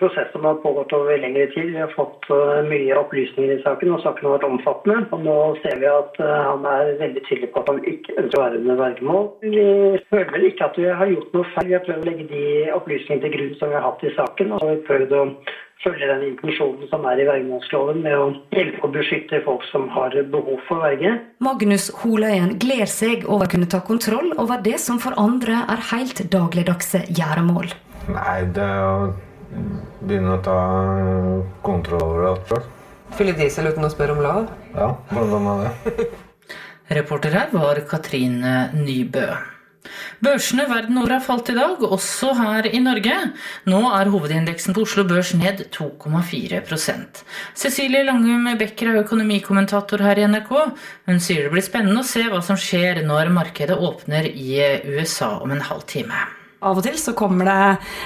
prosess som har pågått over lengre tid. Vi har fått uh, mye opplysninger i saken, og saken har vært omfattende. Og nå ser vi at uh, han er veldig tydelig på at han ikke ønsker å være under vergemål. Vi føler vel ikke at vi har gjort noe feil. Vi har å legge de opplysningene til grunn som vi har hatt i saken. Og så har vi prøvd å følge den intensjonen som er i vergemålsloven med å hjelpe og beskytte folk som har behov for verge. Magnus Holøyen gleder seg over å kunne ta kontroll over det som for andre er helt dagligdagse gjøremål. Nei, det begynne å ta kontroll over alt sjøl. Fylle diesel uten å spørre om lov? Ja, blant annet det. Reporter her var Katrine Nybø. Børsene verden over har falt i dag, også her i Norge. Nå er hovedindeksen på Oslo Børs ned 2,4% Cecilie Langum Becker er økonomikommentator her i NRK. Hun sier det blir spennende å se hva som skjer når markedet åpner i USA om en halv time. Av og til så kommer det,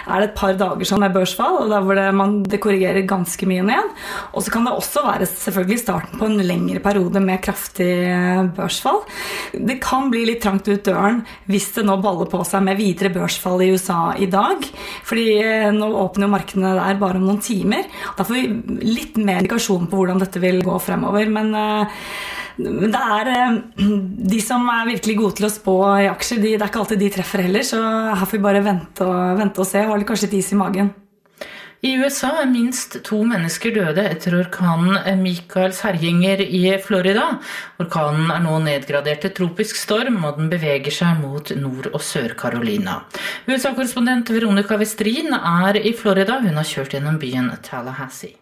er det et par dager som med børsfall, og da hvor det, man, det korrigerer ganske mye ned. Og så kan det også være selvfølgelig starten på en lengre periode med kraftig börsfall. børsfall. Det kan bli litt trangt ut døren hvis det nå baller på seg med videre børsfall i USA i dag. fordi öppnar nå åpner jo markedene der bare om noen timer. Da får vi litt mer indikasjon på hvordan dette vil gå fremover. men uh, men det er eh, de som er virkelig gode til å spå i aksjer, de, det er ikke alltid de treffer heller. Så her får vi bare vente og, vente og se. Holde kanskje litt is i magen. I USA er minst to mennesker døde etter orkanen Michaels herjinger i Florida. Orkanen er nå nedgradert til tropisk storm, og den beveger seg mot Nord- og Sør-Carolina. USA-korrespondent Veronica Westrin er i Florida. Hun har kjørt gjennom byen Tallahassee.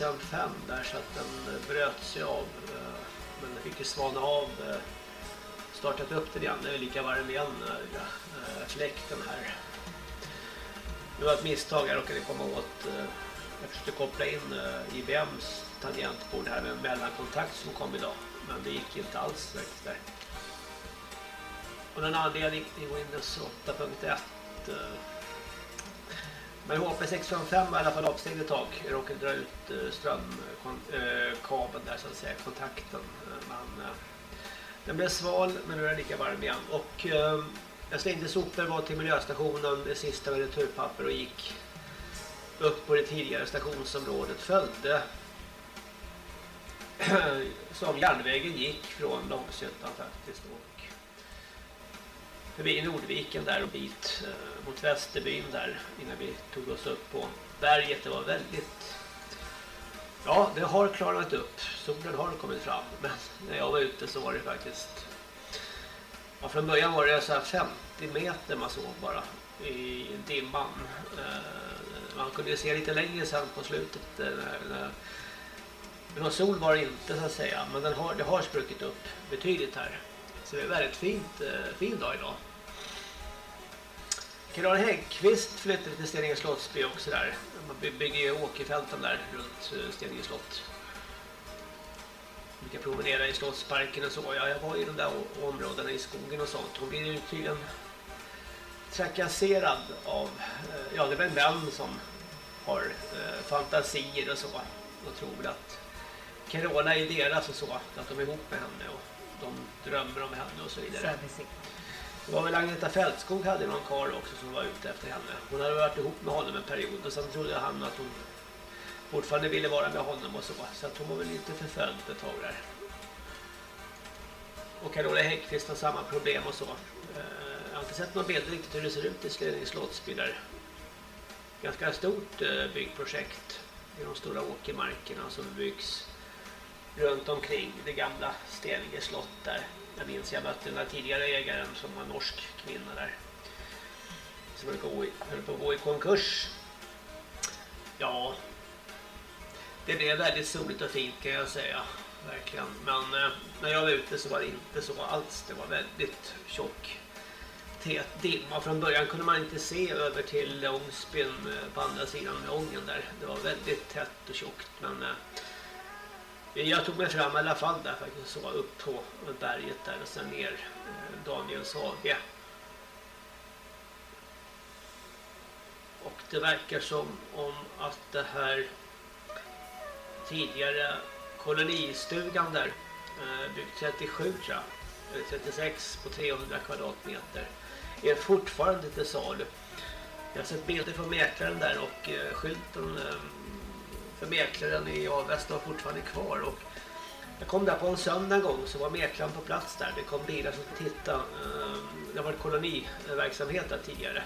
Investments. Eh, eh, svalna av eh, startat upp den igen, den är lika varm igen eh, när fläkten här det var ett misstag, jag råkade komma åt jag försökte koppla in IBMs tangentbord här med en mellankontakt som kom idag men det gick inte alls direkt där och den andra i Windows 8.1 men HP 655 var i alla fall avstängd ett tag. Jag råkade dra ut eh, strömkabeln eh, där så att säga, kontakten eh, men den blev sval men nu är den lika varm igen. Och jag slängde sopor var till miljöstationen, det sista med returpapper och gick upp på det tidigare stationsområdet. Följde som järnvägen gick från Långsötan faktiskt och förbi Nordviken där och bit mot Västerbyn där innan vi tog oss upp på berget. Det var väldigt Ja, det har klarat upp. Solen har kommit fram. Men när jag var ute så var det faktiskt... Ja, från början var det så här 50 meter man såg bara i dimman. Eh, man kunde se lite längre sen på slutet. Eh, men någon sol var det inte så att säga. Men den har, det har spruckit upp betydligt här. Så det är väldigt fint, eh, fin dag idag. Karl Häggqvist flyttade till Steninge slottsby också där man bygger ju åkerfälten där runt eh, Steninge slott. Vi kan promenera i slottsparken och så. Ja, jag var i de där områdena i skogen och sånt. Hon blir ju tydligen trakasserad av, eh, ja det var en vän som har eh, fantasier och så. Och tror att Carola är deras och så. Att de är ihop med henne och de drömmer om henne och så vidare. Det var väl Agneta Fältskog hade någon karl också som var ute efter henne. Hon hade varit ihop med honom en period och sen trodde han att hon fortfarande ville vara med honom och så. Så att hon var väl lite förföljd ett tag där. Och Carola Häggkvist har samma problem och så. Eh, jag har inte sett några bilder riktigt hur det ser ut i Sledinge slottsby där. Ganska stort eh, byggprojekt i de stora åkermarkerna som byggs runt omkring det gamla Steninge slott där. Jag minns jag mötte den tidigare ägaren som var norsk kvinna där. Som höll på, höll på att gå i konkurs. Ja, det blev väldigt soligt och fint kan jag säga. Verkligen. Men eh, när jag var ute så var det inte så alls. Det var väldigt tjock tät dimma. Från början kunde man inte se över till Ångsbyn eh, på andra sidan med ången där. Det var väldigt tätt och tjockt. Men eh, Eh, jag tog mig fram i alla fall där faktiskt. Så upp på berget där och sen ner eh, Daniels hage. Och det verkar som om att det här tidigare kolonistugan där eh, byggt 37 tror jag 36 på 300 kvadratmeter är fortfarande till salu. Jag har sett bilder från mäklaren där och skylten för mäklaren i Avesta var fortfarande kvar och jag kom där på en söndag en gång så var mäklaren på plats där. Det kom bilar som tittade. Ehm, det har varit koloniverksamhet där tidigare.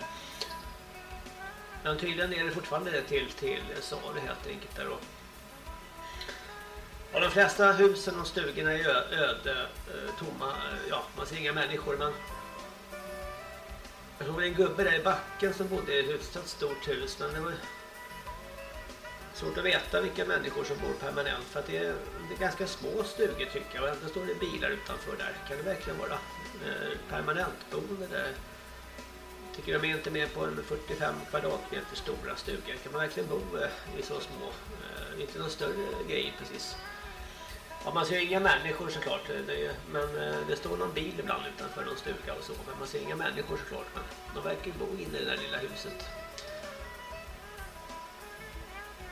Men tydligen är det fortfarande till, till salu helt enkelt där och de flesta husen och stugorna är öde, eh, tomma. Eh, ja, man ser inga människor men jag såg en gubbe där i backen som bodde i ett hyfsat stort hus men det var svårt att veta vilka människor som bor permanent för att det är, det är ganska små stugor tycker jag och ändå står det bilar utanför där. Kan det verkligen vara eh, permanentboende där? Tycker de är inte med på en 45 kvadratmeter stora stugor. Kan man verkligen bo eh, i så små? Eh, inte någon större grej precis. Ja, man ser inga människor såklart, eh, det, men eh, det står någon bil ibland utanför någon stuga och så, men man ser inga människor såklart, men de verkar bo inne i det där lilla huset.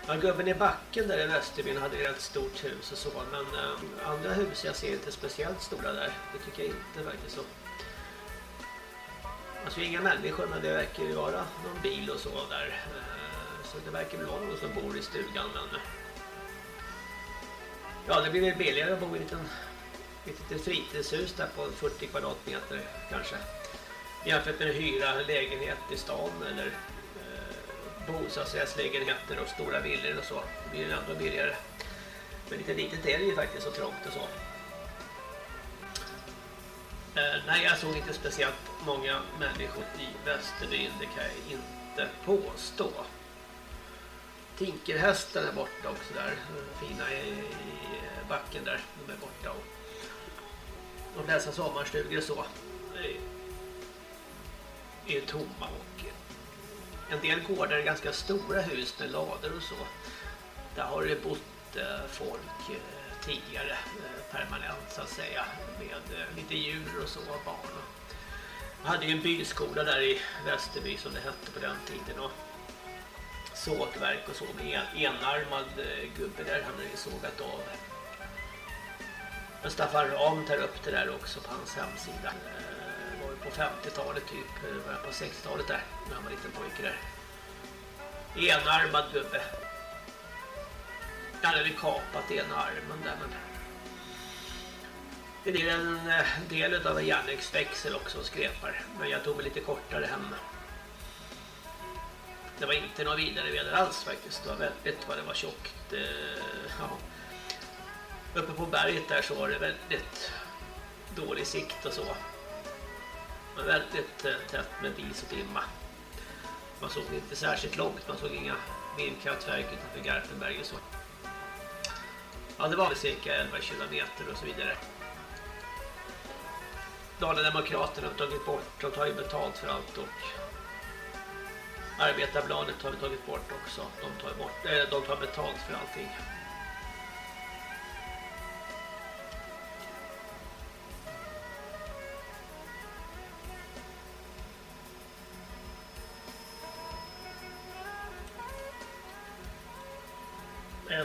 Ja, gubben i backen där i Västerbyn hade ett stort hus och så, men ehm, andra hus jag ser inte speciellt stora där, det tycker jag inte faktiskt så. Alltså inga människor, men det verkar ju vara någon bil och så där, ehm, så det verkar väl vara någon som bor i stugan, men Ja, det blir väl billigare att bo i ett litet fritidshus där på 40 kvadratmeter kanske. Jämfört med att hyra lägenhet i stan eller bostadsrättslägenheter och stora villor och så. Det blir ändå billigare. Men lite litet är det ju faktiskt så trångt och så. Eh, nej, jag såg inte speciellt många människor i Västerbyn, det kan jag inte påstå. Tinkerhästen är borta också där. Fina i, backen där. De är borta. Och de flesta sommarstugor så är, är tomma. Och en del gårdar är ganska stora hus med lador och så. Där har det bott eh, folk eh, tidigare eh, permanent så att säga. Med lite djur och så och barn. Jag hade ju en byskola där i Västerby som det hette på den tiden. Och sågverk och så med enarmad gubbe där han hade sågat av. Men Staffan Ram tar upp det där också på hans hemsida. På 50-talet typ, eh, början på 60-talet där, när han var liten pojke där. Enarmad gubbe. Han hade kapat ena armen där men det är en eh, del av en järnvägsväxel också skrepar. Men jag tog mig lite kortare hemma. Det var inte något vidare väder alls faktiskt. Det var väldigt vad det var tjockt. Eh, ja. Uppe på berget där så var det väldigt dålig sikt och så. Men väldigt eh, tätt med dis och dimma. Man såg inte särskilt långt. Man såg inga vindkraftverk utanför Garpenberg och så. Ja, det var väl cirka 11 kilometer och så vidare. Dalademokraterna har tagit bort, de tar ju betalt för allt och Arbetarbladet har vi tagit bort också. De tar, bort, äh, de tar betalt för allting.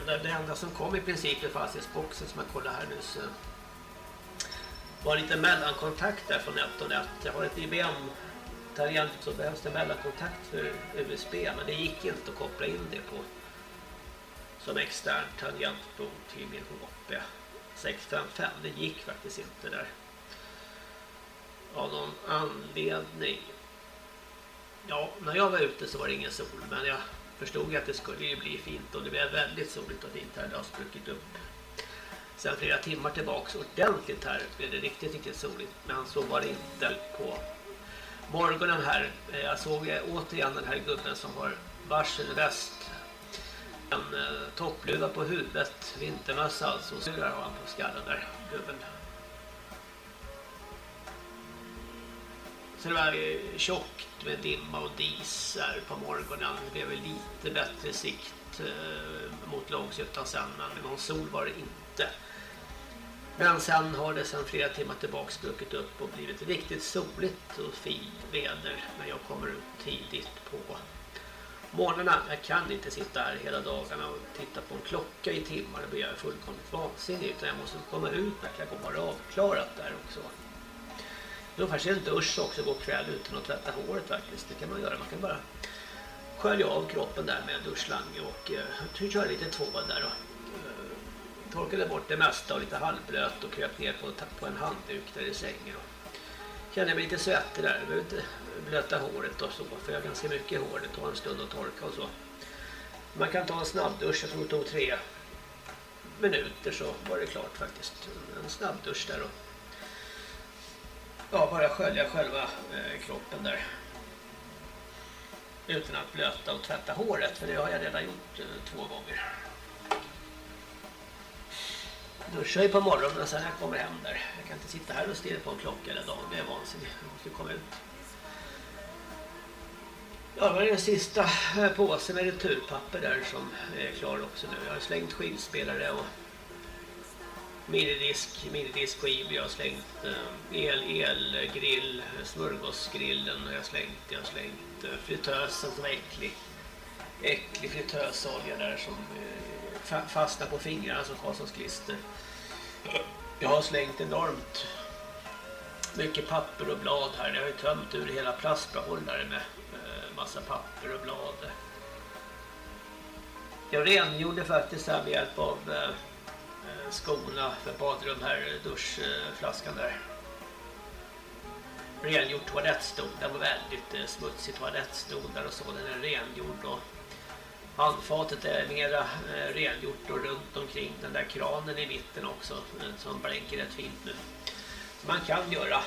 Det enda som kom i princip i fastighetsboxen som jag kollade här nyss. Eh, var lite mellankontakt där från 1 och 1. Jag har ett IBM tangent så behövs det mellankontakt för USB men det gick inte att koppla in det på som extern tangentbord till min HP 655. Det gick faktiskt inte där. Av någon anledning. Ja, när jag var ute så var det ingen sol men jag förstod att det skulle ju bli fint och det blev väldigt soligt och fint här. Det har spruckit upp. Sen flera timmar tillbaks ordentligt här blev det riktigt, riktigt soligt. Men så var det inte på morgonen här. Eh, jag såg återigen den här gubben som har varselväst. En eh, toppluva på huvudet, vintermössa alltså. Så har han på skallen där, gubben. Så det var eh, tjockt med dimma och dis här på morgonen. Det blev lite bättre sikt eh, mot Långshyttan sen, men någon sol var det inte. Men sen har det sedan flera timmar tillbaka spruckit upp och blivit riktigt soligt och fint väder när jag kommer ut tidigt på morgnarna. Jag kan inte sitta här hela dagarna och titta på en klocka i timmar. Det blir jag fullkomligt vansinnig utan jag måste komma ut när jag kommer avklarat där också. Det var faktiskt en dusch också igår kväll utan att tvätta håret faktiskt. Det kan man göra. Man kan bara skölja av kroppen där med en duschslange och uh, köra lite tvål där och uh, eh, torkade bort det mesta och lite halvblöt och kröp ner på, på en handduk där i sängen. Och kände mig lite svettig där. Jag behöver inte blöta håret och så för jag har ganska mycket hår. Det tar en stund att torka och så. Man kan ta en snabbdusch. Jag tror det tog tre minuter så var det klart faktiskt. En snabbdusch där och Ja, bara skölja själva eh, kroppen där. Utan att blöta och tvätta håret, för det har jag redan gjort eh, två gånger. Duschar ju på morgonen och sen när jag kommer hem där. Jag kan inte sitta här och stirra på en klocka hela dagen, det är vansinnigt. Jag måste komma ut. Ja, det var den sista eh, påsen med returpapper där som är klar också nu. Jag har slängt skivspelare och minidisk, minidiskskiv, jag har slängt eh, el, elgrill, smörgåsgrillen jag har slängt, jag har slängt eh, fritösen som var äcklig. Äcklig fritösolja där som eh, fastnar på fingrarna som Karlssons klister. Jag har slängt enormt mycket papper och blad här. Jag har ju tömt ur hela plastbehållare med eh, massa papper och blad. Jag rengjorde faktiskt här med hjälp av skorna för badrum här, duschflaskan där. Rengjord toalettstol, den var väldigt eh, smutsig toalettstol där och så, den är rengjord och handfatet är mera eh, rengjort och runt omkring den där kranen i mitten också eh, som blänker rätt fint nu. Man kan göra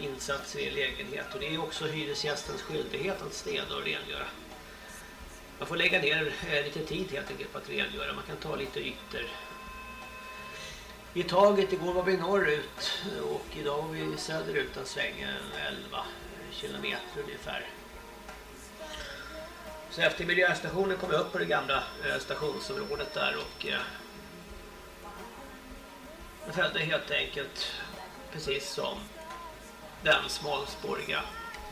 insatser i lägenhet och det är också hyresgästens skyldighet att städa och rengöra. Man får lägga ner lite tid helt enkelt på att rengöra. Man kan ta lite ytor i taget. Igår var vi norrut och idag var vi söderut en sväng 11 kilometer ungefär. Så efter miljöstationen kom jag upp på det gamla eh, stationsområdet där och eh, jag följde helt enkelt precis som den smalspåriga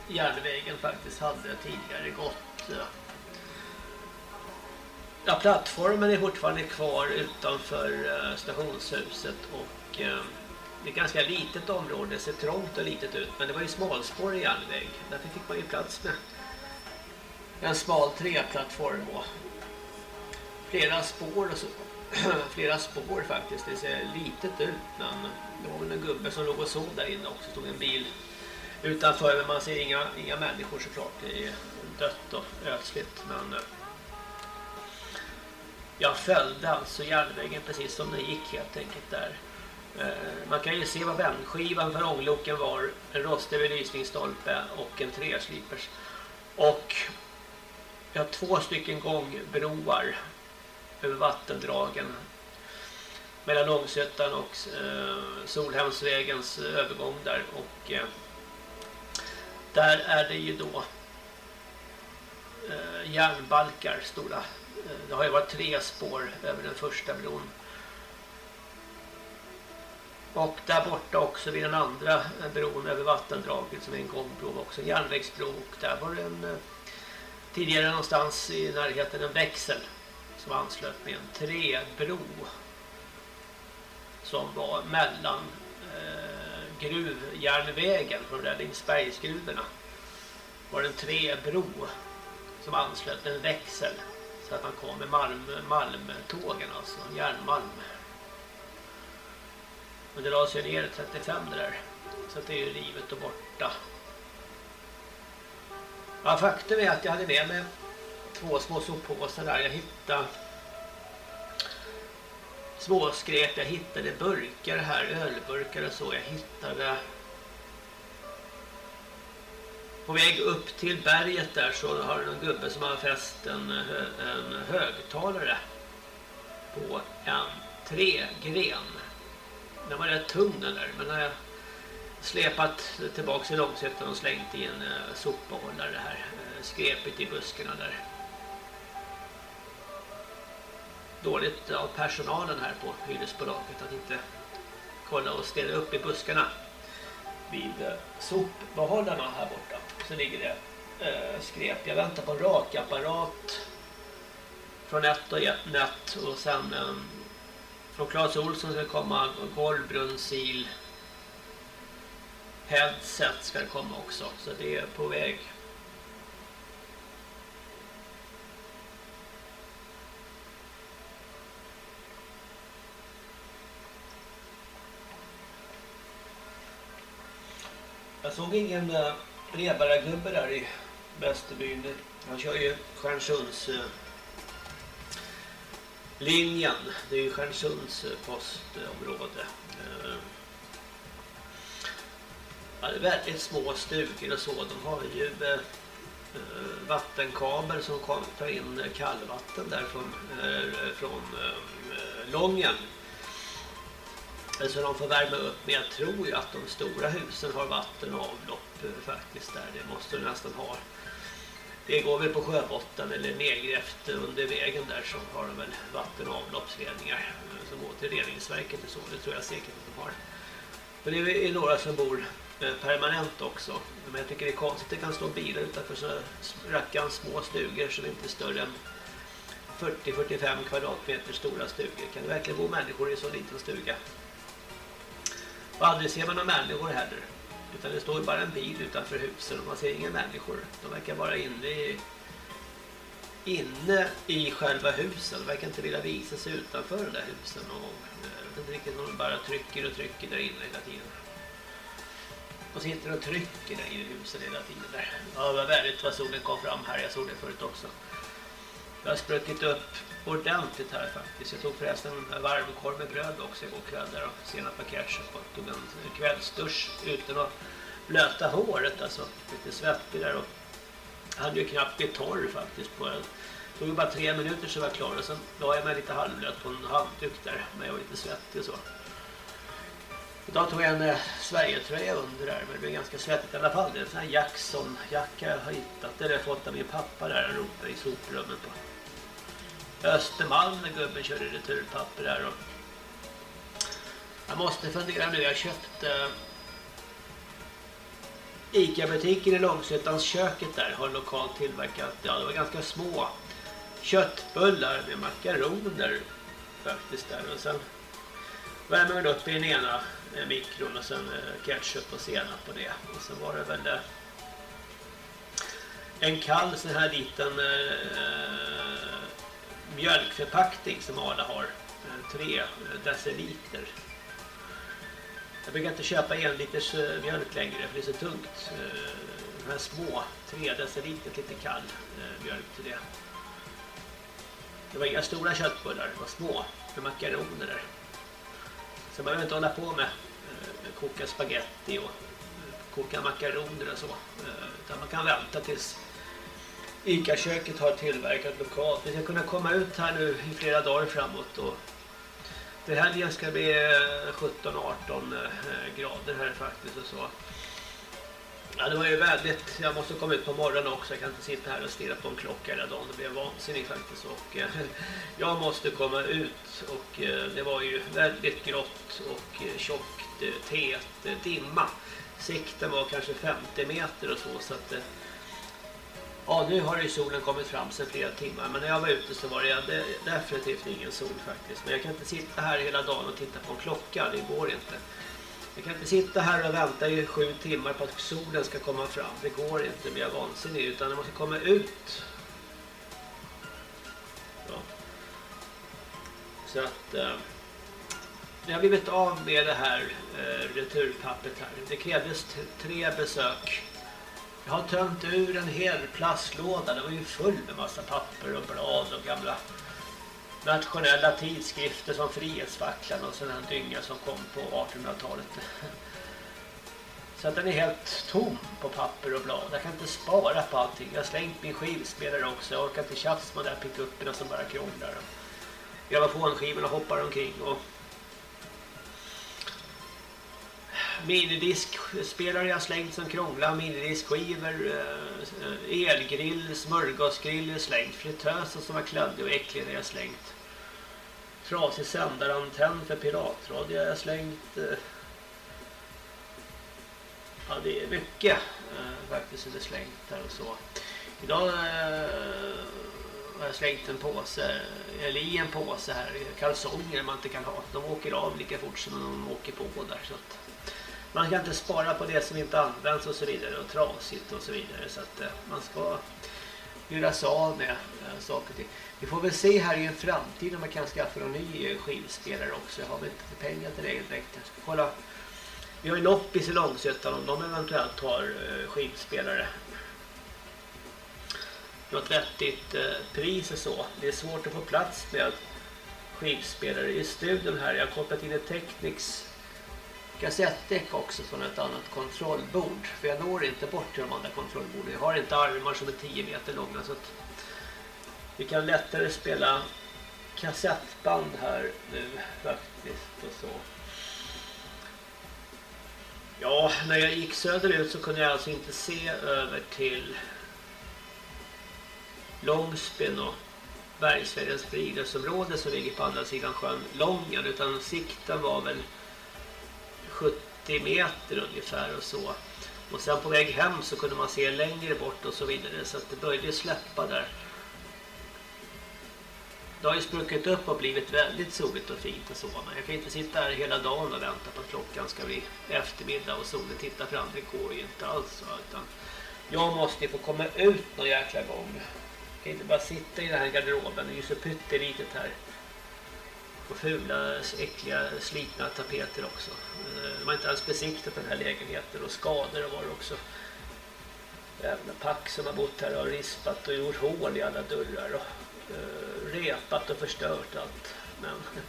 järnvägen faktiskt hade tidigare gått. Eh. Ja, plattformen är fortfarande kvar utanför eh, stationshuset och eh, det är ett ganska litet område, det ser trångt och litet ut men det var ju smalspårig järnväg. Därför fick man ju plats med en smal treplattform och flera spår och så. flera spår faktiskt, det ser litet ut men det var väl en gubbe som låg och sov där inne också, stod en bil utanför men man ser inga, inga människor såklart, det är dött och ödsligt men eh, jag följde alltså järnvägen precis som den gick helt enkelt där. Eh, man kan ju se vad vändskivan för ångloken var, en rostig belysningsstolpe och en treslipers. Och jag har två stycken gångbroar över vattendragen mellan Långsötan och eh, Solhemsvägens övergång där och eh, där är det ju då järnbalkar, stora det har ju varit tre spår över den första bron. Och där borta också vid den andra bron över vattendraget som är en gångbro också, en järnvägsbro. Och där var det en eh, tidigare någonstans i närheten en växel som anslöt med en trebro som var mellan eh, gruvjärnvägen från Räddningsbergsgruvorna var det en träbro som anslöt en växel så att man kom med malm, malmtågen alltså, järnmalm. Men det lades ju ner 35 det där. Så att det är ju rivet och borta. Ja, faktum är att jag hade med mig två små soppåsar där. Jag hittade småskräp. Jag hittade burkar här, ölburkar och så. Jag hittade på väg upp till berget där så har det någon gubbe som har fäst en, en högtalare på en tregren. Den var rätt tung den där, men har jag släpat tillbaka i långsätten och slängt i en eh, sopbehållare här eh, uh, skrepet i buskarna där. Dåligt av personalen här på hyresbolaget att inte kolla och ställa upp i buskarna vid eh, sopbehållarna här borta. Så ligger det eh, skrep. Jag väntar på en rakapparat från ett och ett nät och sen eh, från Claes Olsson ska det komma golvbrunnsil. headset ska det komma också så det är på väg Jag såg ingen eh, uh, rebaragubbe där i Västerbyn. Han kör ju Stjärnsunds linjen. Det är ju Stjärnsunds postområde. Eh, ja, det är väldigt små stugor och så. De har ju eh, vattenkabel som tar in kallvatten där från, eh, från Lången. Så de får värma upp. Men jag tror ju att de stora husen har vatten och avlopp faktiskt där. Det måste de nästan ha. Det går väl på sjöbotten eller nedgrävt under vägen där så har de väl vatten- och avloppsledningar som går till reningsverket och så. Det tror jag säkert att de har. Men det är några som bor eh, permanent också. Men jag tycker det är konstigt att det kan stå bilar utanför sådana rackarns små stugor som inte är större än 40-45 kvadratmeter stora stugor. Kan det verkligen bo människor i en så liten stuga? Och aldrig ser man några människor heller. Utan det står bara en bil utanför husen och man ser inga människor. De verkar vara inne i, inne i själva husen. De verkar inte vilja visa sig utanför de där husen. Och, eh, jag vet inte riktigt om de bara trycker och trycker där inne hela tiden. Och sitter och trycker där i husen hela tiden där. Ja, det var väldigt vad solen kom fram här. Jag såg det förut också. Jag har spruckit upp ordentligt här faktiskt. Jag tog förresten varmkorv med bröd också igår kväll där och senap och ketchup och tog en kvällsdusch utan att blöta håret alltså. Lite svettig där och hade ju knappt blivit torr faktiskt på en. Det tog bara tre minuter så var jag klar och sen la jag mig lite halvblöt på en handduk där. Men jag var lite svettig och så. Idag tog jag en eh, Sverigetröja under där, men det blev ganska svettigt i alla fall. Det är en sån här Jackson-jacka jag har hittat. Det har jag fått av min pappa där, han ropade i soprummet på Östermalm när gubben körde returpapper där. Och jag måste fundera nu, jag köpte Ica-butiken i Långsötans köket där har lokalt tillverkat, ja det var ganska små köttbullar med makaroner faktiskt där och sen värmer man upp i den ena eh, mikron och sen eh, ketchup och senap på det. Och sen var det väl eh, en kall sån här liten mjölkförpackning som Arla har. Eh, 3 eh, deciliter. Jag brukar inte köpa en liters eh, mjölk längre för det är så tungt. De här små, 3 deciliter lite kall mjölk till det. Det var inga stora köttbullar, det var små med makaroner där. Så man behöver inte hålla på med att koka spaghetti och koka makaroner och så. Utan man kan vänta tills Ica-köket har tillverkat lokalt. Vi ska kunna komma ut här nu i flera dagar framåt. Och till helgen ska det bli eh, 17-18 eh, grader här faktiskt och så. Ja, det var ju väldigt, jag måste komma ut på morgonen också, jag kan inte sitta här och stirra på en klocka hela dagen, det blev vansinnigt faktiskt och eh, jag måste komma ut och eh, det var ju väldigt grått och eh, tjockt, eh, tät, dimma. Sikten var kanske 50 meter och så, så att eh, ja, nu har ju solen kommit fram sedan flera timmar, men när jag var ute så var det definitivt ingen sol faktiskt. Men jag kan inte sitta här hela dagen och titta på en klocka, det går inte. Jag kan inte sitta här och vänta i sju timmar på att solen ska komma fram. Det går inte, blir jag vansinnig. Utan den måste komma ut. Ja. Så att... Eh, jag har blivit av med det här eh, returpappret här. Det krävdes tre besök. Jag har tömt ur en hel plastlåda. Den var ju full med massa papper och blad och gamla nationella tidskrifter som Frihetsfacklan och sådana dynga som kom på 1800-talet. Så att den är helt tom på papper och blad. Jag kan inte spara på allting. Jag har slängt min skivspelare också. Jag orkar inte tjafs med de där pickupperna som bara krånglar. Gramofonskivorna hoppar omkring och minidiskspelare jag slängt som krånglar, minidiskskivor, eh, elgrill, smörgåsgrill slängt, fritösen som var kladdig och äcklig när jag slängt. Trasig sändarantenn för piratradio jag slängt. Eh, ja, det är mycket eh, faktiskt som är slängt här och så. Idag har jag slängt en påse, eller i en påse här, kalsonger man inte kan ha. De åker av lika fort som de åker på där. Så att man kan inte spara på det som inte används och så vidare och trasigt och så vidare så att eh, man ska göra sig av med eh, saker och ting. Vi får väl se här i en framtid om man kan skaffa en ny eh, skivspelare också. Jag har väl inte pengar till det direkt. Jag ska kolla. Vi har ju loppis i Långsötan om de eventuellt har skivspelare. Något vettigt pris och så. Det är svårt att få plats med skivspelare i studion här. Jag har kopplat in ett Technics kassettdäck också från ett annat kontrollbord. För jag når inte bort till de andra kontrollborden. Jag har inte armar som är 10 meter långa så att vi kan lättare spela kassettband här nu faktiskt och så. Ja, när jag gick söderut så kunde jag alltså inte se över till Långsbyn och Bergsvägens friluftsområde som ligger på andra sidan sjön Lången utan sikten var väl 70 meter ungefär och så. Och sen på väg hem så kunde man se längre bort och så vidare så att det började släppa där. Det har ju spruckit upp och blivit väldigt soligt och fint och så. Men jag kan inte sitta här hela dagen och vänta på att klockan ska bli eftermiddag och solen tittar fram. Det går ju inte alls. Utan jag måste ju få komma ut någon jäkla gång. Jag kan inte bara sitta i den här garderoben. Det är ju så pyttelitet här och fula, äckliga, slitna tapeter också. Eh, De har inte alls besiktat den här lägenheten och skador var det också. Jävla pack som har bott här och rispat och gjort hål i alla dörrar och eh, repat och förstört allt. Men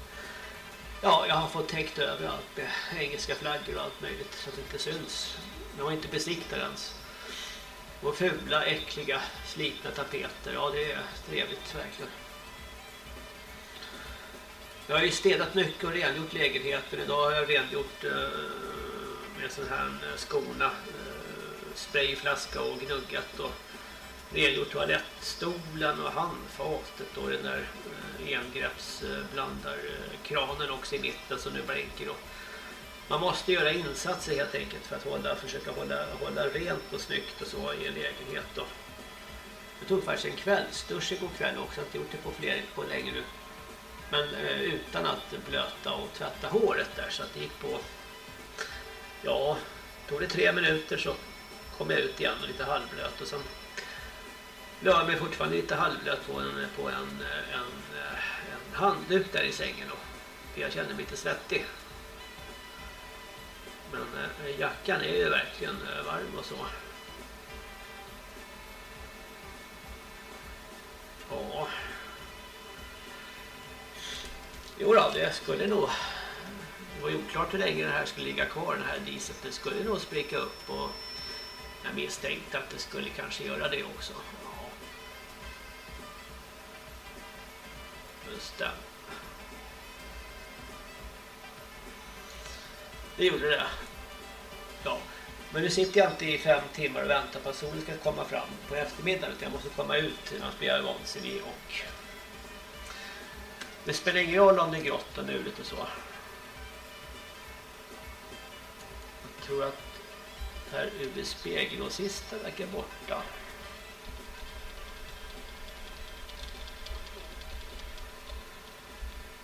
ja, jag har fått täckt över allt med engelska flaggor och allt möjligt så att det inte syns. De har inte besiktat ens. Och fula, äckliga, slitna tapeter. Ja, det är trevligt verkligen. Jag har ju städat mycket och rengjort lägenheten. Idag har jag rengjort eh, med sån här eh, skorna, eh, sprayflaska och gnuggat och rengjort toalettstolen och handfatet och den där engreppsblandarkranen också i mitten som nu blänker. Och man måste göra insatser helt enkelt för att hålla, försöka hålla, hålla rent och snyggt och så i en lägenhet. Då. Jag tog faktiskt en kvällsdusch igår kväll också, jag har inte gjort det på, fler, på länge nu. Men eh, utan att blöta och tvätta håret där så att det gick på ja, tog det tre minuter så kom jag ut igen och lite halvblöt och sen la jag mig fortfarande lite halvblöt på en, på en, en, en handduk där i sängen och jag kände mig lite svettig. Men eh, jackan är ju verkligen eh, varm och så. Ja. Jo då, det skulle nog... Det var ju oklart hur länge det här skulle ligga kvar, den här diset. Det skulle nog spricka upp och jag misstänkte att det skulle kanske göra det också. Ja. Just det. Det gjorde det. Ja. Men nu sitter jag inte i fem timmar och väntar på att solen ska komma fram på eftermiddagen. Jag måste komma ut, annars blir vansinnig och det spelar ingen roll om det är grått och muligt och så. Jag tror att här UV-spegelgrossisten verkar borta.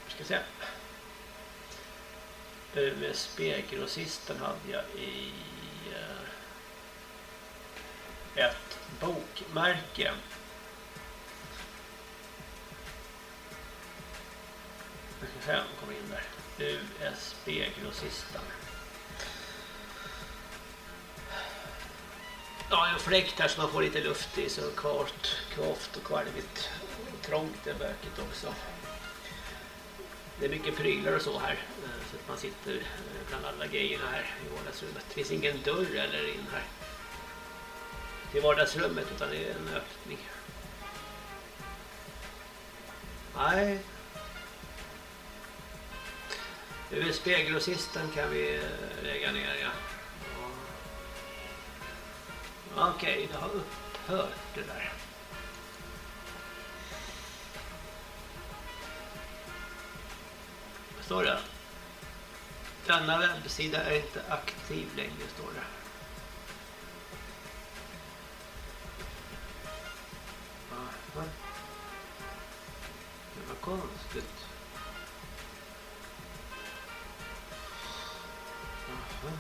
Jag ska se. USB-grossisten hade jag i eh, ett bokmärke. 25 kom in där. USB-grossisten. Ja, en fläkt här så man får lite luft i så kvart, kvart och kvalmigt. Trångt är böket också. Det är mycket prylar och så här. Eh, så att man sitter eh, bland alla grejerna här i vardagsrummet. Det finns ingen dörr eller in här. Till vardagsrummet utan det är en öppning. Nej. USB-grossisten kan vi eh, lägga ner, ja. Okej, Okej, det har upphört det där. Vad står det? Denna webbsida är inte aktiv längre, står det. Aha. Det var konstigt. Kan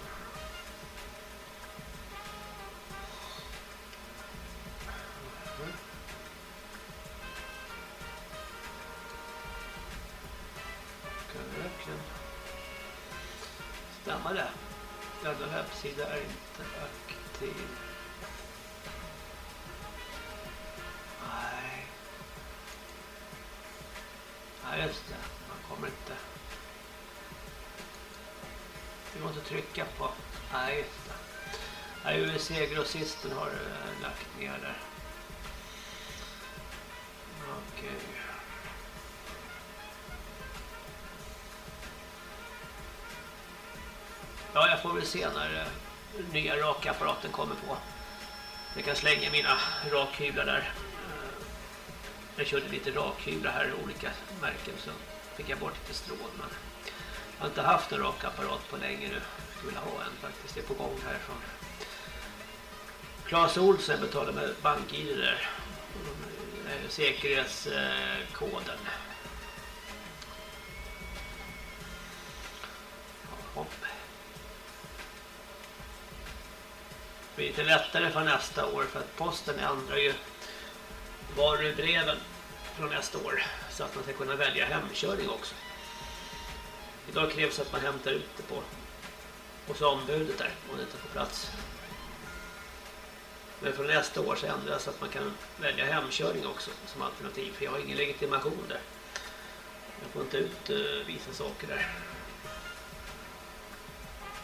det verkligen stämma det? Denna webbsida är inte aktiv. Nej. Nej, just det. Man kommer inte... Vi måste trycka på... Nej, just det. Nej, UVC-grossisten har eh, lagt ner där. Okej. Ja, jag får väl se när eh, nya rakapparaten kommer på. Jag kan slänga mina rakhyvlar där. Eh, jag körde lite rakhyvlar här, olika märken, så fick jag bort lite strån. Men har inte haft en rockapparat på länge nu. Jag skulle vilja ha en faktiskt, det är på gång härifrån. Claes Olsen betalar med bank-id där. Säkerhetskoden. Hopp. Det blir lite lättare för nästa år för att posten ändrar ju varubreven från nästa år så att man ska kunna välja hemkörning också. Idag krävs att man hämtar ut det på hos ombudet där om det inte får plats. Men från nästa år så ändras så att man kan välja hemkörning också som alternativ för jag har ingen legitimation där. Jag får inte ut uh, vissa saker där.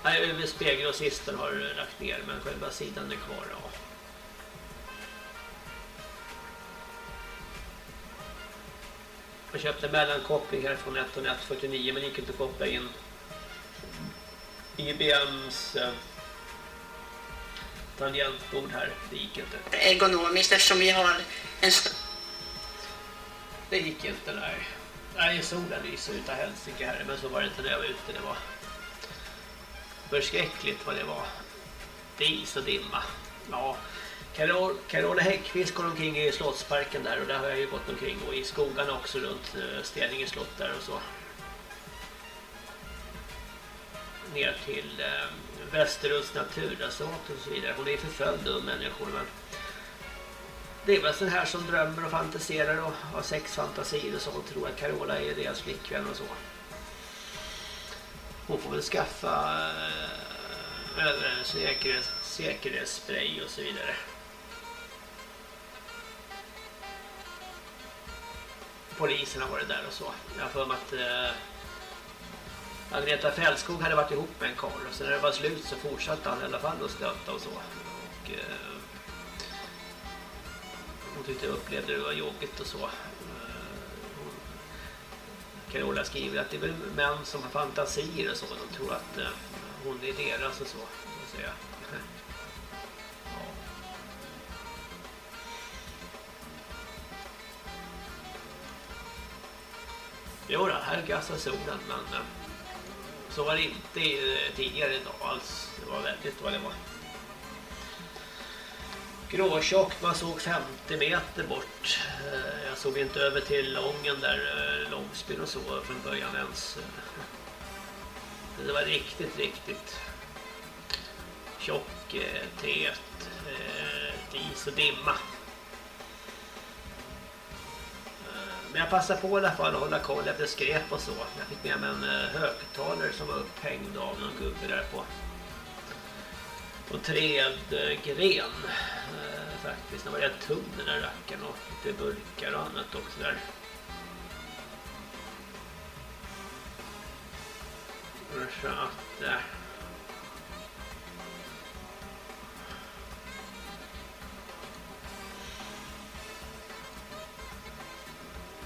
Nej, spegeln och sisten har eh, lagt ner men själva sidan är kvar. Ja. Jag köpte mellankoppling här från 1 och 149 men gick inte att koppla in IBMs eh, tangentbord här. Det gick inte. Ekonomiskt eftersom vi har en Det gick inte, nej. Nej, solen lyser utav helsike här, men så var det inte när jag var ute. Det var förskräckligt vad det var. Dis och dimma. Ja, Carol, Carola Häggkvist går omkring i Slottsparken där och där har jag ju gått omkring och i skogarna också runt eh, Steninge slott där och så. Ner till eh, Västerås naturreservat och så vidare. Hon är förföljd av människor men det är väl sån här som drömmer och fantiserar och har sexfantasier och så Hon tror att Carola är deras flickvän och så. Hon får väl skaffa äh, äh, säkerhets, säkerhetsspray och så vidare. Polisen har varit där och så. Jag har för mig att eh, Agneta Fällskog hade varit ihop med en karl och sen när det var slut så fortsatte han i alla fall att stöta och så. Och, eh, hon tyckte jag upplevde det var jobbigt och så. Eh, hon, Carola skriver att det är väl män som har fantasier och så. De tror att eh, hon är deras och så. så säga. Jo då, här gassar solen men eh, så var det inte eh, tidigare idag alls. Det var väldigt vad det var. Gråtjockt, man såg 50 meter bort. Eh, jag såg inte över till Lången där, Långsbyn och så från början ens. Det var riktigt, riktigt tjock, tät, is och dimma. Men jag passade på i alla fall att hålla koll efter skräp och så. Jag fick med mig en eh, högtalare som var upphängd av någon gubbe där på på trädgren eh, faktiskt. Den var rätt tung den där rackaren och lite burkar och annat också där. Så att... Eh,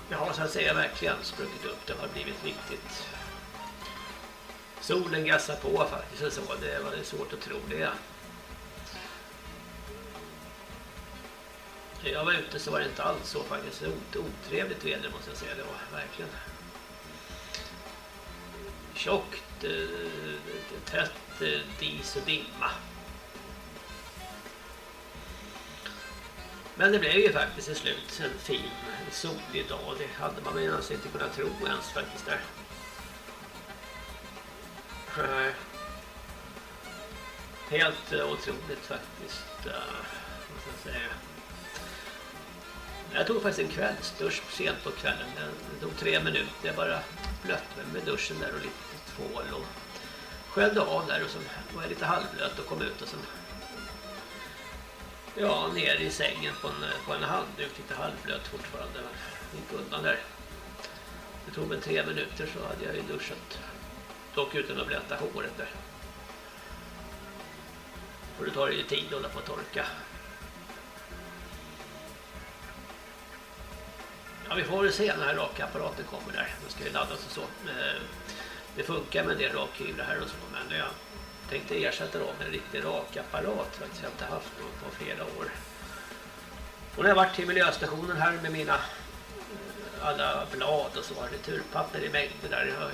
Det jag har så att säga verkligen spruckit upp. Det har blivit riktigt... Solen gassar på faktiskt. Så det var svårt att tro det. När jag var ute så var det inte alls så faktiskt. Det otrevligt väder måste jag säga. Det var verkligen tjockt, eh, tätt eh, dis och dimma. Men det blev ju faktiskt i slut en fin solig dag. Det hade man väl inte kunnat tro ens faktiskt där. Eh, helt eh, otroligt faktiskt. Eh, Måste jag säga. Jag tog faktiskt en kvällsdusch sent på kvällen. Det tog tre minuter. Jag bara blötte mig med duschen där och lite tvål och skällde av där och så var jag lite halvblöt och kom ut och sen ja, ner i sängen på en, på en handduk, lite halvblöt fortfarande. Men gick undan där. Det tog väl tre minuter så hade jag ju duschat. Dock utan att blöta håret där. För det tar ju tid att hålla på att torka. Ja, vi får väl se när rakapparaten kommer där. Den ska ju laddas och så. Eh, det funkar med en del rakhyvlar här och så. Men jag tänkte ersätta dem med en riktig rakapparat. faktiskt. Jag jag inte haft någon på flera år. Och när jag varit till miljöstationen här med mina eh, alla blad och så. Returpapper i mängder där. Jag har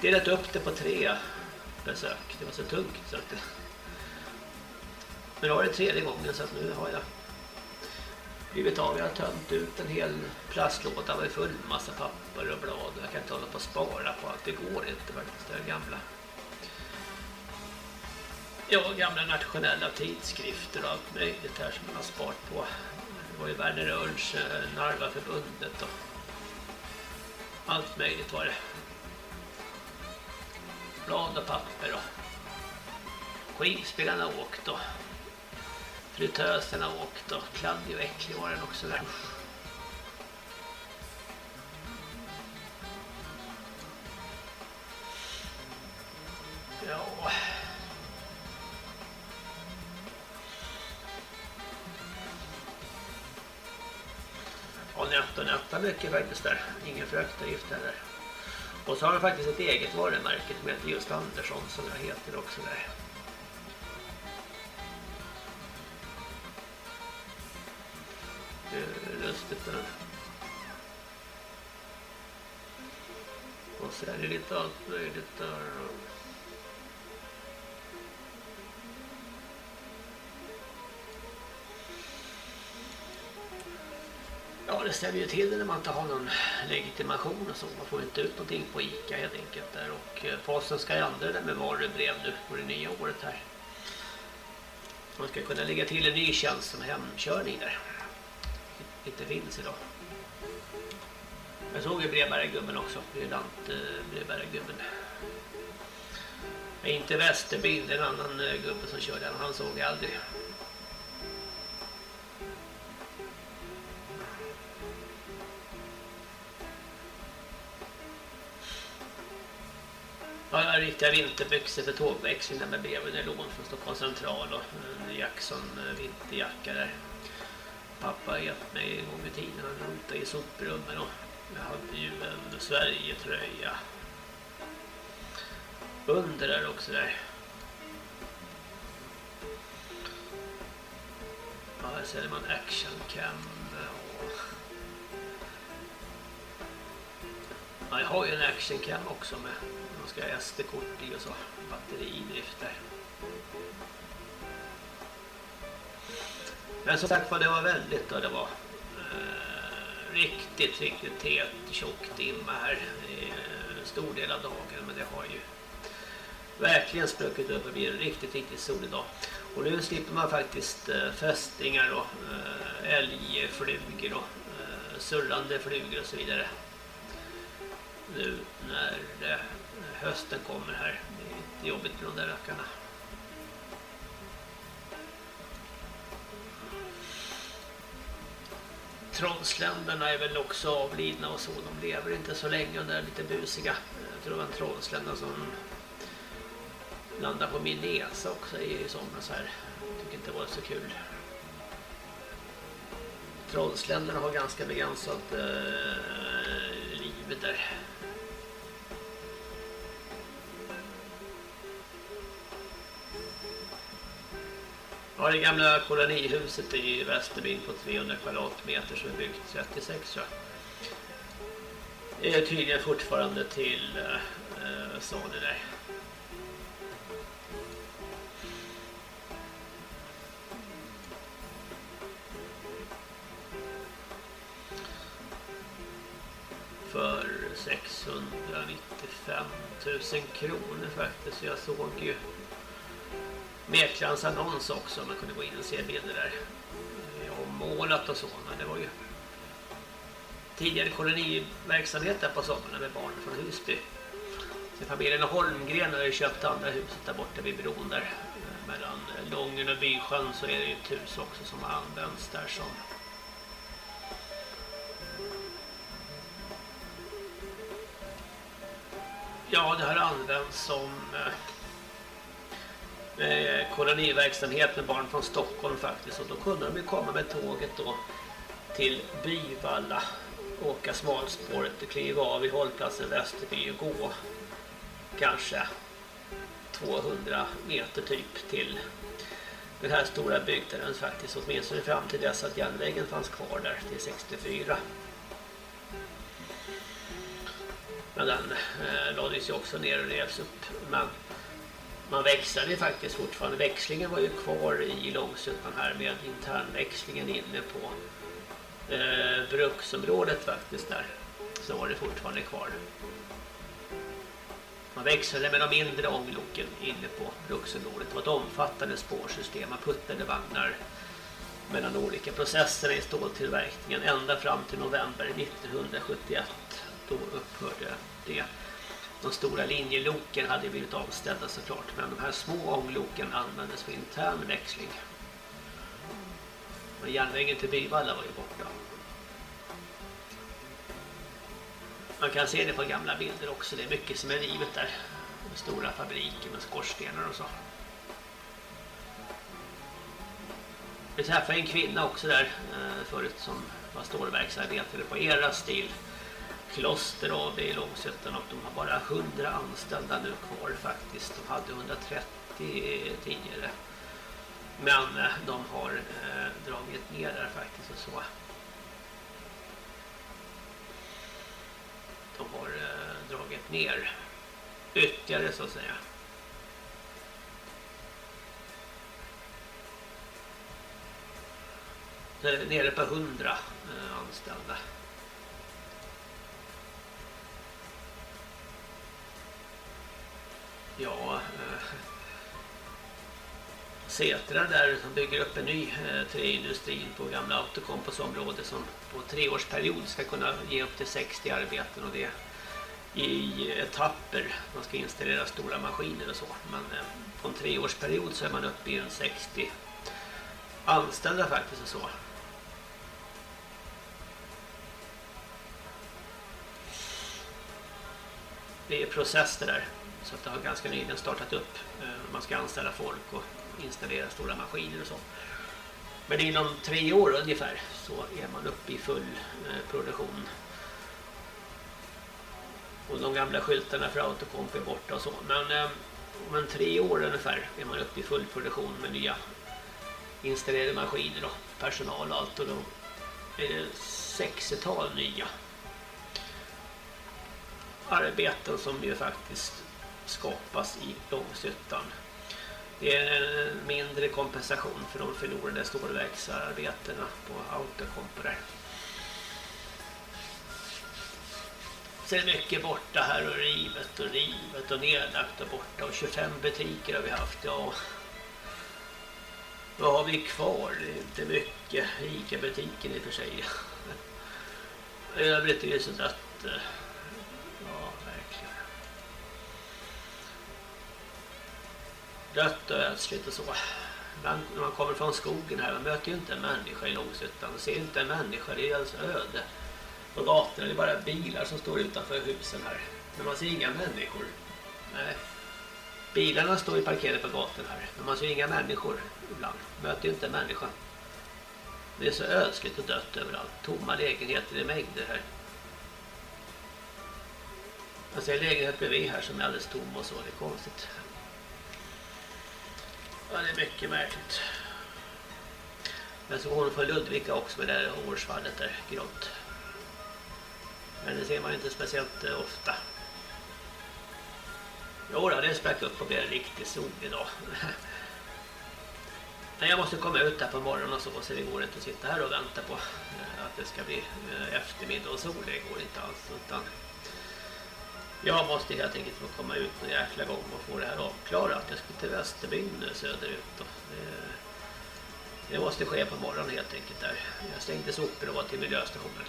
delat upp det på tre besök. Det var så tungt så att det... Men det var det tredje gången så att nu har jag blivit av. Jag har tömt ut en hel plastlåda med full massa papper och blad. Jag kan inte hålla på att spara på allt. Det går inte faktiskt. Det är gamla. Ja, gamla nationella tidskrifter och allt möjligt här som man har sparat på. Det var ju Werner Örns eh, Narvaförbundet och allt möjligt var det. Blad och papper och skivspelarna åkt och fritöserna åkt och kladdig och äcklig var den också där. Ja. Ja, och nötta mycket faktiskt där. Ingen fruktavgift heller. Och så har jag faktiskt ett eget varumärke som heter just Andersson som jag heter också där. Eh, lustigt det där. Och så är det lite allt möjligt där. Ja, det ställer ju till det när man inte har någon legitimation och så. Man får inte ut någonting på Ica helt enkelt där. Och eh, fasen posten ska ändra det med varubrev nu på det nya året här. Man ska kunna lägga till en ny tjänst som hemkörning där inte finns idag. Jag såg ju brevbärargubben också, lant eh, brevbärargubben. Inte Västerbil, en annan eh, gubbe som kör den, han såg jag aldrig. Ja, jag har riktiga vinterbyxor för tågväxling där med BMW-nylon från Stockholms central och en Jackson eh, vinterjacka där pappa gett mig en gång i tiden. Han rotade i soprummen och jag hade ju en Sverige-tröja. Under där också där. Ja, här säljer man action cam och... Ja, jag har ju en action cam också med. Ska ha SD-kort i och så. Batteridrift där. Men som sagt var det var väldigt och det var eh, riktigt, riktigt tät, tjock dimma här i eh, stor del av dagen. Men det har ju verkligen spruckit upp och blir en riktigt, riktigt solig dag. Och nu slipper man faktiskt eh, fästingar och eh, älgflugor och eh, surrande flugor och så vidare. Nu när eh, hösten kommer här. Det är inte jobbigt med de där rackarna. Trollsländerna är väl också avlidna och så. De lever inte så länge och de är lite busiga. Jag tror det var en trollslända som landade på min näsa också i somras här. Jag tycker inte det var så kul. Trollsländerna har ganska begränsat eh, livet där. Ja, det gamla kolonihuset i Västerbyn på 300 kvadratmeter som är byggt 36 tror jag. är tydligen fortfarande till eh, salu där. För 695 000 kronor faktiskt. Jag såg ju mäklarens annons också. Man kunde gå in och se bilder där. Ommålat och så. Men det var ju tidigare koloniverksamhet där på sommaren med barn från Husby. Så familjen Holmgren har ju köpt andra huset där borta vid bron där. Mellan Lången och Bysjön så är det ju ett hus också som har använts där som Ja, det har använts som eh, eh, koloniverksamhet med barn från Stockholm faktiskt. Och då kunde de ju komma med tåget då till Byvalla åka smalspåret och kliva av i hållplatsen Västerby och gå kanske 200 meter typ till den här stora byggnaden faktiskt åtminstone fram till dess att järnvägen fanns kvar där till 64 men den eh, lades ju också ner och revs upp. Men man växlade faktiskt fortfarande. Växlingen var ju kvar i Långsuttan här med internväxlingen inne på eh, bruksområdet faktiskt där. Så var det fortfarande kvar. Man växlade med de mindre ångloken inne på bruksområdet. Det var ett omfattande spårsystem. Man puttade vagnar mellan olika processerna i ståltillverkningen ända fram till november 1971. Då upphörde det. De stora linjeloken hade blivit avställda såklart men de här små ångloken användes för intern växling. Men järnvägen till Byvalla var ju borta. Man kan se det på gamla bilder också. Det är mycket som är rivet där. Med stora fabriker med skorstenar och så. Vi träffade en kvinna också där eh, förut som var stålverksarbetare på era stil. Kloster AB i Långsötan och de har bara 100 anställda nu kvar faktiskt. De hade 130 tidigare. Men eh, de har eh, dragit ner där faktiskt och så. De har eh, dragit ner ytterligare så att säga. Eh, nere på 100 eh, anställda. Ja, eh, Setra där som bygger upp en ny eh, träindustri på gamla Autocompos som på treårsperiod ska kunna ge upp till 60 arbeten och det i etapper. Man ska installera stora maskiner och så. Men eh, på en treårsperiod så är man uppe i en 60 anställda faktiskt och så. Det är processer där. Så att det har ganska nyligen startat upp. Eh, man ska anställa folk och installera stora maskiner och så. Men inom tre år ungefär så är man uppe i full eh, produktion. Och de gamla skyltarna för autokomp är borta och så. Men eh, om en tre år ungefär är man uppe i full produktion med nya installerade maskiner och personal och allt. Och då är det 60-tal nya arbeten som ju faktiskt skapas i Långshyttan. Det är en mindre kompensation för de förlorade stålverksarbetena på autokomporer. där. Så är det mycket borta här och rivet och rivet och nedlagt och borta. Och 25 butiker har vi haft. Ja. Vad har vi kvar? Det är inte mycket. Ica-butiken i och för sig. Övrigt är det så att... Eh, Dött och ödsligt och så. Men när man kommer från skogen här, man möter ju inte en människa i Långshyttan. Man ser inte en människa, det är alltså öde. På gatorna det är bara bilar som står utanför husen här. Men man ser inga människor. Nej. Bilarna står ju parkerade på gatan här. Men man ser inga människor ibland. Möter ju inte en människa. Det är så ödsligt och dött överallt. Tomma lägenheter i mängder här. Jag ser lägenhet bredvid här som är alldeles tom och så. Det är konstigt. Ja, det är mycket märkligt. Men så hon för Ludvika också med det där årsfallet där, grått. Men det ser man ju inte speciellt eh, ofta. Jo, då, det sprack upp och blev riktigt sol idag. Men jag måste komma ut här på morgonen och så, så det går inte att sitta här och vänta på eh, att det ska bli eh, eftermiddag och sol. Det går inte alls. Utan jag måste helt enkelt få komma ut någon jäkla gång och få det här avklarat. Jag ska till Västerbyn nu söderut. Det, det måste ske på morgonen helt enkelt där. Jag stängde sopor och var till miljöstationen.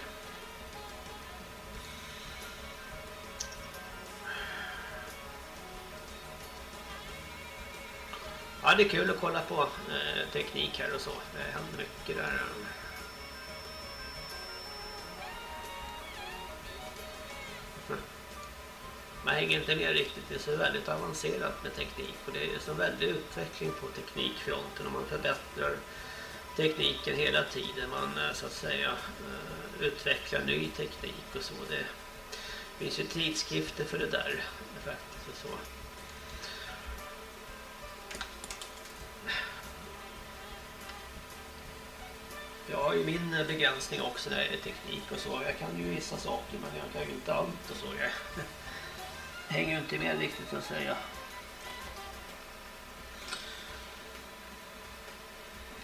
Ja, det är kul att kolla på eh, teknik här och så. Det händer mycket där. Man hänger inte med riktigt. Det är så väldigt avancerat med teknik och det är så väldigt utveckling på teknikfronten och man förbättrar tekniken hela tiden. Man eh, så att säga eh, utvecklar ny teknik och så. Det finns ju tidskrifter för det där faktiskt och så. Jag har ju min eh, begränsning också när det är teknik och så. Jag kan ju vissa saker men jag kan ju inte allt och så. Hänger ju inte med riktigt att säga.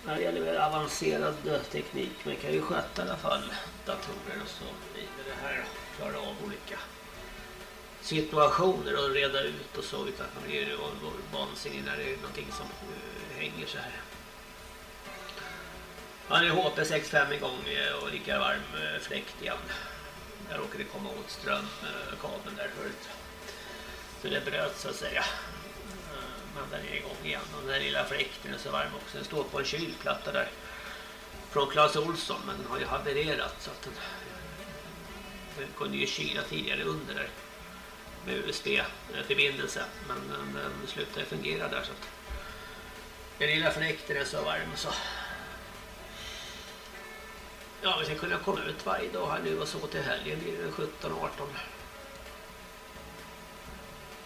När det gäller mer avancerad eh, teknik. Man kan ju sköta i alla fall datorer och så vidare här. Klara av olika situationer och reda ut och så utan att man blir vansinnig när det är någonting som eh, hänger så här. Ja, är HP65 igång eh, och lika varm fläkt igen. Jag råkade komma åt strömkabeln där förut. Så det bröt så att säga. Eh, men den är igång igen och den där lilla fläkten är så varm också. Den står på en kylplatta där. Från Clas Olsson men den har ju havererat så att den, den kunde ju kyla tidigare under där. Med USB-förbindelse. Eh, men den, den slutade fungera där så att den lilla fläkten är så varm så Ja, vi ska kunna komma ut varje dag här nu och så till helgen blir det 17-18.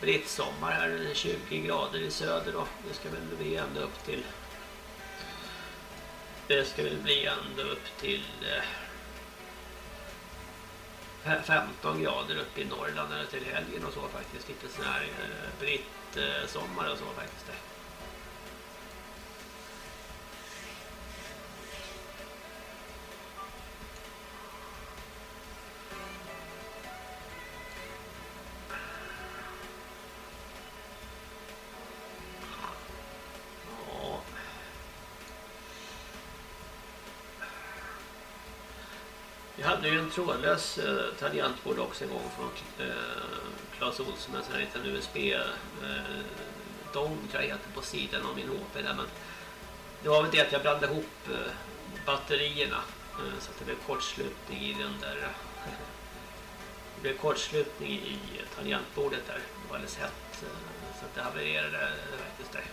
Brittsommar här, 20 grader i söder då. Det ska väl bli ända upp till... Det ska väl bli ända upp till... Eh, 15 grader uppe i Norrland eller till helgen och så faktiskt. Lite sån här eh, brittsommar eh, och så faktiskt. Hade ju en trådlös eh, tangentbord också en gång från eh, Clas Ohlson med en sån här liten USB eh, dong tror jag heter på sidan av min HP där. Men det var väl det att jag blandade ihop eh, batterierna eh, så att det blev kortslutning i den där det blev kortslutning i tangentbordet där det var alldeles hett eh, så att det havererade faktiskt där.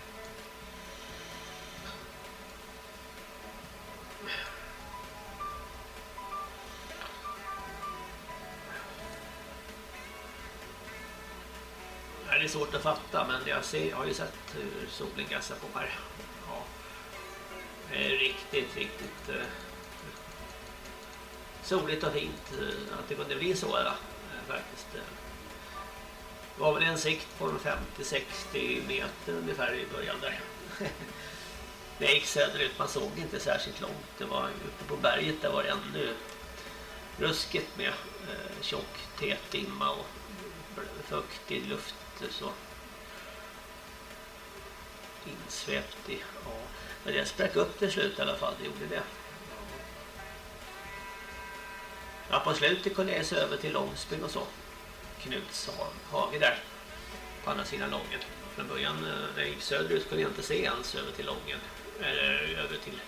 Det är svårt att fatta men jag, ser, jag har ju sett hur solen gassar på här. Ja. Det är riktigt, riktigt eh, soligt och fint eh, att det kunde bli så ja, eh, faktiskt. Eh. Det var väl en sikt på en 50-60 meter ungefär i början där. När jag gick söderut, man såg inte särskilt långt. Det var uppe på berget, där var det ännu ruskigt med eh, tjock tät dimma och fuktig luft så insvept i. Ja. Men det sprack upp till slut i alla fall, det gjorde det. Ja, på slutet kunde jag se över till Långsbyn och så. Knuts hage där. På andra sidan Lången. Från början när jag gick söderut kunde jag inte se ens över till Lången. Eller över till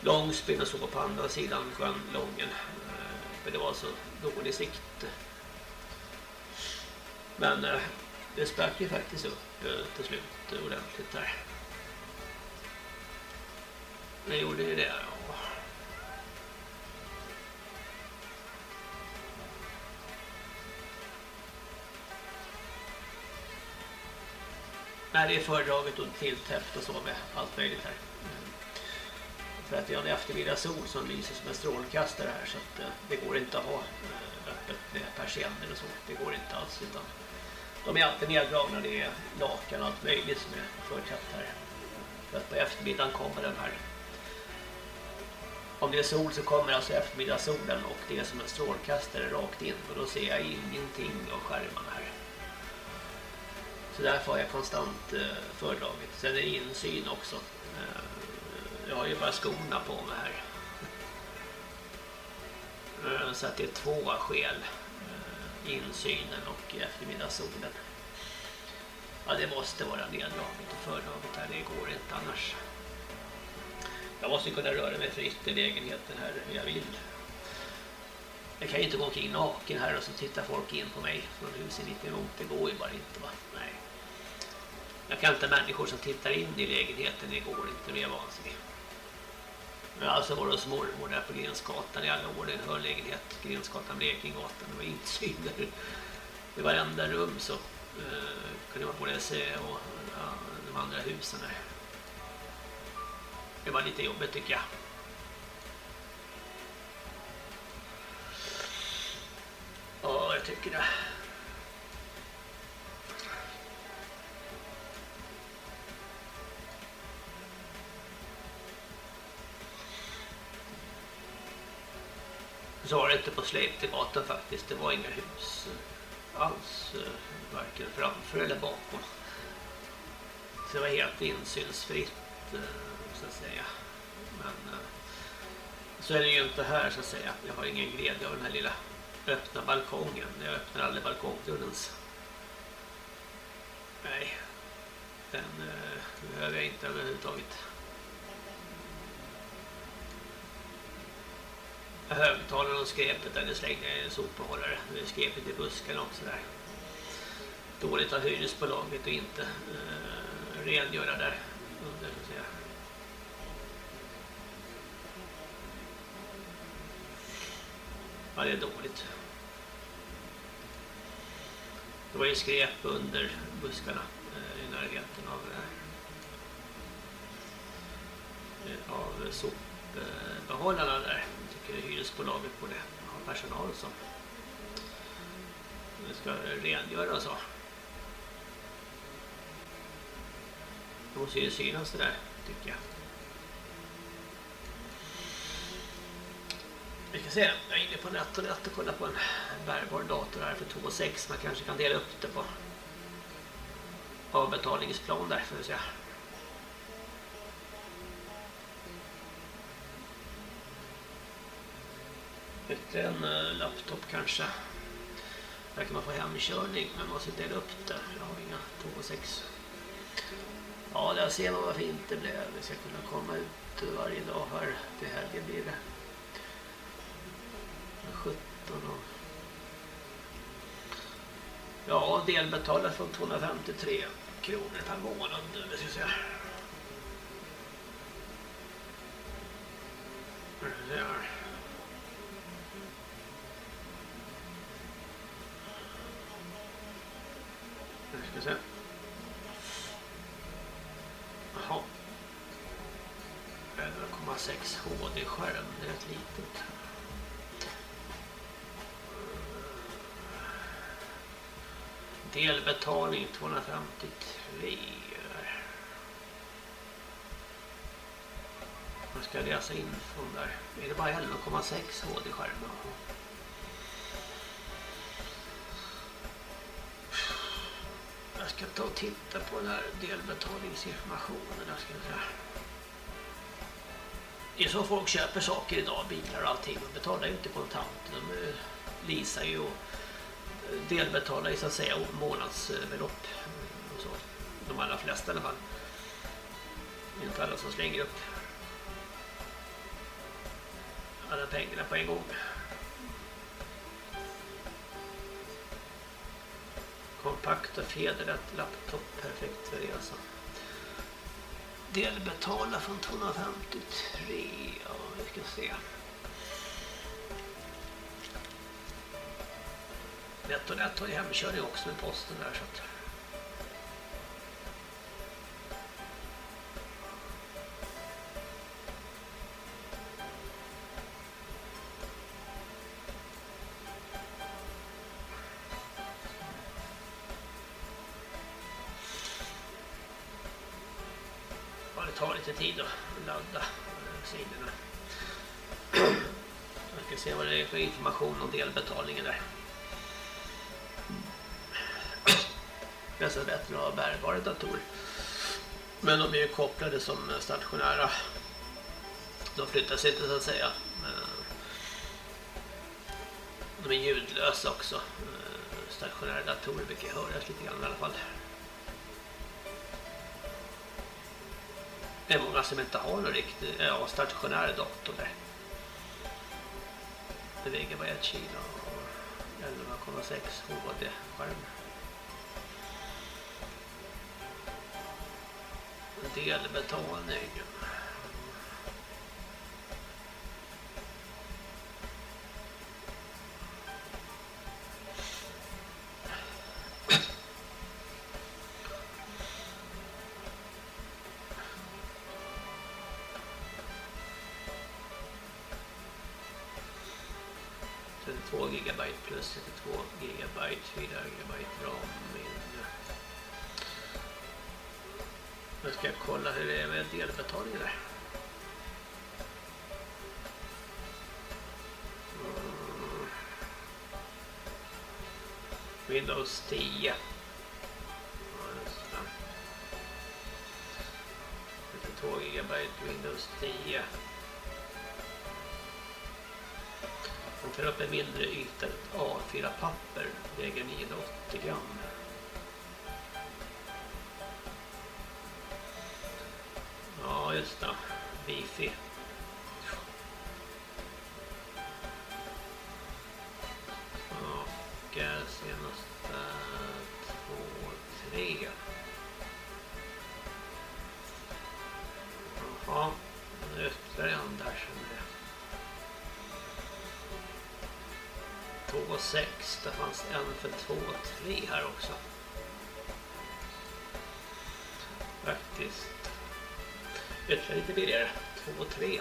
Långsbyn och så på andra sidan sjön Lången. Eh, för det var så dålig sikt. Men eh, det sprack ju faktiskt upp eh, till slut eh, ordentligt där. Det gjorde ju det, ja. Nej, det är föredraget och tilltäppt och så med allt möjligt här. För att vi har en eftermiddagssol som lyser som en strålkastare här så att eh, det går inte att ha öppet med persienner och så. Det går inte alls utan de är alltid neddragna. Det är lakan och allt möjligt som är förtäppt här. För att på eftermiddagen kommer den här om det är sol så kommer alltså eftermiddagssolen och det är som en strålkastare rakt in och då ser jag ingenting av skärmarna här. Så därför har jag konstant eh, föredragit. Sen är det insyn också. Eh, jag har ju bara skorna på mig här. Eh, så att det är två skäl. Insynen och eftermiddagssolen. Ja, det måste vara neddraget och fördraget här. Det går inte annars. Jag måste kunna röra mig fritt i lägenheten här hur jag vill. Jag kan ju inte gå omkring naken här och så tittar folk in på mig från huset mitt emot. Det går ju bara inte va? Nej. Jag kan inte människor som tittar in i lägenheten, det går inte, det är vansinnigt. Jag har alltså varit hos mormor där på Grensgatan i alla år, en hörlägenhet, Grensgatan, Blekingegatan, det var insyn där. I varenda rum så eh, kunde man både se och ja, de andra husen där. Det var lite jobbigt tycker jag. Ja, jag tycker det. Så var det inte på Sleiptegatan faktiskt. Det var inga hus alls. Eh, varken framför eller bakom. Så det var helt insynsfritt eh, så att säga. Men eh, så är det ju inte här så att säga. Jag har ingen glädje av den här lilla öppna balkongen. Jag öppnar aldrig balkongdörren. Nej, den behöver jag inte överhuvudtaget. Högtalaren och skräpet där det slängde jag en sopbehållare. Nu är skräpet i buskarna också där. Dåligt av hyresbolaget och inte eh, rengöra där under så att säga. Ja, det är dåligt. Det var ju skräp under buskarna eh, i närheten av, eh, av sopbehållarna där. Tycker hyresbolaget borde ha personal som ska rengöra och så. Det måste ju synas det där, tycker jag. Vi kan se, jag är inne på NetOnNet och kollar på en bärbar dator här för 2,6. Man kanske kan dela upp det på avbetalningsplan där får vi se. Ytterligare en eh, laptop kanske. Där kan man få hemkörning men man måste dela upp det. Jag har inga 2 600. Ja, där ser man vad fint det blev. Vi ska kunna komma ut varje dag här till helgen blir det. 17 och... Ja, delbetalat från 253 kronor per månad. Det ska säga. Vi ska se. Jaha. 11,6 HD-skärm, det är rätt litet. Delbetalning 253. Nu ska jag läsa in från där. Är det bara 11,6 HD-skärm? Jag ska ta och titta på den här delbetalningsinformationen. Jag ska säga. Det är så folk köper saker idag, bilar och allting. De betalar ju inte kontant. De eh, leasar ju och eh, delbetalar ju så att säga månadsbelopp. Och så. De allra flesta i alla fall. Inte alla som slänger upp alla pengarna på en gång. Kompakt och fjäderlätt laptop, perfekt för resa. Delbetala från 253, ja vi ska se. NetOnNet har ju hemkörning också med posten där så att lite tid att ladda eh, sidorna. Vi ska se vad det är för information om delbetalningen där. Nästan bättre att ha bärbara datorer. Men de är ju kopplade som stationära. De flyttas inte så att säga. Eh, de är ljudlösa också. Eh, stationära datorer brukar höras lite grann i alla fall. Det är många som inte har någon riktig ja, eh, stationär dator där. Det väger bara 1 kilo och 11,6 HD-skärm. Delbetalning. Gigabyte, 4 gigabyte ram minne. Nu ska jag kolla hur det är med delbetalningen där. Mm. Windows 10. Ja, just det. 32 GB Windows 10. Den tar upp en mindre yta, ett A4-papper, väger 980 gram. Ja, just det. Wifi. Lite billigare. 2,3.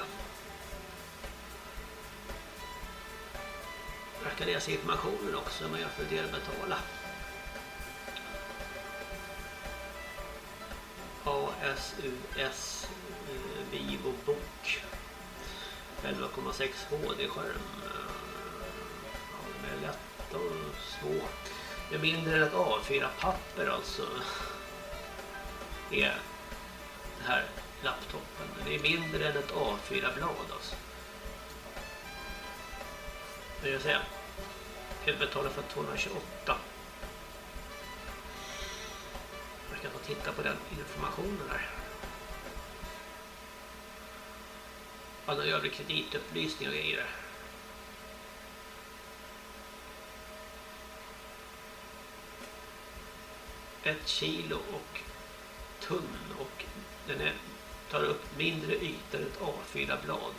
Jag kan läsa informationen också men jag får delbetala. ASUS eh, Vivo Bok 11,6 HD-skärm Det är lätt och svårt. Det är mindre än ett A4-papper alltså. Är det här. Det är mindre än ett A4-blad alltså. Det vill säga. Jag betalar för 228. Jag ska få titta på den informationen här. Alla övrig kreditupplysning och grejer. ett kilo och tunn och den är, tar upp mindre ytor än ett A4-blad.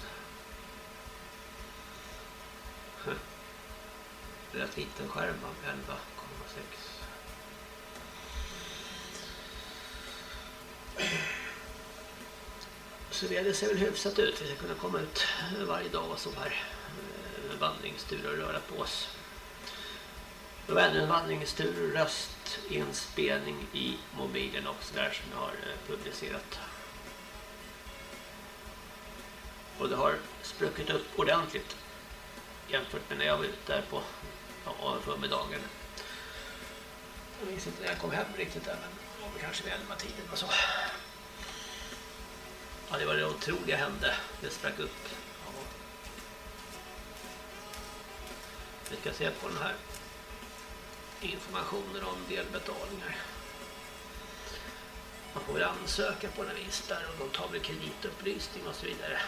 Rätt liten skärm av 11,6. Så det ser väl hyfsat ut. Vi ska kunna komma ut varje dag och så här eh, med vandringstur och röra på oss. Det var ännu en vandringstur röstinspelning i mobilen också där som jag har eh, publicerat. Och det har spruckit upp ordentligt jämfört med när jag var ute där på ja, förmiddagen. Jag minns inte när jag kom hem riktigt där, men det var kanske vid elva tiden och så. Ja, det var det otroliga hände. Det sprack upp. Ja. Vi ska se på den här informationen om delbetalningar. Man får väl ansöka på något vis där och de tar väl kreditupplysning och så vidare.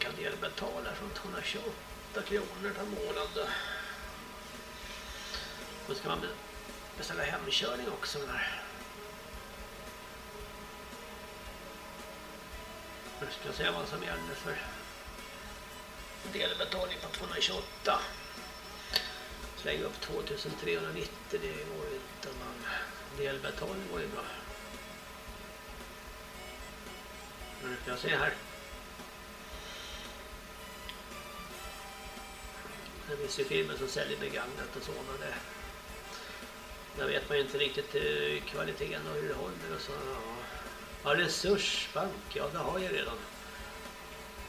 Man kan delbetala från 228 kronor per månad. Då ska man beställa hemkörning också. Där. Nu ska jag se vad som gäller för delbetalning på 228. Släng upp 2390, det går ju inte. man. delbetalning går ju bra. Nu ska jag se här. Det finns ju firmor som säljer begagnat och så men Det, där vet man ju inte riktigt eh, kvaliteten och hur det håller och så. Ja. Resursbank, ja det har jag redan.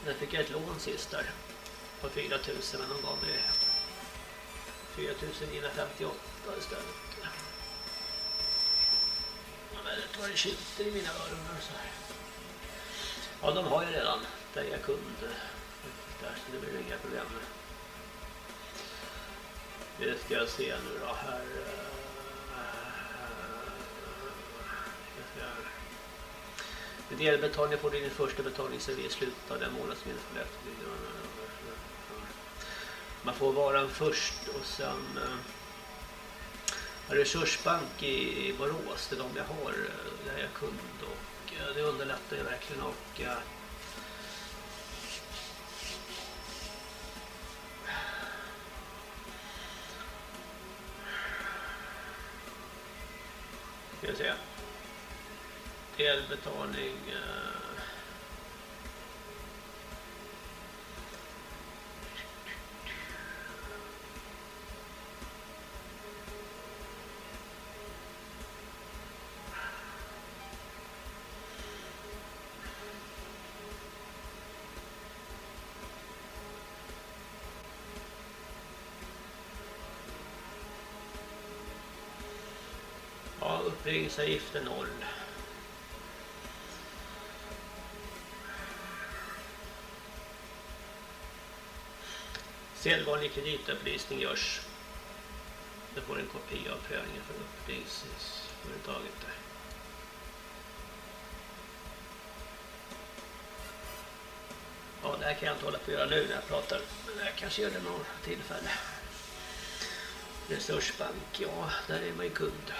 Där fick jag ett lån sist där. På 4000 men de gav mig 4958 istället. Ja, men det var det tjuter i mina öron så här. Ja, de har jag redan. Där jag kunde. Där, så det blir inga problem med. Det ska jag se nu då här. Med delbetalning får du din första betalningsserie i slutet av den månad som är förlöpt. Man får varan först och sen äh, Resursbank i Borås, det är de jag har där jag kund och det underlättar ju verkligen och ska jag säga. Delbetalning eh, Ja, är noll. Sedvanlig kreditupplysning görs. Du får en kopia av prövningen från upplysningsföretaget. Där. Ja, det här kan jag inte hålla på att göra nu när jag pratar. Men jag kanske gör det någon tillfälle. Resursbank, ja, där är man ju kund.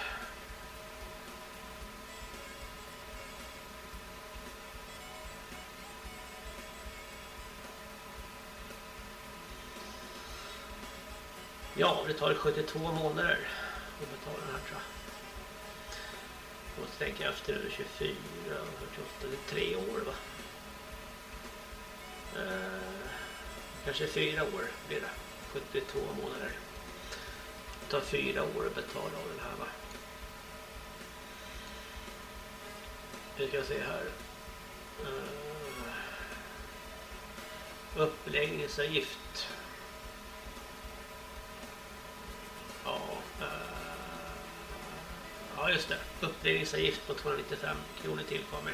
Ja, det tar 72 månader att betala den här tror jag. Måste tänka efter 24, 48, det är tre år va? Eh, kanske fyra år blir det. 72 månader. Det tar fyra år att betala av den här va? Vi ska se här. Eh, uppläggningsavgift. Just det. Uppläggningsavgift på 295 kronor tillkommer.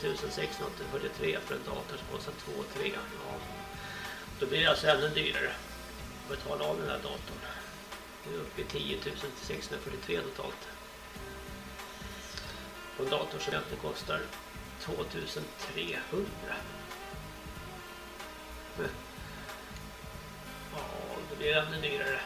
643 för en dator som kostar 2 3 ja. Då blir det alltså ännu dyrare att betala av den här datorn. Nu är uppe i 10 643 totalt. På en dator som egentligen kostar 2300 Ja, då blir det ännu dyrare.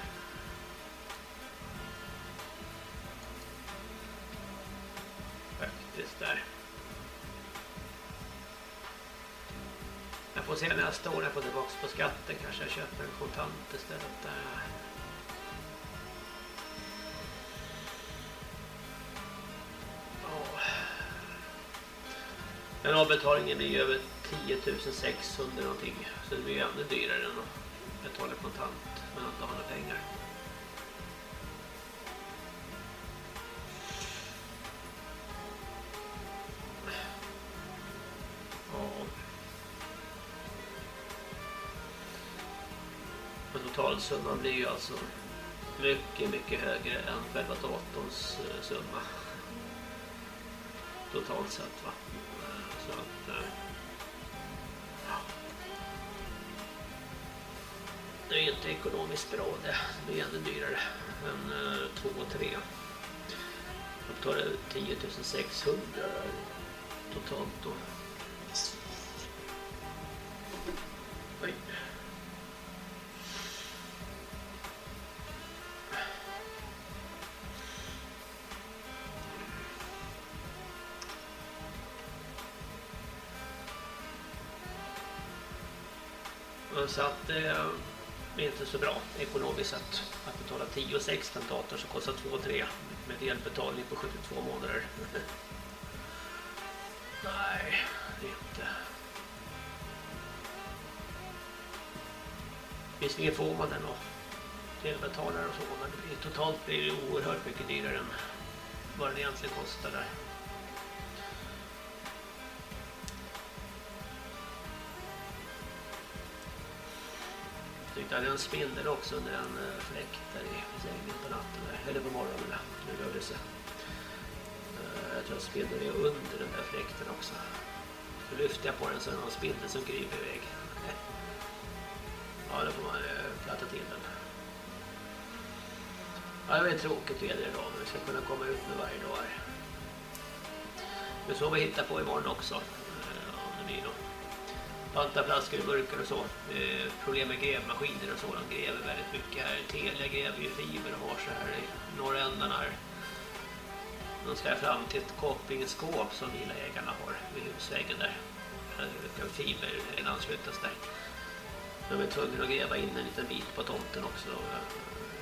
får se nästa år när jag får tillbaka på skatten. Kanske jag köper en kontant istället. Där. Den avbetalningen blir ju över 10 600 någonting. Så det blir ju ännu dyrare än att betala kontant. Men att ha några pengar. Totalsumman blir ju alltså mycket, mycket högre än själva datorns eh, summa. Totalt sett va. Så att... Eh, ja. Det är inte ekonomiskt bra det. Det blir ännu dyrare än 2 och 3. Jag det 10 600 totalt då. Så att eh, det är inte så bra ekonomiskt sett att betala 10 och 6 en dator som kostar 2 och 3 med delbetalning på 72 månader. Nej, det är inte. Visserligen får man den och delbetalare och så men totalt blir det oerhört mycket dyrare än vad den egentligen kostar där. Jag hade en spindel också under en eh, fläkt där i sängen på natten, där, eller på morgonen där. Nu rörde sig. Eh, jag tror att spindeln är under den där fläkten också. Så lyfter jag på den så är det någon spindel som kryper iväg. Ja, då får man eh, platta till den. Ja, det var ett tråkigt väder idag, men vi ska kunna komma ut med varje dag här. Men så vi hittar på imorgon också. Om det blir något panta flaskor och burkar och så. Eh, problem med grävmaskiner och så. De gräver väldigt mycket här. Telia gräver ju fiber och har så här i norra ändan här. De ska fram till ett kopplingsskåp som villaägarna har vid husväggen där. Kan fiber anslutas där. De är tvungna att gräva in en liten bit på tomten också.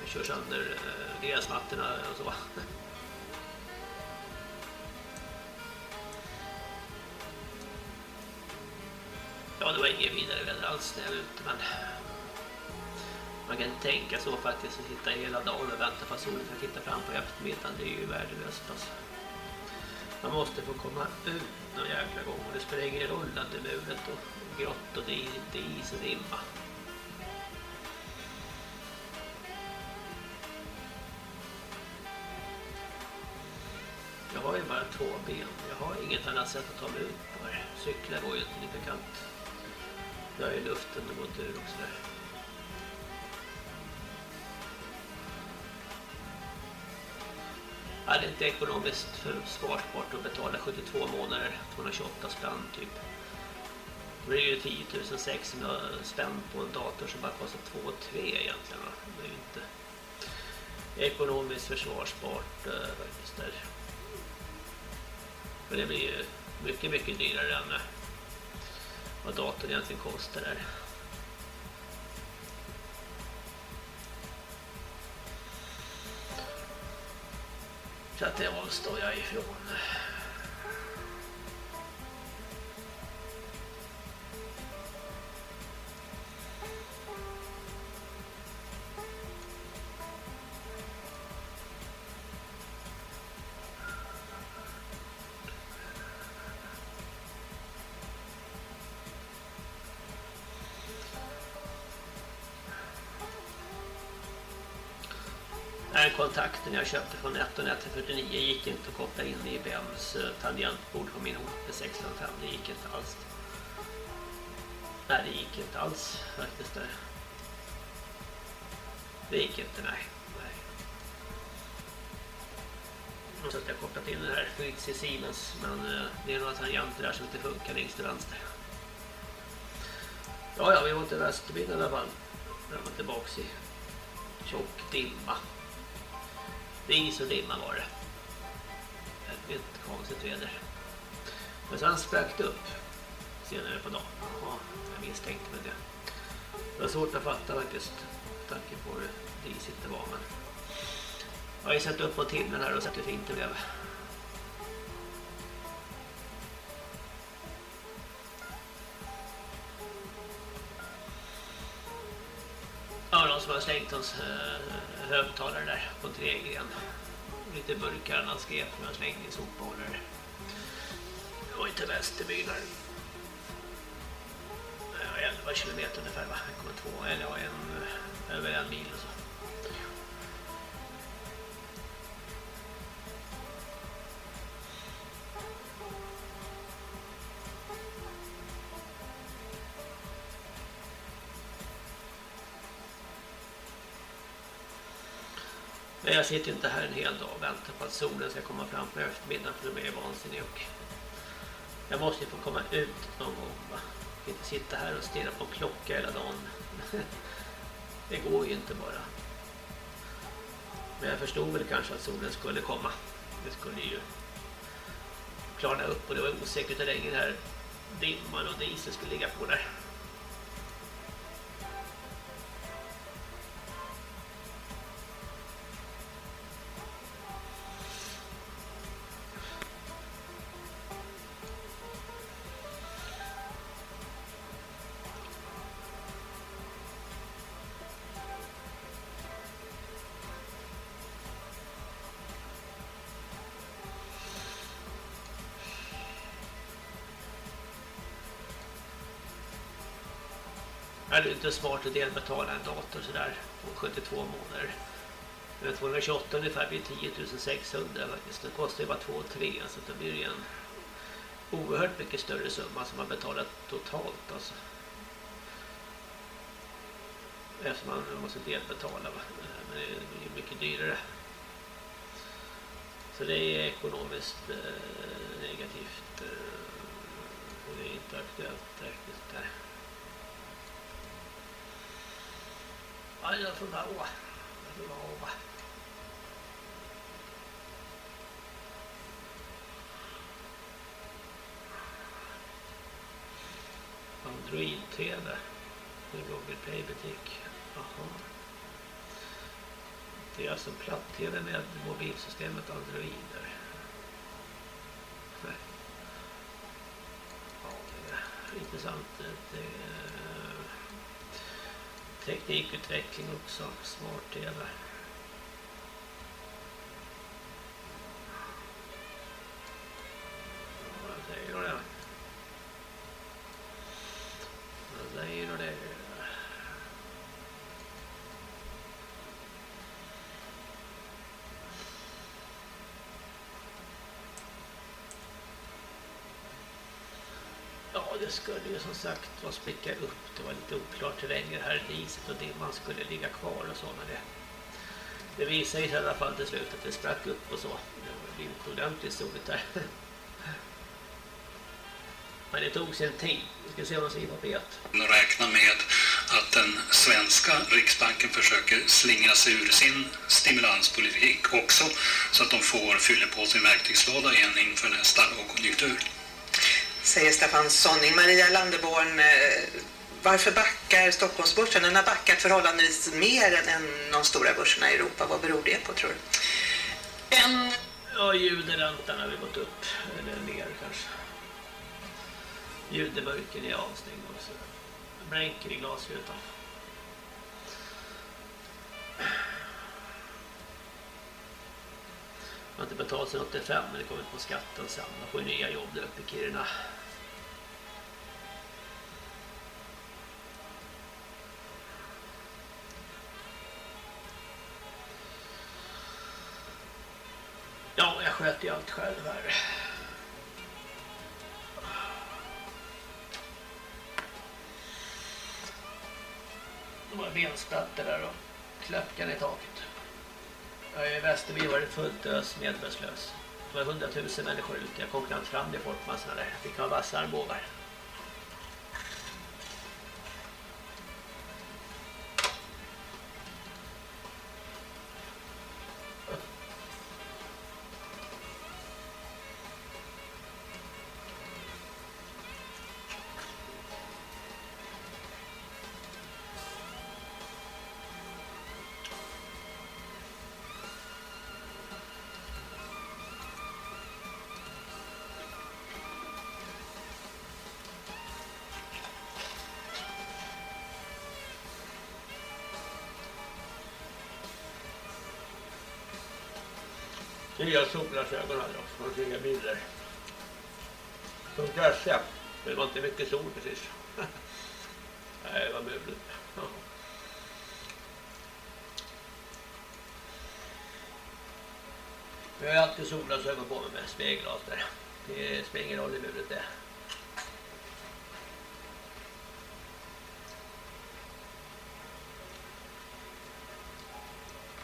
Och kör sönder eh, gräsmattorna och så. alls när ute, men man kan inte tänka så faktiskt att sitta hela dagen och vänta på att solen ska titta fram på eftermiddagen. Det är ju värdelöst alltså. Man måste få komma ut någon jäkla gång och det spelar ingen roll att det är mulet och grått och det är inte is och dimma. Jag har ju bara två ben. Jag har inget annat sätt att ta mig ut på Cyklar går ju inte lite bekant. Jag i luften och gått ur också där. Ja, det är inte ekonomiskt försvarbart att betala 72 månader, 228 spänn typ. Då blir det ju 10 600 spänn på en dator som bara kostar 2 3 egentligen. va. Det är ju inte ekonomiskt försvarsbart eh, faktiskt där. Men det blir ju mycket, mycket dyrare än eh, vad datorn egentligen kostar där. Så att det avstår jag ifrån. Kontakten jag köpte från NetOnNet 49 gick inte att koppla in i IBMs eh, tangentbord på min HP 605. Det gick inte alls. Nej, det gick inte alls faktiskt. Där. Det gick inte, nej. nej. Så att jag kopplat in den här Fritz i Siemens. Men eh, det är några tangenter där som inte funkar längst till vänster. Ja, ja, vi var till Västerbyn i alla fall. Fram var tillbaka i tjock dimma. Dis is och dimma var det. Väldigt konstigt väder. Men sen sprack det upp senare på dagen. Jaha, jag misstänkte med det. Det var svårt att fatta faktiskt. Tanken tanke på hur disigt det var. Men jag har ju sett upp på timmen här och sett hur fint det blev. Som har slängt hans eh, högtalare där på trägren. Lite burkar han har skrev som jag slängde i sophållare. Det var inte Västerbyn där. Ja, 11 kilometer ungefär va? 1,2 eller ja, en, över en mil och så. Men jag sitter inte här en hel dag och väntar på att solen ska komma fram på eftermiddagen för de är vansinnig och jag måste ju få komma ut någon gång va. Jag kan inte sitta här och stirra på en klocka hela dagen. Det går ju inte bara. Men jag förstod väl kanske att solen skulle komma. Det skulle ju klarna upp och det var osäkert hur länge den här dimman och diesel skulle ligga på där. Är det inte smart att delbetala en dator sådär på 72 månader. Men 228 ungefär blir 10 600 faktiskt. Det kostar ju bara 2 3 så det blir ju en oerhört mycket större summa som man betalat totalt alltså. Eftersom man måste delbetala va? men det är ju mycket dyrare. Så det är ekonomiskt eh, negativt. Eh, det är inte aktuellt eh, riktigt där. Ja, jag får bara åh. Jag får bara åh. Android-TV. Google Play-butik. Jaha. Det är alltså en platt-TV med mobilsystemet Android där. Nej. Ja, det är intressant. Det är teknikutveckling också, smart-tv. Vad säger du det? Vad säger du det? Ja, det skulle ju som sagt vara spricka upp. Det var lite oklart terräng här i diset och dimman skulle ligga kvar och så. Men det, det visade sig i alla fall till slut att det sprack upp och så. Det har blivit ordentligt soligt där. Men det tog sin tid. Vi ska se vad Simon vet. E och räkna med att den svenska riksbanken försöker slingra sig ur sin stimulanspolitik också så att de får fylla på sin verktygslåda igen inför nästa lågkonjunktur. Säger Staffan Sonning. Maria Landeborn, eh, varför backar Stockholmsbörsen? Den har backat förhållandevis mer än, de stora börserna i Europa. Vad beror det på tror du? En... Ja, juderäntan har vi gått upp. Eller ner kanske. Judeburken är avstängd också. Blänker i glasrutan. Har inte betalt sedan 85 men det kommer på skatten sen. Man får ju nya jobb där uppe i Kiruna. Ja, jag sköter ju allt själv här. Det var bensplattor där och kläpkan i taket. Jag är i Västerby var det fullt ös medvetslös. Det var hundratusen människor ute. Jag kom knappt fram till folkmassorna där. Fick ha vassa armbågar. Nya solglasögon hade jag också, ser inga bilder. .se. Men det var inte mycket sol precis. Nej, det var mulet. Ja. Jag har alltid solglasögon på mig med speglas där. Det spelar ingen roll i mulet det.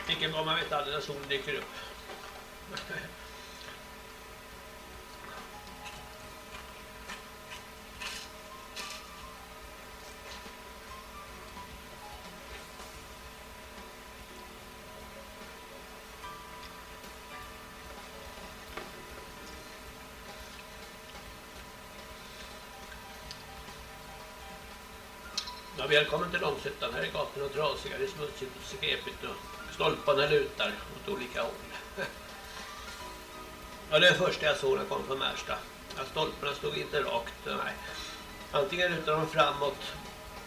Vilken bra man vet aldrig när solen dyker upp. Ja, välkommen till Långshyttan. Här är gatorna trasiga, det är smutsigt och skepigt och stolparna lutar åt olika håll. Ja, det är det första jag såg när jag kom från Märsta. Att stolparna stod inte rakt. Nej. Antingen lutar de framåt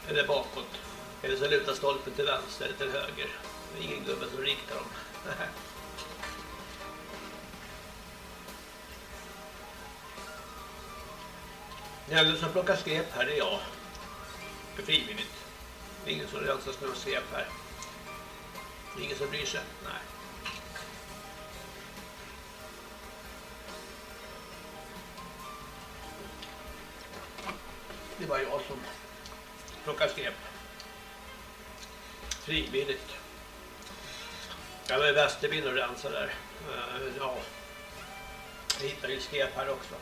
eller bakåt. Eller så lutar stolpen till vänster eller till höger. Det är ingen gubbe som riktar dem. Den som plockar skräp här är jag. För frivilligt. Det är ingen som rensar snö skräp här. Det är ingen som bryr sig. Nej. Var jag som plockade skräp. Frivilligt. Jag var i Västerbyn och rensade där. Eh, ja. Jag hittade ju skräp här också.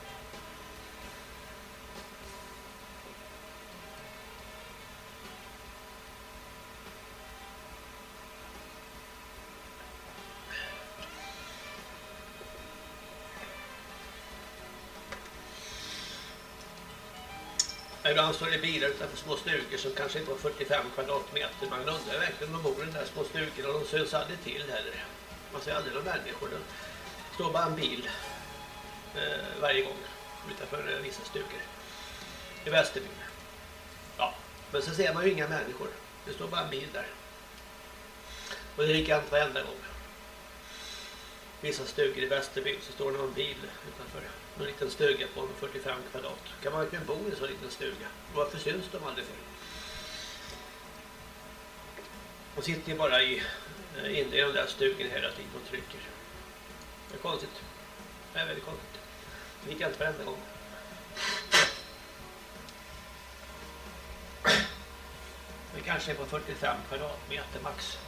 Ibland står det bilar utanför små stugor som kanske inte var 45 kvadratmeter. Man undrar verkligen om de bor i de där små stugorna och de syns aldrig till heller. Man ser aldrig några människor. Det står bara en bil eh, varje gång utanför eh, vissa stugor i Västerbyn. Ja, men så ser man ju inga människor. Det står bara en bil där. Och det är likadant varenda gång. Vissa stugor i Västerbyn så står det någon bil utanför en liten stuga på 45 kvadrat. Kan man verkligen bo i en så liten stuga? Varför syns de aldrig för? De sitter ju bara i, eh, inne i de där stugorna hela tiden och trycker. Det är konstigt. Det är väldigt konstigt. Det gick inte varenda gång. Det kanske är på 45 kvadratmeter max.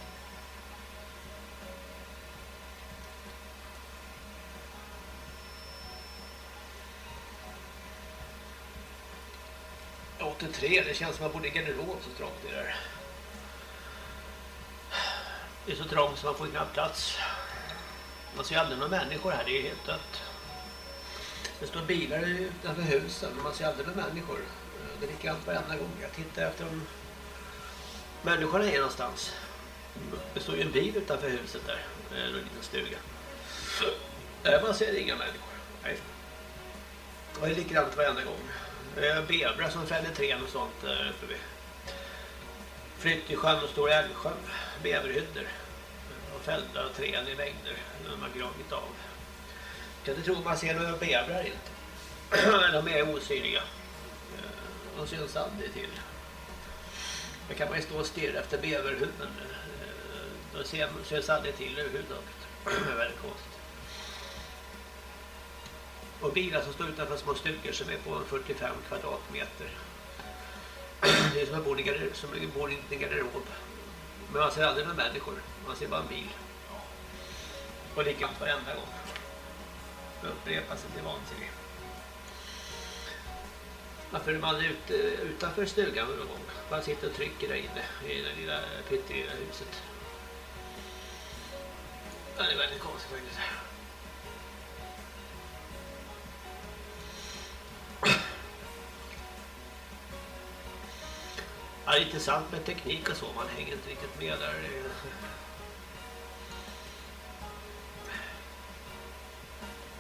83, det känns som att man bor i garderob så trångt det där. Det är så trångt så man får knappt plats. Man ser aldrig några människor här, det är helt dött. Det står bilar utanför husen men man ser aldrig några människor. Det är likadant varenda gång. Jag tittar efter om människorna är någonstans. Det står ju en bil utanför huset där, eh, en liten stuga. Eh, man ser inga människor. Nej. Det är likadant varenda gång. Eh, bebra som fällde träd och sånt där uppe vid Flyttesjön och Stora Älvsjön. Beverhyddor. Eh, och fällda träd i mängder när de har gravit av. Kan inte tro man ser några bebrar inte? de är osynliga. De syns aldrig till. Där kan man ju stå och stirra efter beverhuden. De syns aldrig till överhuvudtaget. Det är väldigt konstigt. Och bilar som står utanför små stugor som är på 45 kvadratmeter. Det är som att bo i som i en garderob. Men man ser aldrig några människor. Man ser bara en bil. Och likadant varenda gång. Det upprepas till vansinne. Varför är man ute, eh, utanför stugan någon gång? Man sitter och trycker där inne i det lilla pyttelilla huset. Ja, det är väldigt konstigt faktiskt. Ja, det är intressant med teknik och så. Man hänger inte riktigt med där.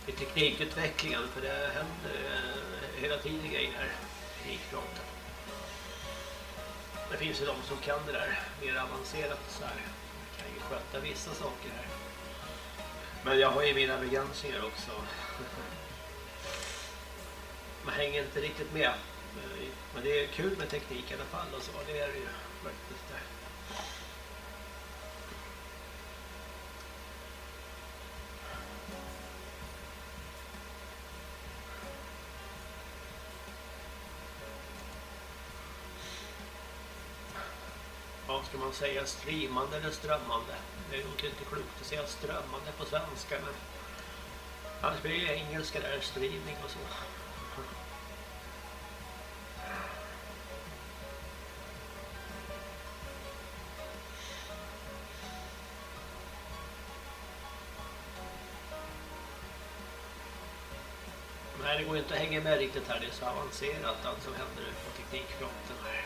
I teknikutvecklingen, för det händer eh, hela tiden grejer här i fronten. Det finns ju de som kan det där mer avancerat så här. Kan ju sköta vissa saker här. Men jag har ju mina begränsningar också. Man hänger inte riktigt med. Eh, men det är kul med teknik i alla fall och så. Det är det ju faktiskt. Vad ska man säga? Streamande eller strömmande? Det är nog inte klokt att säga strömmande på svenska men annars blir det engelska där, streaming och så. Går inte att hänga med riktigt här. Det är så avancerat allt som händer på teknikfronten här.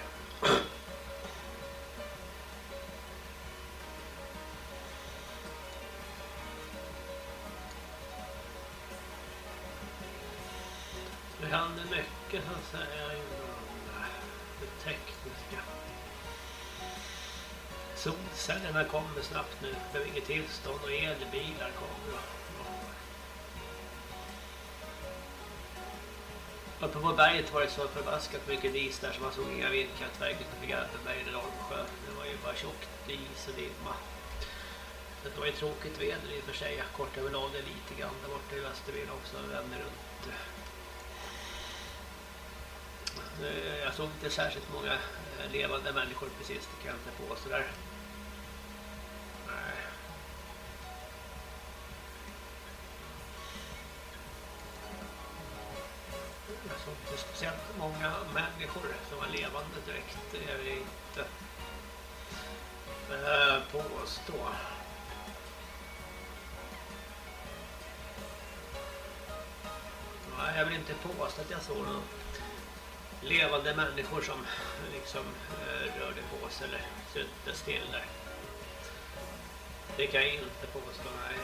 Det händer mycket så att säga inom eh, det tekniska. Solcellerna kommer snabbt nu. Behöver inget tillstånd och elbilar kommer. Uppe på berget var det så förbaskat mycket is där så man såg inga vindkraftverk utanför Garpenberg eller Holmsjö. Det var ju bara tjockt is och dimma. Så det var ju tråkigt väder i och för sig. Kort överlag det lite grann där borta i Västervik också. Vänner runt. Eh, jag såg inte särskilt många eh, levande människor precis. Det kan jag inte på sådär. Direkt. Det är jag inte eh, påstå. Nej, jag vill inte påstå att jag såg någon levande människor som liksom eh, rörde på sig eller sitter still där. Det kan jag inte påstå, nej.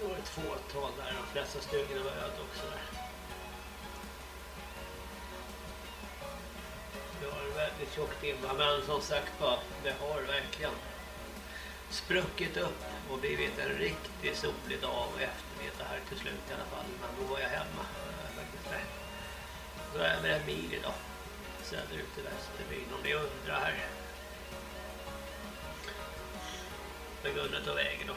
Det var ett fåtal där, de flesta stugorna var öde också där. Var tjockt dimma, men som sagt var, det har verkligen spruckit upp och blivit en riktigt solig dag och eftermiddag här till slut i alla fall. Men då var jag hemma eh, faktiskt. Är jag en mil idag. Söderut i Västerbyn om ni undrar här. På grund av vägen då.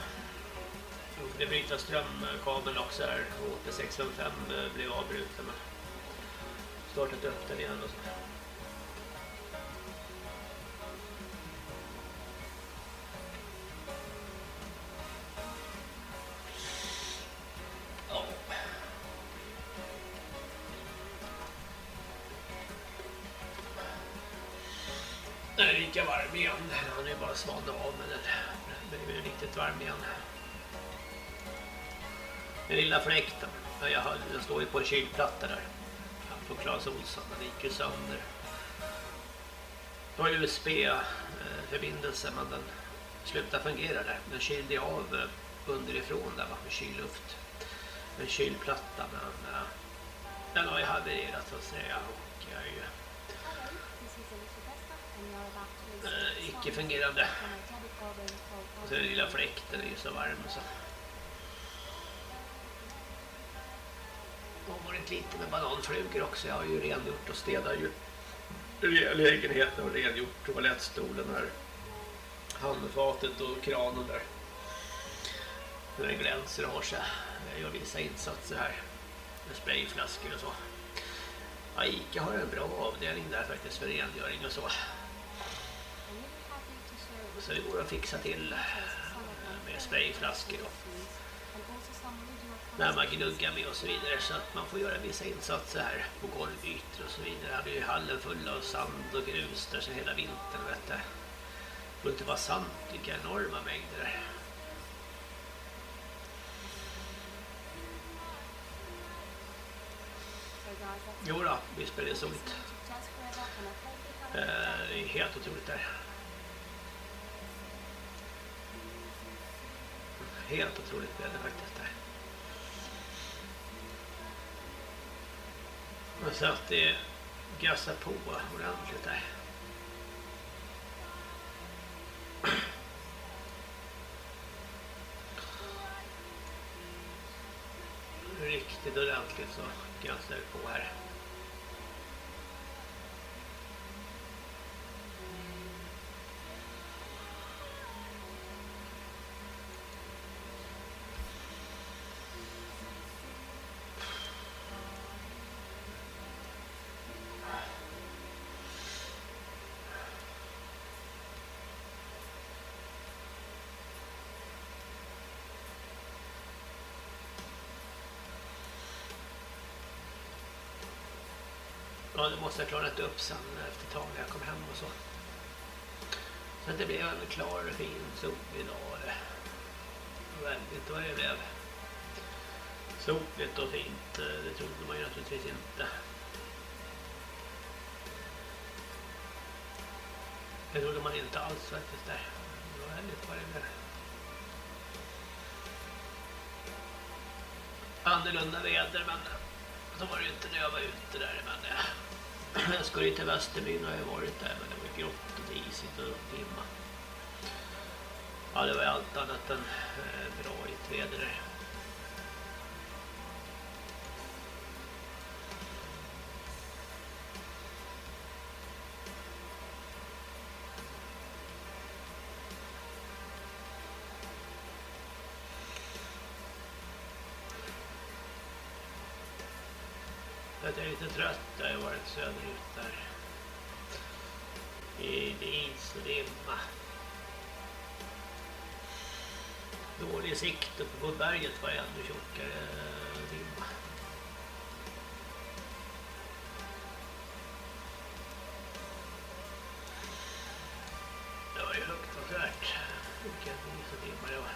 Det bryta strömkabeln också här. OP655 eh, blev avbruten men startat upp den igen och så. Igen. Han är bara svalnat av men den ju riktigt varm igen. Den lilla fläkten. Jag höll, den står ju på en kylplatta där. Från Clas Olsson. Den gick ju sönder. Det var USB-förbindelse eh, men den slutade fungera där. Den kylde av eh, underifrån där med kylluft. En kylplatta men eh, den har ju havererat så att säga. Och jag är ju eh, icke fungerande. Och så den lilla fläkten är ju så varm så. Jag har varit lite med bananflugor också. Jag har ju rengjort och städat ju lägenheten och rengjort toalettstolen här. Handfatet och kranen där. Den glänser och har sig. Jag gör vissa insatser här. Med sprayflaskor och så. Ja, Ica har en bra avdelning där faktiskt för rengöring och så. Så det går att fixa till eh, med sprayflaskor och när man gnuggar med och så vidare så att man får göra vissa insatser här på golvytor och så vidare. Här blir ju hallen full av sand och grus där så hela vintern vet du. Det får inte vara sant, vilka enorma mängder där. Jo då, visst blir det soligt. Eh, det är helt otroligt där. helt otroligt väder faktiskt där. Men så att det gassar på ordentligt där. Riktigt ordentligt så gassar det på här. Ja, det måste ha klarat upp sen efter ett tag när jag kom hem och så. Så det blev en klar och fin solig dag. Det var Väldigt vad det blev. Soligt och fint, eh, det trodde man ju naturligtvis inte. Det trodde man inte alls faktiskt där. Det var väldigt vad det blev. Annorlunda väder men då var det ju inte när jag var ute där men eh, jag skulle ju till Västerbyn har jag varit där men det var grått och isigt och dimma. Ja det var allt annat än eh, bra i ett väder där. Jag är lite trött, jag har varit söderut där. I is och dimma. Dålig sikt uppe på berget var ännu tjockare dimma. Det var ju fruktansvärt. Vilken is och dimma det var.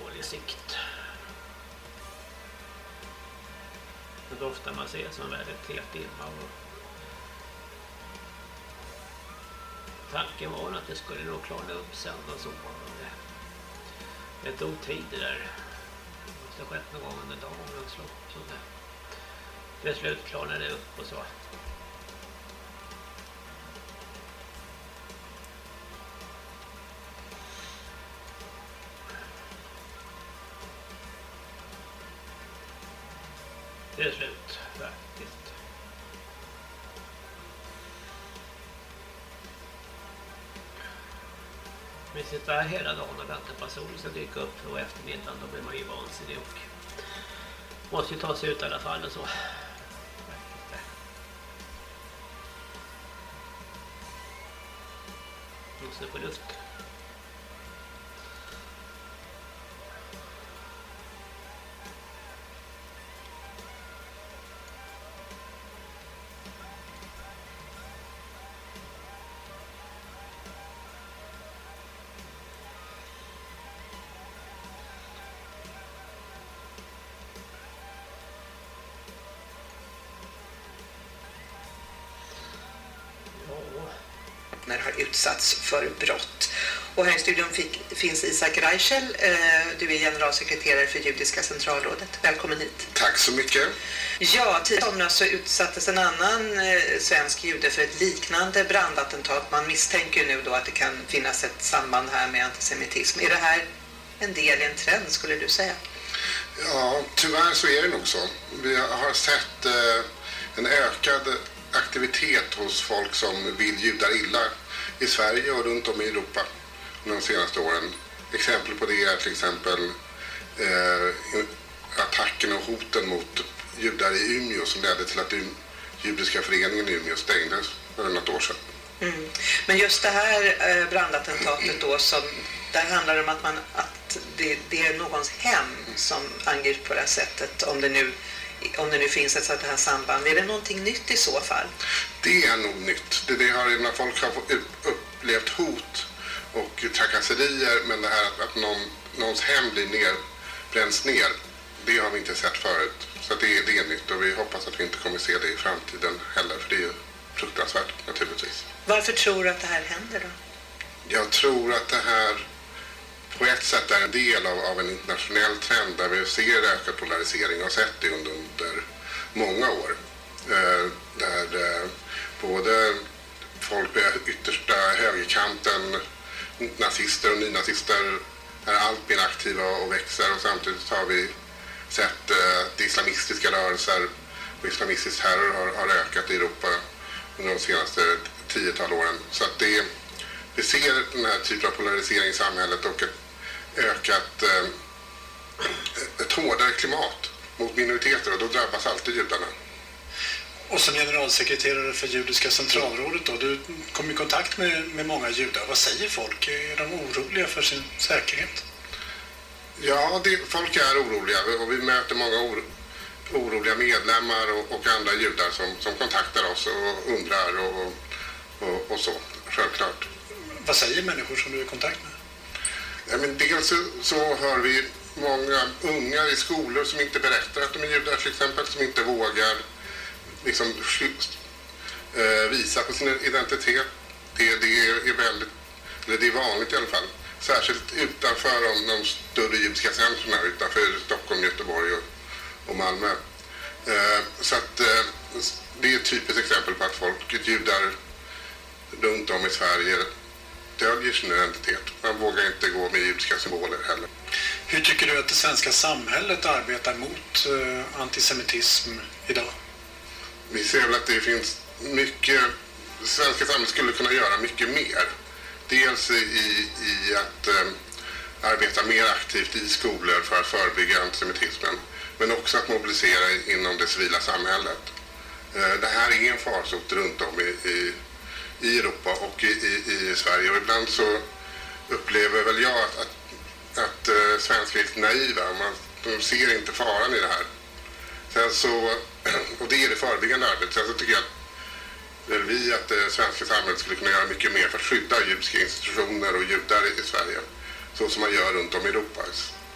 Dålig sikt. Inte ofta man ser som väldigt het dimma. Och tanken var att det skulle nog klarna upp sen och så. Det, det tog tid det där. Det måste ha skett någon gång under dagens lopp. Så det, till slut klarnade det upp och så. Hela dagen och väntar på att solen ska dyka upp och eftermiddagen då blir man ju vansinnig och måste ju ta sig ut i alla fall och så. Utsatts för brott. Och här i studion fick, finns Isak Reichel, eh, du är generalsekreterare för Judiska centralrådet. Välkommen hit. Tack så mycket. Ja, tidigare somras så utsattes en annan eh, svensk jude för ett liknande brandattentat. Man misstänker nu då att det kan finnas ett samband här med antisemitism. Är det här en del i en trend skulle du säga? Ja, tyvärr så är det nog så. Vi har sett eh, en ökad aktivitet hos folk som vill judar illa i Sverige och runt om i Europa de senaste åren. Exempel på det är till exempel eh, attacken och hoten mot judar i Umeå som ledde till att den judiska föreningen i Umeå stängdes för något år sedan. Mm. Men just det här eh, brandattentatet då, som, där handlar det om att, man, att det, det är någons hem som angrips på det här sättet, om det nu om det nu finns ett sådant här samband. Är det någonting nytt i så fall? Det är nog nytt. Det, det har, när folk har upplevt hot och trakasserier, men det här att, att någon, någons hem blir ner, bränns ner, det har vi inte sett förut. Så det, det är nytt och vi hoppas att vi inte kommer se det i framtiden heller, för det är ju fruktansvärt naturligtvis. Varför tror du att det här händer då? Jag tror att det här på ett sätt är en del av, av en internationell trend där vi ser ökad polarisering och har sett det under, under många år. Eh, där eh, både folk på yttersta högerkanten, nazister och nynazister är allt mer aktiva och växer och samtidigt har vi sett eh, att islamistiska rörelser och islamistisk terror har, har ökat i Europa under de senaste tiotal åren. Så att det, vi ser den här typen av polarisering i samhället och ett ökat, eh, ett hårdare klimat mot minoriteter och då drabbas alltid judarna. Och som generalsekreterare för Judiska centralrådet då, du kom i kontakt med, med många judar. Vad säger folk? Är de oroliga för sin säkerhet? Ja, det, folk är oroliga och vi möter många oro, oroliga medlemmar och, och, andra judar som, som kontaktar oss och undrar och, och, och så, självklart. Vad säger människor som du är i kontakt med? Ja, men dels så, hör vi många unga i skolor som inte berättar att de är judar till exempel, som inte vågar liksom eh, visa på sin identitet. Det, det är väldigt, eller det är vanligt i alla fall. Särskilt utanför de, de större judiska centren utanför Stockholm, Göteborg och, och Malmö. Eh, så att eh, det är ett typiskt exempel på att folk, judar runt om i Sverige döljer sin identitet. Man vågar inte gå med judiska symboler heller. Hur tycker du att det svenska samhället arbetar mot eh, antisemitism idag? Vi ser väl att det finns mycket, det svenska samhället skulle kunna göra mycket mer. Dels i, i att eh, arbeta mer aktivt i skolor för att förebygga antisemitismen. Men också att mobilisera inom det civila samhället. Eh, det här är en farsot runt om i, i, i Europa och i, i, i, Sverige. Och ibland så upplever väl jag att, att, att uh, svenskar är lite naiva. Man, de ser inte faran i det här. Sen så, och det är det förebyggande arbetet. Sen så tycker jag att vi att det svenska samhället skulle kunna göra mycket mer för att skydda judiska institutioner och judar i Sverige. Så som man gör runt om i Europa.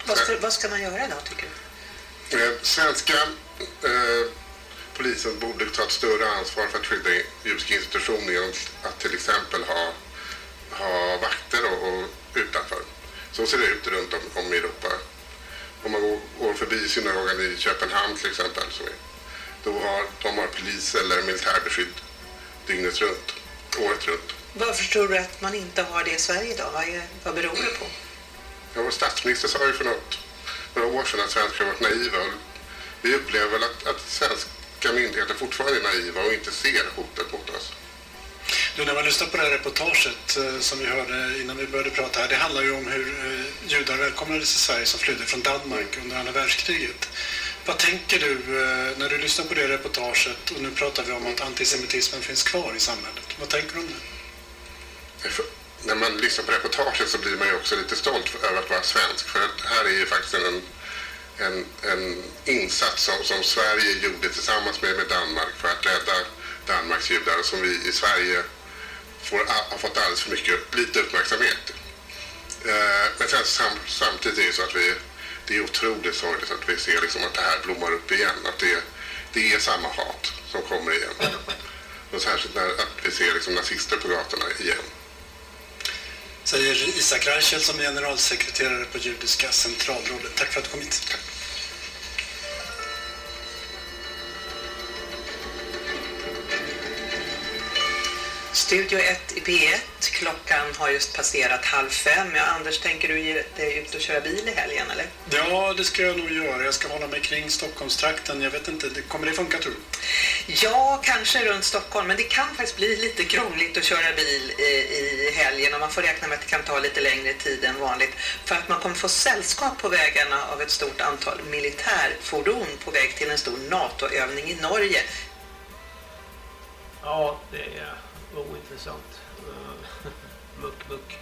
Vad ska, vad ska man göra då tycker du? Eh, svenska eh, polisen borde ta ett större ansvar för att skydda judiska institutioner genom att till exempel ha, ha vakter och, och utanför. Så ser det ut runt om, om i Europa om man går förbi synagogan i Köpenhamn till exempel så då har de har polis eller militärbeskydd dygnet runt, året runt. Varför tror du att man inte har det i Sverige då? Vad, är, vad beror det på? Ja, vår statsminister sa ju för något, några år sedan att svenskar varit naiva. Och vi upplever väl att, att svenska myndigheter fortfarande är naiva och inte ser hotet mot oss. Du, när man lyssnar på det här reportaget eh, som vi hörde innan vi började prata här, det handlar ju om hur eh, judar välkomnades till Sverige som flydde från Danmark under andra världskriget. Vad tänker du eh, när du lyssnar på det reportaget och nu pratar vi om att antisemitismen finns kvar i samhället. Vad tänker du om det? När man lyssnar på reportaget så blir man ju också lite stolt över att vara svensk. För att här är ju faktiskt en, en, en insats som, som Sverige gjorde tillsammans med, med Danmark för att rädda Danmarks judar och som vi i Sverige får, har fått alldeles för mycket, lite uppmärksamhet. Eh, men sen sam, samtidigt är det så att vi, det är otroligt sorgligt att vi ser liksom att det här blommar upp igen. Att det, det är samma hat som kommer igen. Och särskilt när att vi ser liksom nazister på gatorna igen. Säger Isak Reichel som är generalsekreterare på Judiska centralrådet. Tack för att du kom hit. Tack. Studio 1 i P1. Klockan har just passerat halv fem. Ja, Anders, tänker du ge dig ut och köra bil i helgen eller? Ja, det ska jag nog göra. Jag ska hålla mig kring Stockholmstrakten. Jag vet inte, kommer det funka tror du? Ja, kanske runt Stockholm. Men det kan faktiskt bli lite krångligt att köra bil i, i helgen och man får räkna med att det kan ta lite längre tid än vanligt. För att man kommer få sällskap på vägarna av ett stort antal militärfordon på väg till en stor NATO-övning i Norge. Ja, det är ointressant. Eh, muck, muck.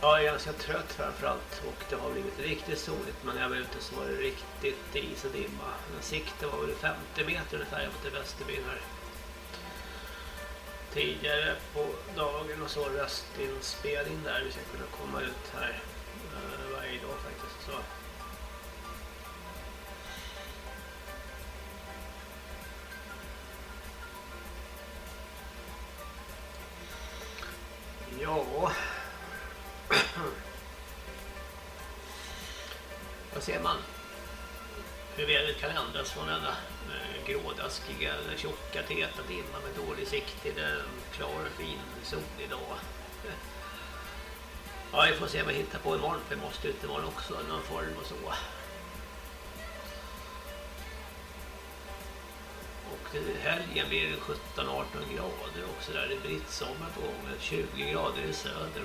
Jag är ganska trött framförallt och det har blivit riktigt soligt men när jag var ute så var det riktigt is och dimma. Sikten var väl 50 meter ungefär mot till Västerbyn här. Tidigare på dagen och så röstinspelning där. Vi ska kunna komma ut här eh, varje dag faktiskt. Så. Vädret från denna grådaskiga, tjocka, täta dimma med dålig sikt till en klar, fin, sol idag. Ja, vi får se vad vi hittar på imorgon. För vi måste ut imorgon också. Någon form och så. Och helgen blir det 17-18 grader också där. Det är brittsommar på gång. 20 grader i söder.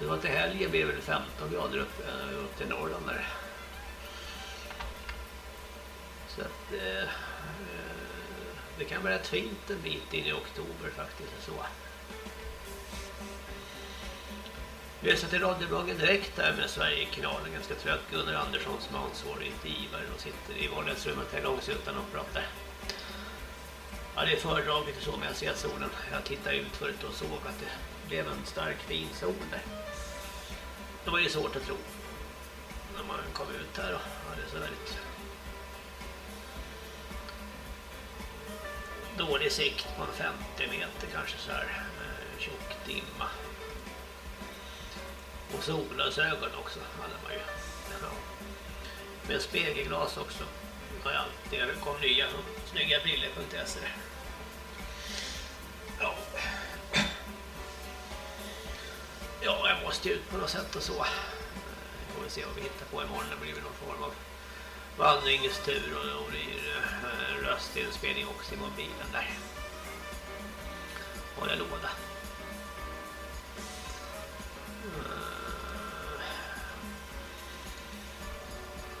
Det var till helgen blir det väl 15 grader upp, eh, upp till Norrland där. Eh, eh, det kan vara rätt fint en bit in i oktober faktiskt. Så. Lyssna till radiobloggen direkt där med Sverigekanalen. Ganska trött. Gunnar Andersson som är ansvarig utgivare och sitter i vardagsrummet här Långsuttan och pratar. Ja, det är föredraget och så, men jag ser solen. Jag tittade ut förut och såg att det blev en stark fin sol där. Det var ju svårt att tro när man kom ut här och hade så väldigt dålig sikt på en 50 meter kanske så här eh, tjock dimma. Och solglasögon också hade man ju. Ja. Med spegelglas också. Har jag alltid. Det kom nya snygga briller.se. Ja. Ja, jag måste ut på något sätt och så. Vi får vi se vad vi hittar på imorgon. Det blir väl någon form av vandringstur och det blir eh, röstinspelning också i mobilen där. Och jag låda. Eh.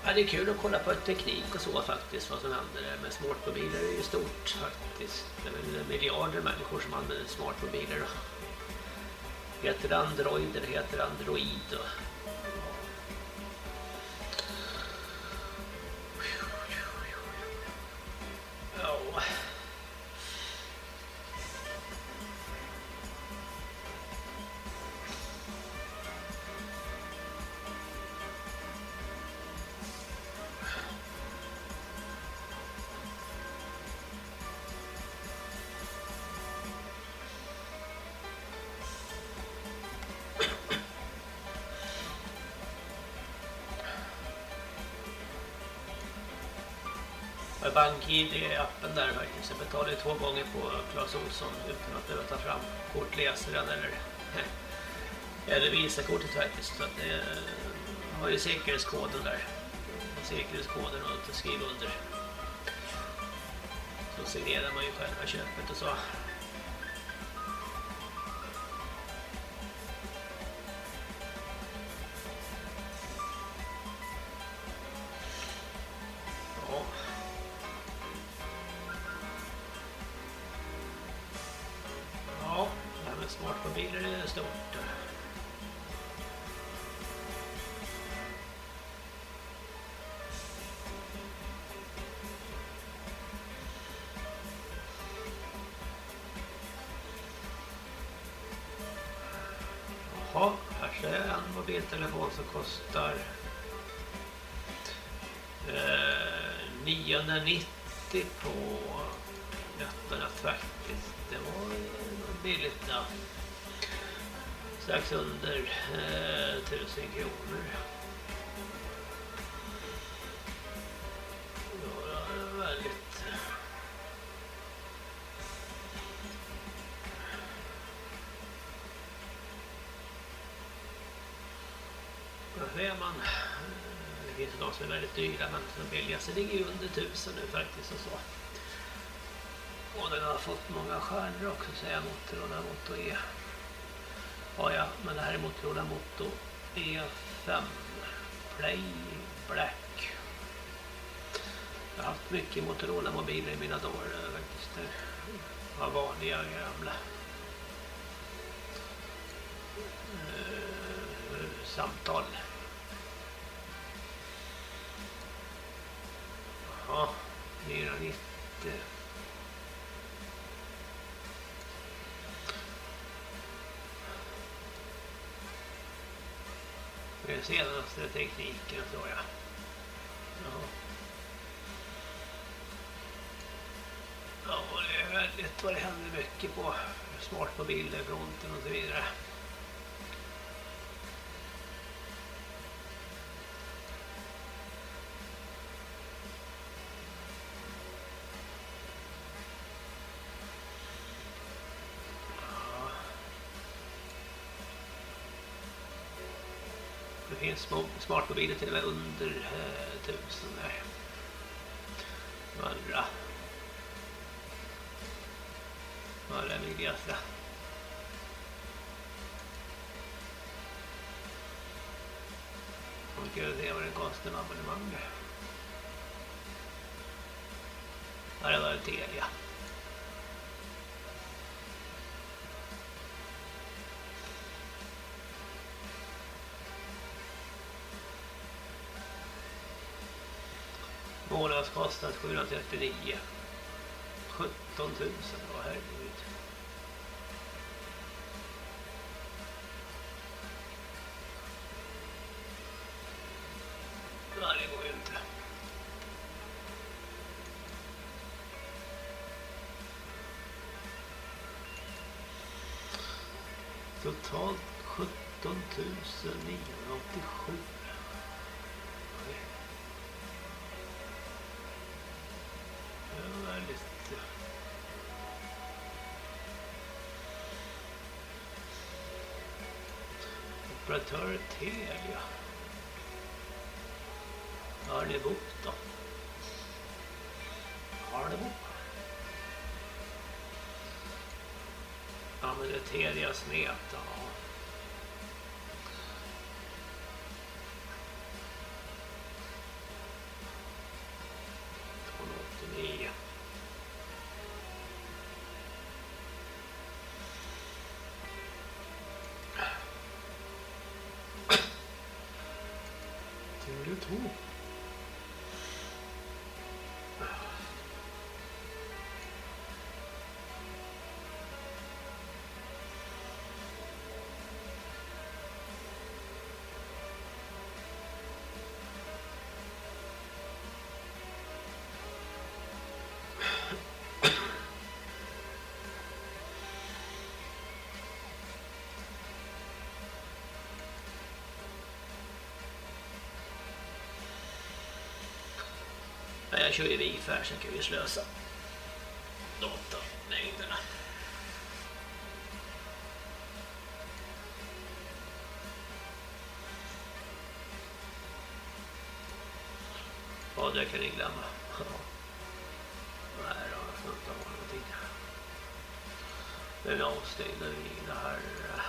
Ja, det är kul att kolla på teknik och så faktiskt, vad som händer med smartmobiler är ju stort faktiskt. Det är väl miljarder människor som använder smartmobiler. Heter det Android eller heter det Android? Oh. Ja. Med BankID-appen där faktiskt. Jag betalade två gånger på Clas Olsson utan att behöva ta fram kortläsaren eller, eh, eller Visakortet faktiskt. Så att eh, det har ju säkerhetskoden där. Säkerhetskoden och att skriva under. Så signerar man ju själva köpet och så. Så kostar eh, 990 på nätterna faktiskt. Det var billigt ja. Strax under eh, 1000 kronor. Som är väldigt dyra men de billigaste ligger ju under tusen nu faktiskt och så. Och den har fått många stjärnor också säger jag Motorola Moto E. Ja, ja, men det här är Motorola Moto E5 Play Black. Jag har haft mycket Motorola-mobiler i mina dagar faktiskt. Det var vanliga gamla. Eh, samtal. Jaha, 990. Det är senaste tekniken så jag. Ja. Ja, det är väldigt vad det händer mycket på smartmobiler-fronten och så vidare. Finns smartmobiler till och med under eh, tusen där. Andra. Vad är det billigaste? Man kan se vad det kostar med abonnemang. Ja, det var Telia. Månadskostnad 739. 17 000, vad herregud. Nej, det går ju inte. Totalt 17 987. Operatör Telia. Arnebo då. Arnebo. Ja men det är Telias nät ja. Där jag kör ju Wi-Fi så kan vi slösa datamängderna. Ja, det kan ni glömma. Nej då, jag får inte ha någonting. Den är avstängd det här. Eh,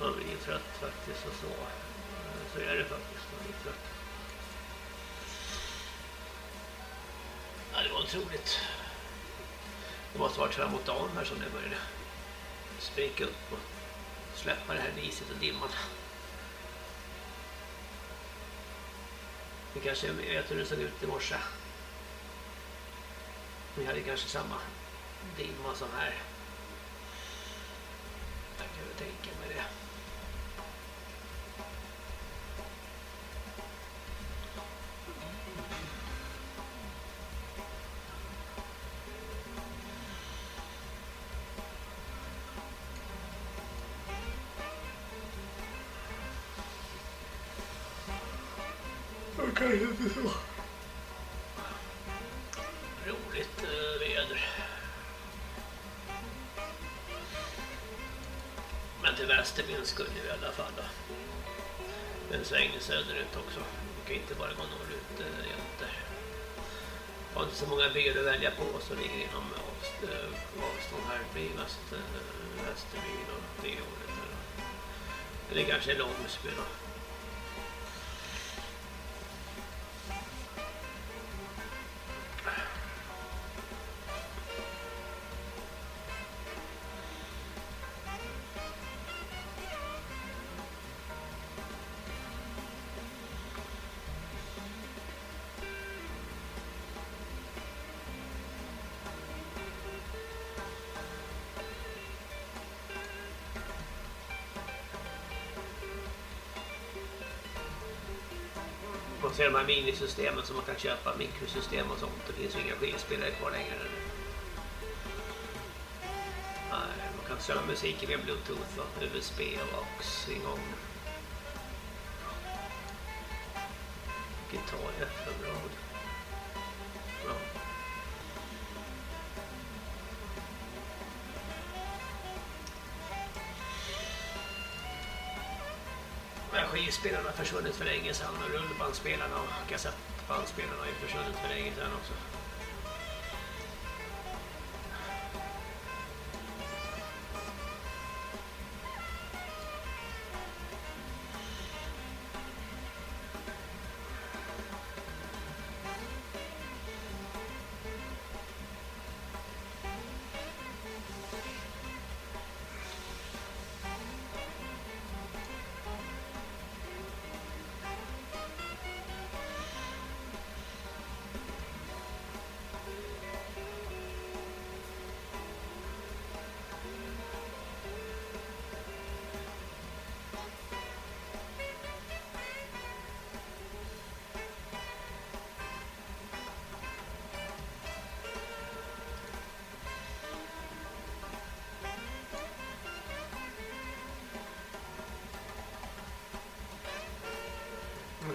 man blir trött faktiskt och så. Eh, så är det faktiskt, man blir trött. Ja, det var otroligt. Det måste ha varit framåt dagen här som det började spricka upp och släppa det här diset och dimman. Ni kanske vet hur det såg ut i morse. Ni hade kanske samma dimma som här. Men till västervind skulle vi i alla fall då. En sväng söderut också. Vi kan inte bara gå norrut eh, Jag Har inte så många byar att välja på så ligger inom avst eh, avstånd här. Det blir väst, eh, Västerbyn och det året. Eller kanske Långsby då. Man de här minisystemen som man kan köpa, mikrosystem och sånt. Det finns ju inga skivspelare kvar längre. Nej, man kan köra musiken via bluetooth och USB och aux igång. Spelarna har försvunnit för länge sedan och rullbandspelarna och kassettbandspelarna har ju försvunnit för länge sedan också.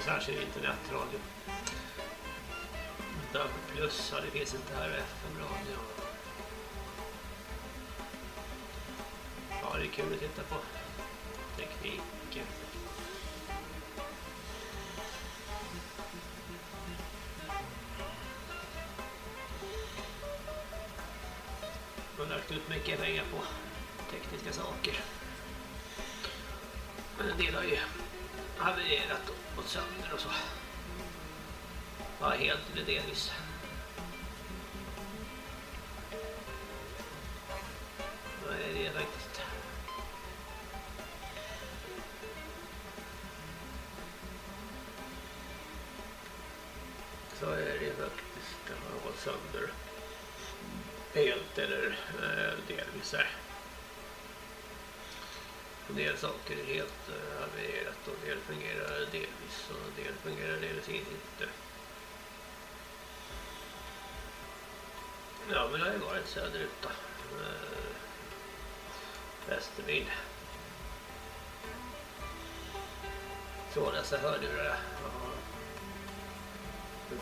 Särskild internetradio. DAB plus, ja det finns inte här FM-radio. Ja, det är kul att titta på tekniken. Man har lagt ut mycket pengar på tekniska saker. Och så. Ja, helt eller delvis. Ja, har ju varit söderut då. Eh, uh, Trådlösa hörlurar. Ja.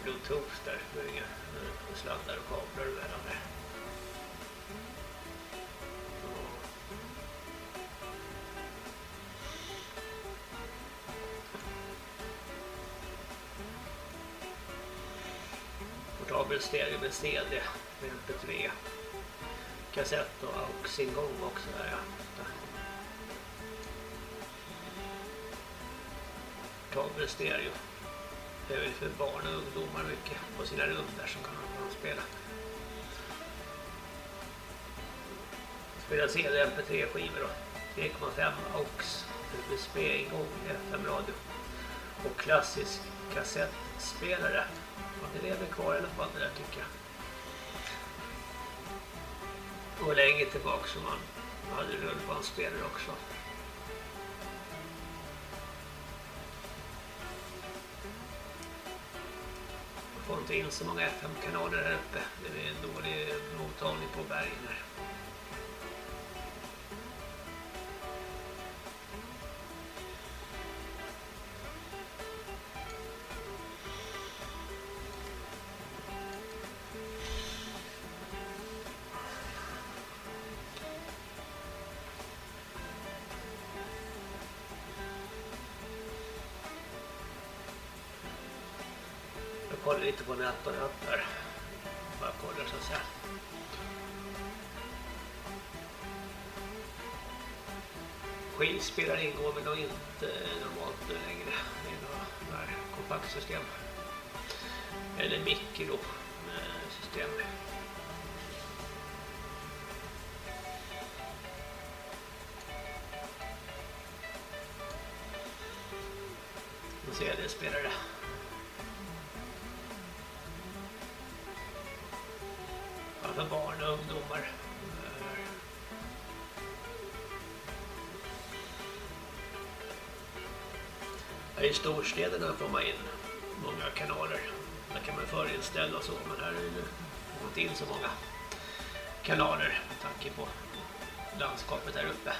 Bluetooth där. Det är inga eh, sladdar och kablar emellan där. portabel stereo med CD MP3 kassett och aux-ingång också där ja. Portabel stereo. Det är väl för barn och ungdomar mycket på sina rum där som kan man spela. Spela CD, MP3-skivor och 3,5 aux. USB-ingång, FM-radio och klassisk kassettspelare. Det lever kvar i alla fall det där tycker jag. Och länge tillbaka som man hade rullbandspelare också. Man får inte in så många FM-kanaler här uppe. Det är en dålig mottagning på bergen här. 13 här. Bara kollar så att säga. Skivspelar ingår men då inte normalt nu längre är några kompaktsystem. Eller mikrosystem. Eh, CD-spelare. För barn och ungdomar. Här I storstäderna får man in många kanaler. Där kan man förinställa och så, men här är det inte in så många kanaler med tanke på landskapet här uppe.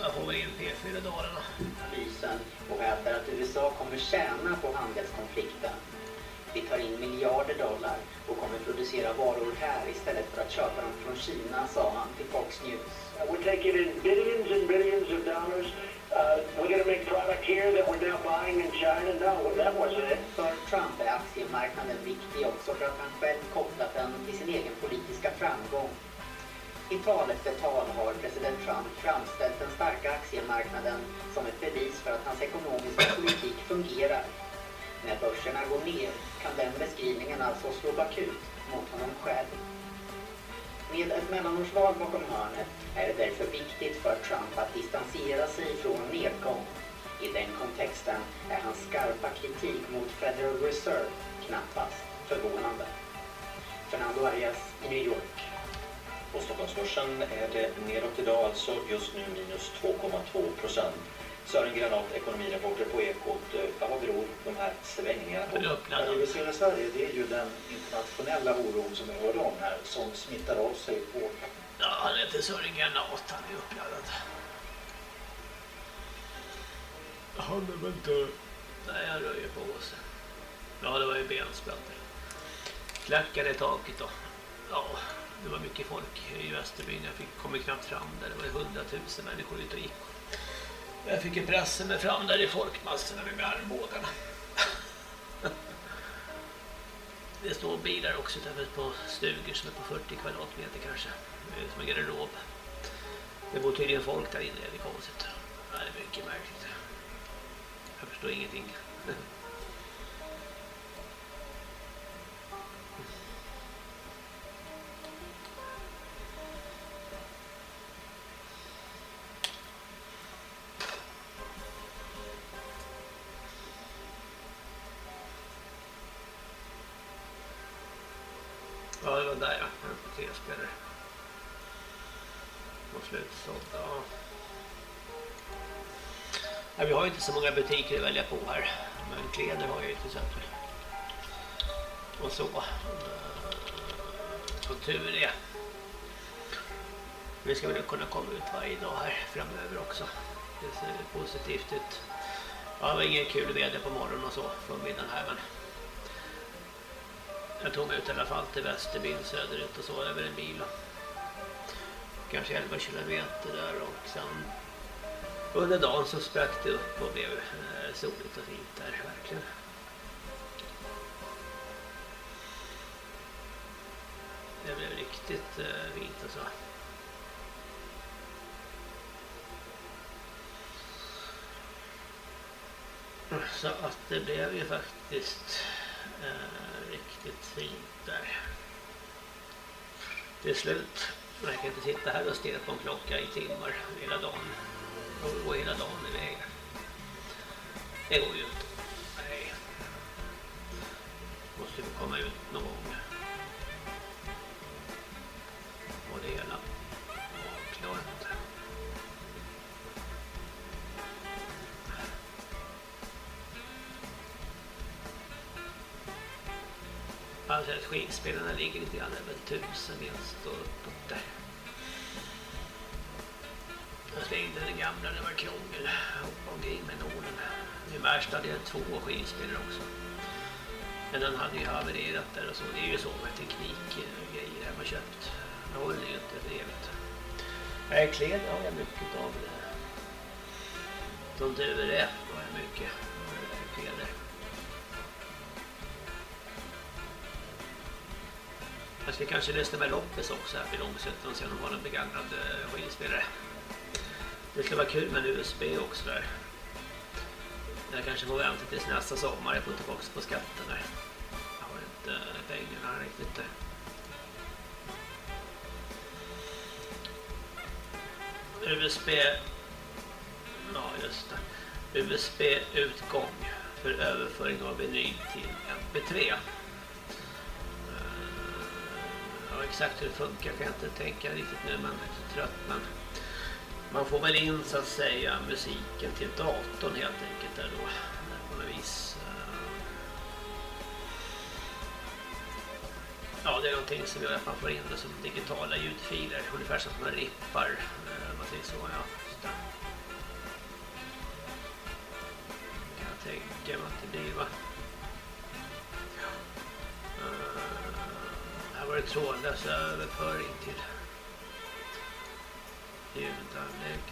Jag får väl in P4 Dalarna. Analysen och hävdar att USA kommer tjäna på handelskonflikten vi tar in miljarder dollar och kommer producera varor här istället för att köpa dem från Kina, sa han till Fox News. We're taking in billions and billions of dollars. Uh, we're going to make product here that we're now buying in China. No, that wasn't it. För Trump är aktiemarknaden viktig också för att han själv kopplat den till sin egen politiska framgång. I tal efter tal har president Trump framställt den starka aktiemarknaden som ett bevis för att hans ekonomiska politik fungerar. När börserna går ner kan den beskrivningen alltså slå bakut mot honom själv. Med ett mellanårsval bakom hörnet är det därför viktigt för Trump att distansera sig från nedgång. I den kontexten är hans skarpa kritik mot Federal Reserve knappast förvånande. Fernando Arias i New York. På Stockholmsbörsen är det nedåt idag, alltså just nu minus 2,2 procent. Sören Granat, ekonomireporter på Ekot. Ja, vad beror de här svängningarna på? Det vi ser i Sverige det är ju den internationella oron som vi hörde om här som smittar av sig på... Ja, han heter Sören Granat, han är uppladdad. Han är väl inte... Nej, han rör ju på sig. Ja, det var ju benspänner. Klackade i taket då. Ja, det var mycket folk i Västerbyn. Jag fick, kom knappt fram där. Det var ju hundratusen människor ute och gick. Jag fick ju pressa mig fram där i folkmassorna med armbågarna. Det står bilar också utanför på stugor som är på 40 kvadratmeter kanske. Som en garderob. Det bor tydligen folk där inne, det är konstigt. Det är mycket märkligt. Jag förstår ingenting. Slutsålt, ja. Nej, vi har ju inte så många butiker att välja på här. Men kläder har jag ju till exempel. Och så. Eh, som tur är. Vi ska väl kunna komma ut varje dag här framöver också. Det ser positivt ut. Ja, det var ingen kul väder på morgonen och så förmiddagen här men jag tog mig ut i alla fall till Västerbyn söderut och så över en bil. Kanske 11 kilometer där och sen under dagen så sprack det upp och blev eh, soligt och fint där verkligen. Det blev riktigt eh, fint och så. Så att det blev ju faktiskt eh, riktigt fint där. Till slut. Man kan inte sitta här och stirra på en klocka i timmar hela dagen. Och gå hela dagen iväg. Det går ju inte. Nej. Måste vi komma ut någon gång. Kanske att ligger lite grann över tusen minst och uppåt där. Jag slängde den gamla, det var krångel omkring med nålen. I Märsta hade jag två skivspelare också. Men den hade ju havererat där och så. Det är ju så med teknik grejer här man köpt. Det håller ju inte för evigt. Nej, kläder har jag mycket av. Som tur är har jag mycket Jag ska kanske lyssna med Loppes också här för Långsötan och se om de har någon begagnad eh, skivspelare. Det skulle vara kul med en USB också där. Jag kanske får vänta tills nästa sommar. Jag får tillbaka på skatten där. Jag har inte eh, pengarna riktigt eh. där. USB Ja just det USB-utgång för överföring av vinyl till MP3 Ja, exakt hur det funkar kan jag inte tänka riktigt nu men jag är så trött men man får väl in så att säga musiken till datorn helt enkelt där då på något vis. Ja, det är någonting som gör att man får in det som digitala ljudfiler ungefär som man rippar eh, man säger så, ja. Så. Kan jag tänka mig att det blir va? Var det trådlös överföring till ljudanläggning.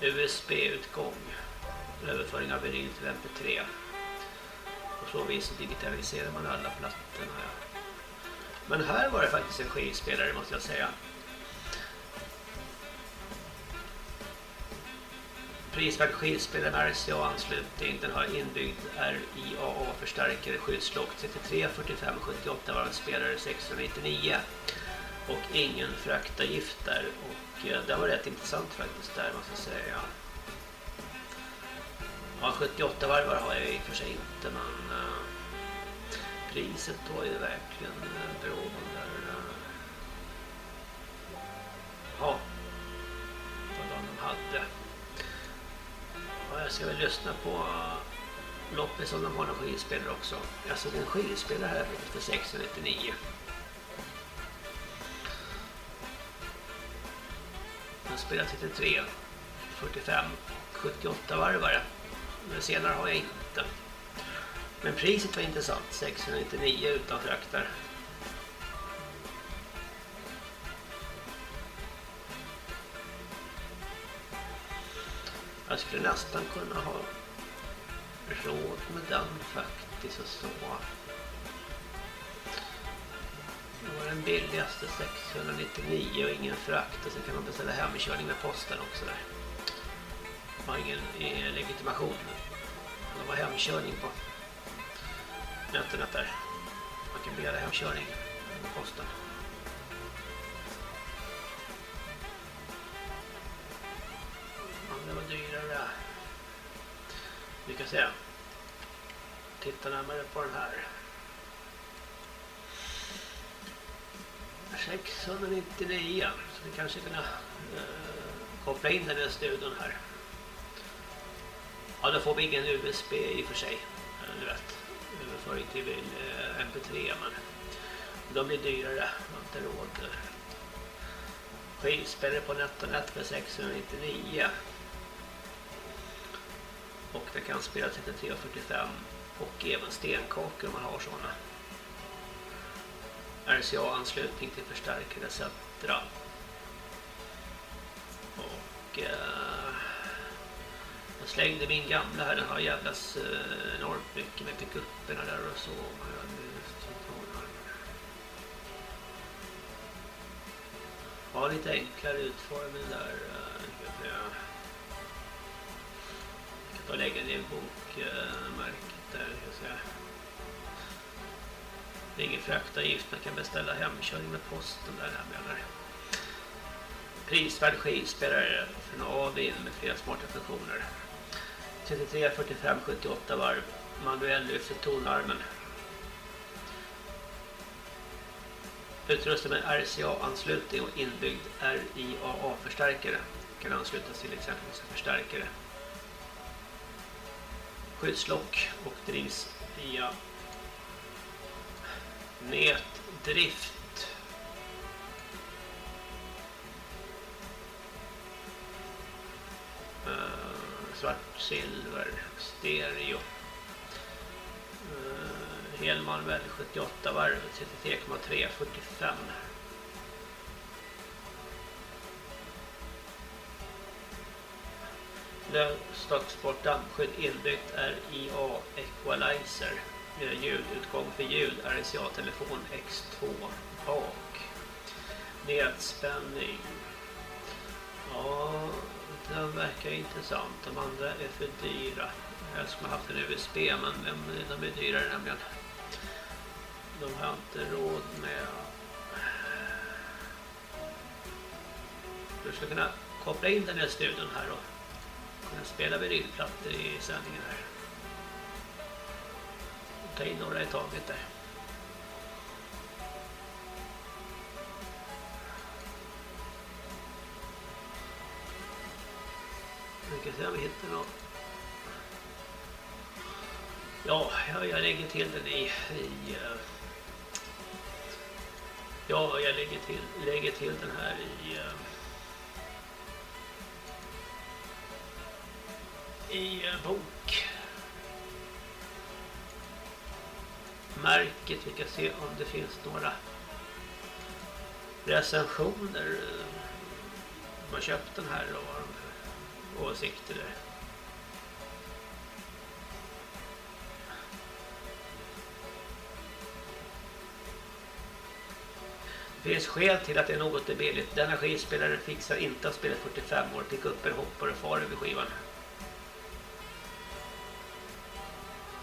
Ja. USB-utgång. Överföring av vinyl till MP3. På så vis digitaliserar man alla plattorna. Ja. Men här var det faktiskt en skivspelare måste jag säga. Prisvärd skivspelare med RCA-anslutning. Den har inbyggd RIAA-förstärkare, skyddslock 33, 45, 78 var en spelare 699 och ingen fraktavgift där och eh, det var rätt intressant faktiskt där måste jag säga. Ja, 78 varvar har jag i och för sig inte men uh, priset var ju verkligen uh, beroende där. Uh, ja, vad de hade. Jag ska väl lyssna på loppis loppet som de har alltså, en skivspelare också. Jag såg en skivspelare här för 699. Den spelar 33, 45, 78 varvare. Men senare har jag inte. Men priset var intressant, 699 utan fraktar. Jag skulle nästan kunna ha råd med den faktiskt och så. Det var den billigaste 699 och ingen frakt och sen kan man beställa hemkörning med posten också där. Man har ingen eh, legitimation. De har hemkörning på nätet där. Man kan begära hemkörning med posten. Det var dyrare. Vi kan se. Titta närmare på den här. 699 så vi kanske kunna eh, koppla in den i studion här. Ja, då får vi ingen USB i och för sig. Eh, du vet, överföring till eh, MP3 men de blir dyrare. Man har inte råd. Skivspelare på NetOnNet för 699. Och det kan spela 3345 och även stenkakor om man har sådana. RCA-anslutning till förstärkare etc. Och eh, jag slängde min gamla här, den har jävlas eh, enormt mycket med pickuperna där och så. Ja, lite enklare utformning där. Eh. Kan lägger och lägga ner bokmärket där. Ska säga. Det är ingen fraktavgift, man kan beställa hemkörning med posten där menar. Prisvärd skivspelare från Avin med flera smarta funktioner. 33, 45, 78 varv. Manuell lyfter tonarmen. Utrustad med RCA-anslutning och inbyggd RIAA-förstärkare. Kan anslutas till exempelvis förstärkare. Skyddslock och drivs via nätdrift. Eh, svart silver stereo. Eh, Helman Väl 78 varv 33,3 45. Lösstocksport dammskydd inbyggt RIA Equalizer. Eh, ljudutgång för ljud RCA-telefon X2 bak nedspänning. Ja den verkar intressant. De andra är för dyra. Jag skulle ha haft en USB men de är dyrare nämligen. De har jag inte råd med. Du skulle kunna koppla in den här studion här och kunna spela vinylplattor i sändningen här ta in några i taget där. Vi kan se om vi hittar något. Ja, jag lägger till den i, i eh, Ja, jag lägger till, lägger till den här i eh, i bok märket. Vi kan se om det finns några recensioner. De har köpt den här och har åsikter där. Det finns skäl till att det är något är billigt. Denna skivspelare fixar inte att spela 45 år. Pick upp en hoppar och far över skivan.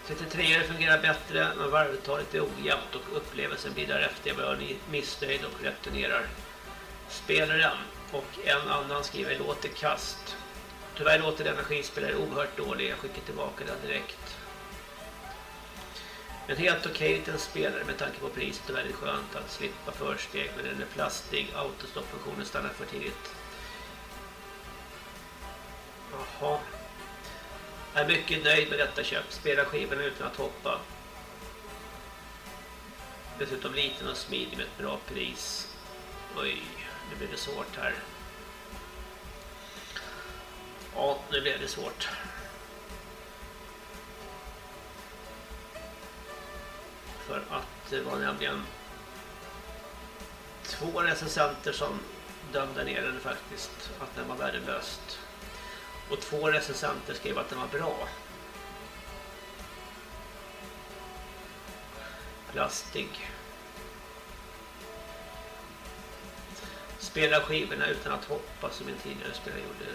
33 fungerar bättre men varvtalet är ojämnt och upplevelsen blir därefter. Jag blir missnöjd och returnerar spelaren. Och en annan skriver låter kast. Tyvärr låter denna skivspelare oerhört dålig. Jag skickar tillbaka den direkt. Men helt okej liten spelare med tanke på priset är väldigt skönt att slippa försteg men den är plastig. Autostoppfunktionen stannar för tidigt. Jaha. Jag är mycket nöjd med detta köp. Spela skivan utan att hoppa. Dessutom liten och smidig med ett bra pris. Oj, nu blir det svårt här. Ja, nu blev det svårt. För att det var nämligen två recensenter som dömde ner den faktiskt. Att den var värdelöst. Och två recensenter skrev att den var bra. Plastig. Spela skivorna utan att hoppa som en tidigare spelare gjorde.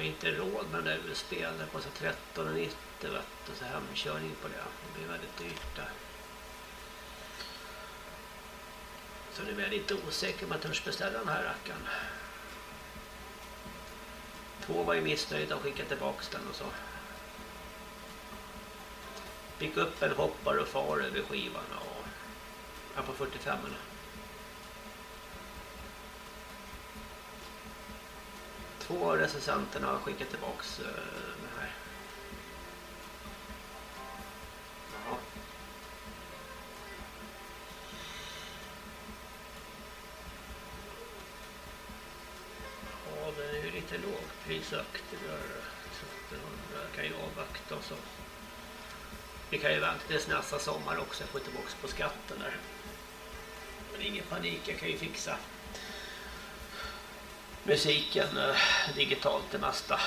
Jag har inte råd med den USB. Den kostar 13,90 vet och Så hemkörning på det. Det blir väldigt dyrt där. Så nu är jag lite osäker om jag törs beställa den här rackaren. Två var ju missnöjda och skickade tillbaka den och så. Fick upp en hoppar och far över skivan och ja, på 45 minuter. Två recensenterna har skickat tillbaka eh, den här. Ja. Ja, den är ju lite lågprisaktig där. Så den kan ju avvakta och så. Vi kan ju vänta tills nästa sommar också. Jag får tillbaka på skatten där. Men ingen panik, jag kan ju fixa musiken eh, digitalt det mesta.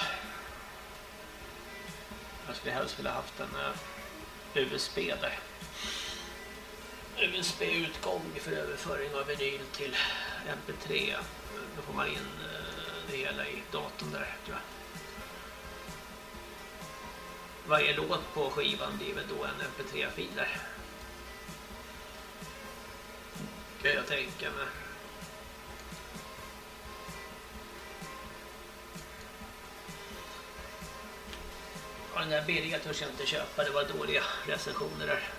Jag skulle helst vilja haft en eh, USB där. USB-utgång för överföring av vinyl till MP3. Då får man in eh, det hela i datorn där tror jag. Varje låt på skivan blir väl då en MP3-fil där. Kan jag tänka mig. Ja, den där billiga törs jag inte köpa. Det var dåliga recensioner där.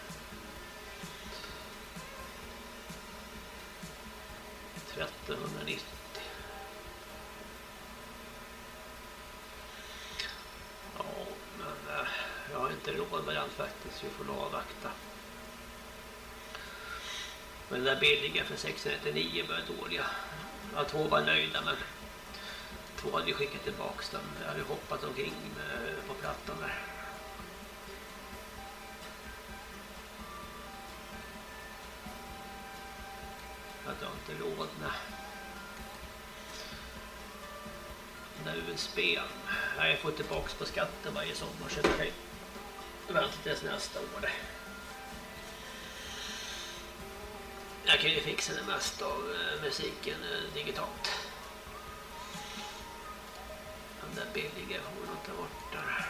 Trettonhundranittio. Ja, men eh, jag har inte råd med den faktiskt. Vi får nog avvakta. Men den där billiga för 699 var dåliga. Ja, två var nöjda men två hade ju skickat tillbaka den. Jag hade hoppat omkring på plattan där. Att jag inte råd med den där USBn. Jag får tillbaka på skatten varje sommar så jag kan vänta tills nästa år. Jag kan ju fixa det mesta av eh, musiken eh, digitalt. Den där billiga får nog ta bort där.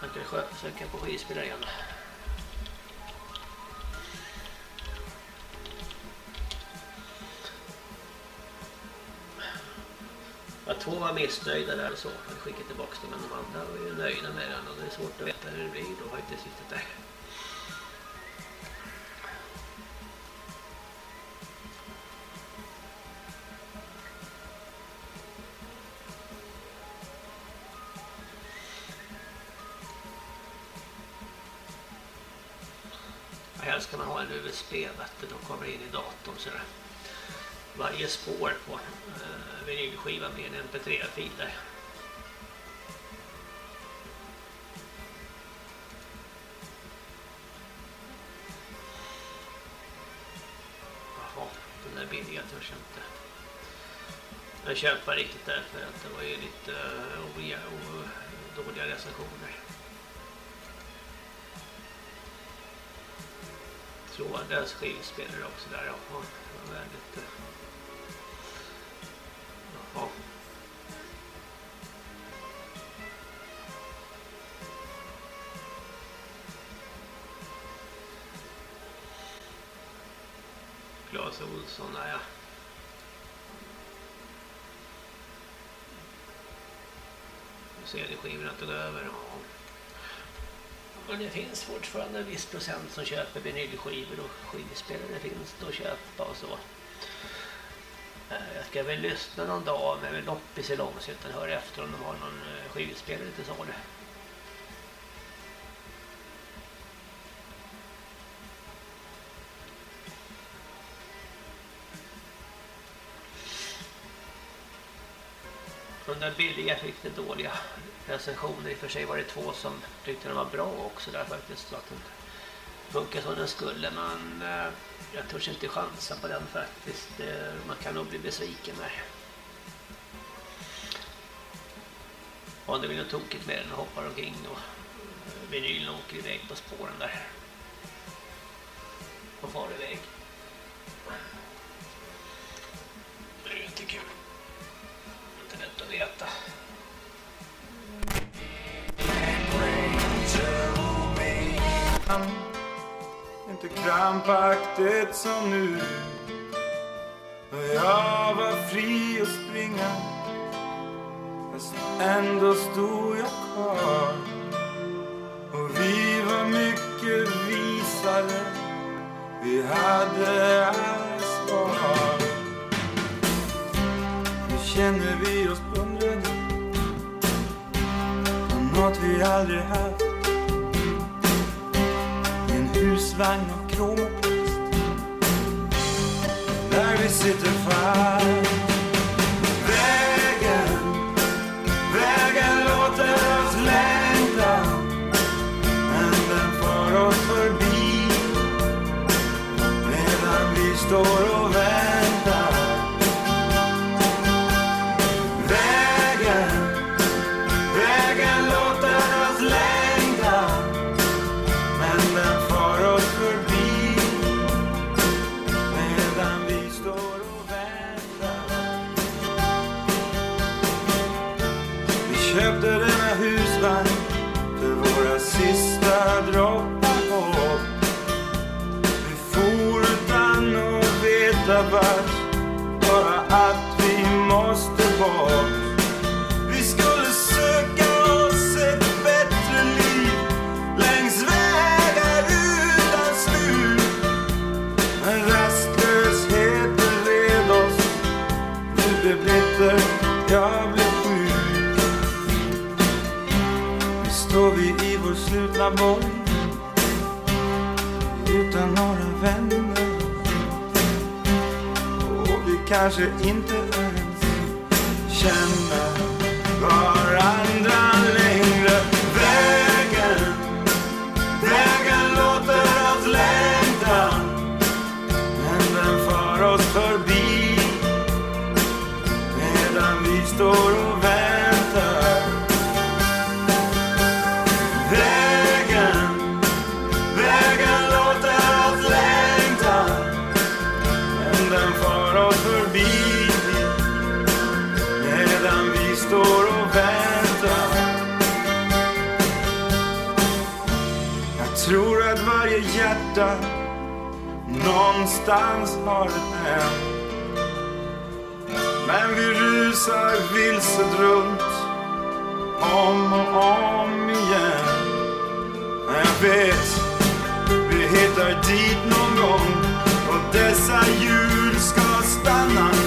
Man kan söka på skivspelare igen. Att två var missnöjda där och så. Jag skickade tillbaka dem, men de andra var ju nöjda med den och det är svårt att veta hur det blir. Då har jag inte suttit där. Varje spår på eh, med en mp3-fil där. Jaha, den där billiga törs jag inte. Jag köpa riktigt därför att det var ju lite uh, oja, o, dåliga recensioner. Trådlös skivspelare också där. Jaha, väldigt... Eh, nätet över. Och, det finns fortfarande en viss procent som köper vinylskivor och skivspelare finns det att köpa och så. Eh, jag ska väl lyssna någon dag med loppis i Långshyttan och höra efter om de har någon eh, skivspelare till salu. De där billiga fick det dåliga recensioner. I och för sig var det två som tyckte den var bra också där faktiskt. Så att den funkar som den skulle. Men eh, jag törs inte chansa på den faktiskt. Eh, man kan nog bli besviken där. Om det blir något tokigt med den och hoppar omkring och eh, vinylen åker iväg på spåren där. Och far iväg. Krampaktigt som nu när jag var fri att springa. Fast ändå stod jag kvar. Och vi var mycket visare. Vi hade alla svar. Nu känner vi oss plundrade Av något vi aldrig haft. En husvagn av när vi sitter fast. Göteborg utan några vänner. Och vi kanske inte någonstans har ett hem. Men vi rusar vilset runt om och om igen. Jag vet, vi hittar dit någon gång och dessa hjul ska stanna.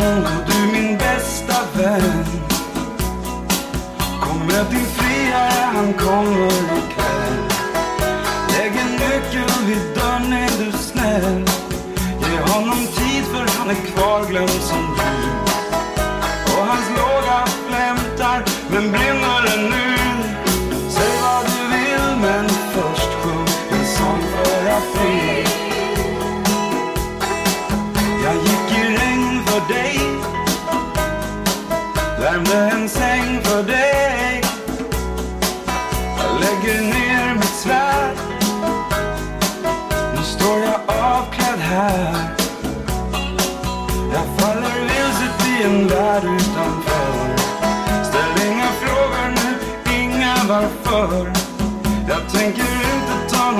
gång och du min bästa vän. Kom med din friare, han kommer ikväll? Lägg en nyckel vid dörren, är du snäll? Ge honom tid för han är kvar glöm som du.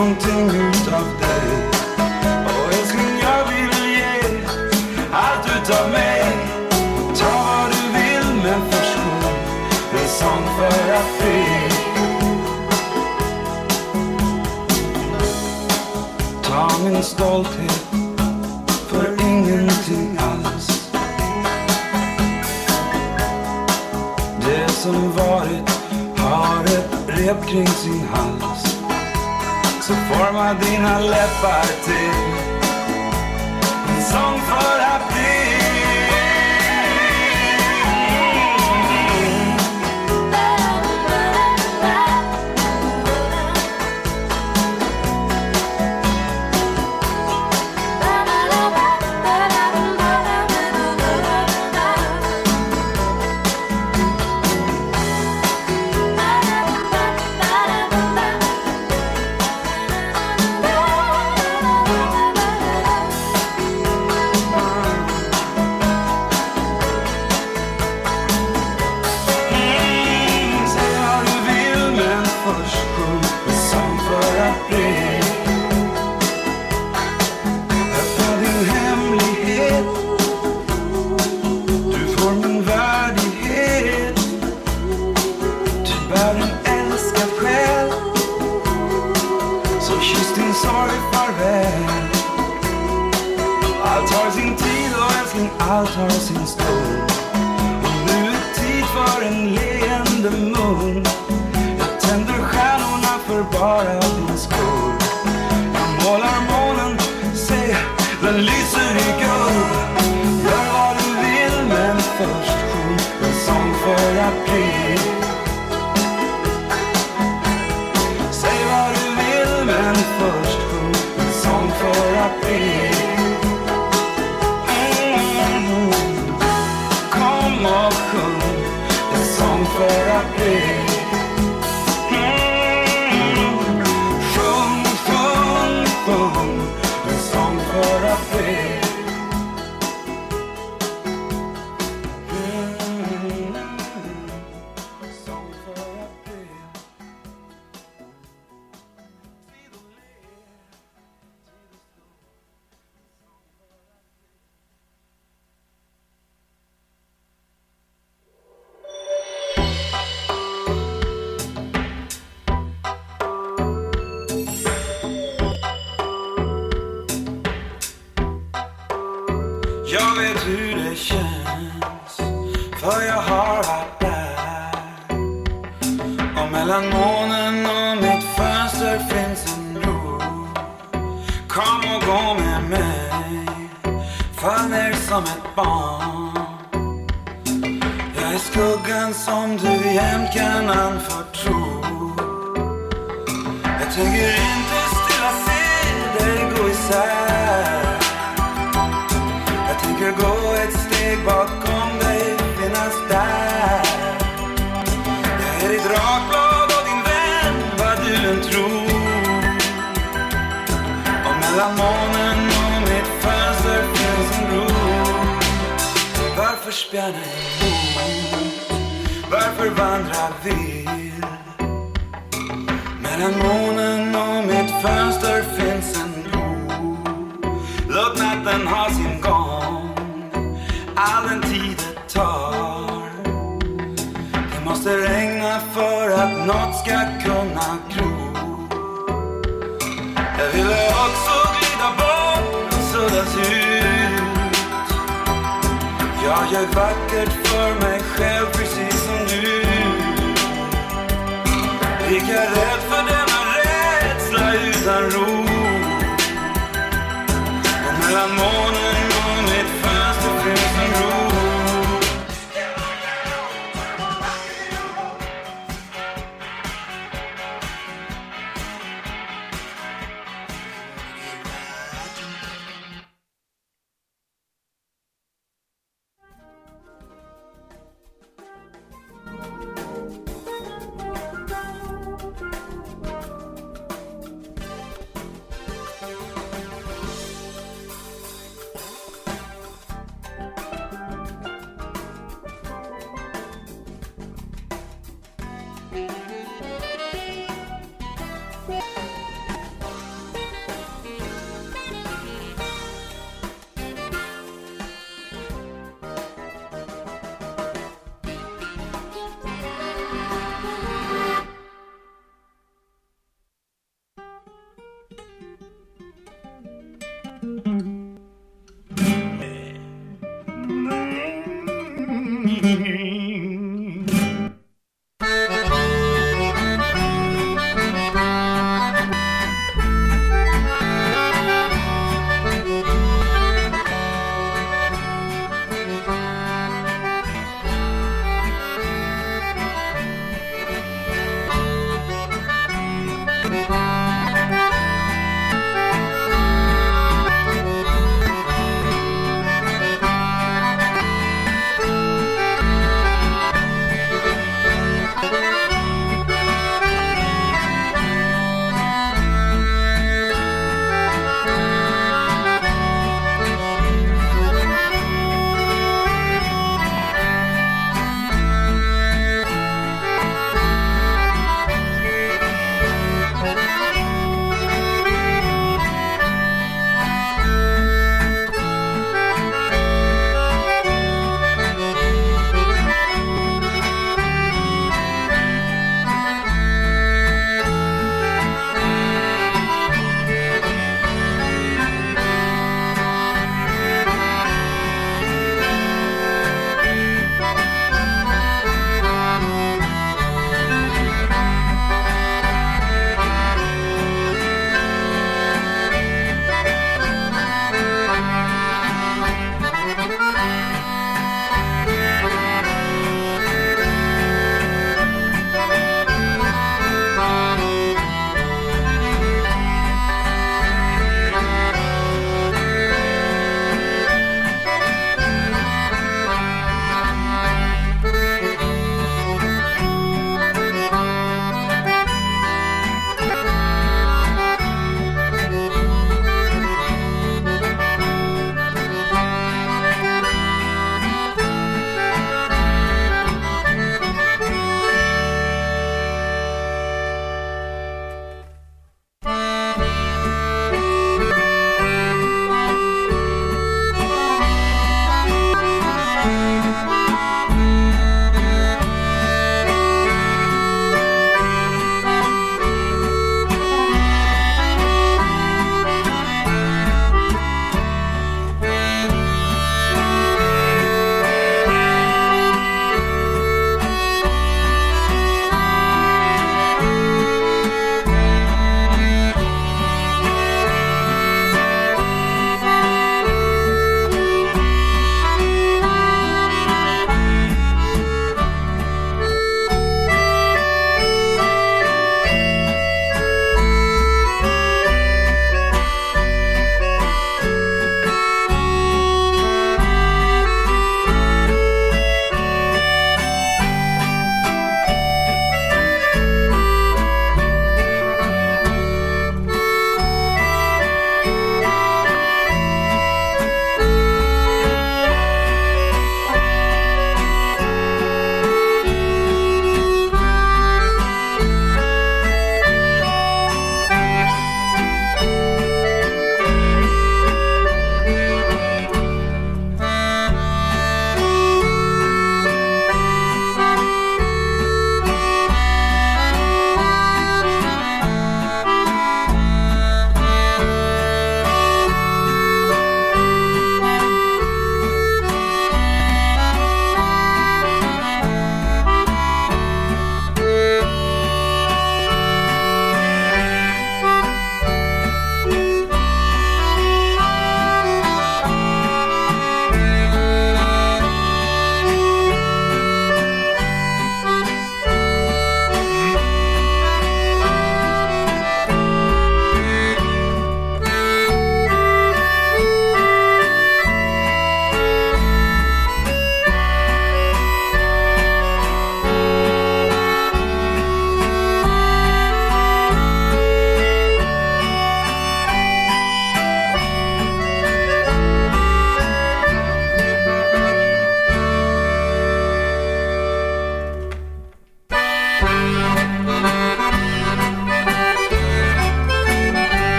någonting utav dig. Och älskling jag vill ge allt utav mig. Ta vad du vill men förstå en sång för att april Ta min stolthet för ingenting alls. Det som varit har ett rep kring sin hals så forma dina läppar till en sång för att bli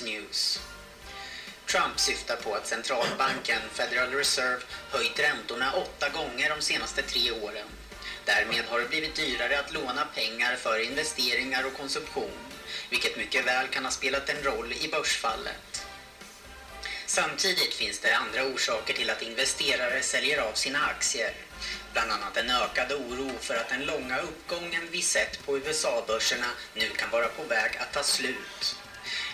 Fox News. Trump syftar på att centralbanken Federal Reserve höjt räntorna åtta gånger de senaste tre åren. Därmed har det blivit dyrare att låna pengar för investeringar och konsumtion, vilket mycket väl kan ha spelat en roll i börsfallet. Samtidigt finns det andra orsaker till att investerare säljer av sina aktier. Bland annat en ökad oro för att den långa uppgången vi sett på USA-börserna nu kan vara på väg att ta slut.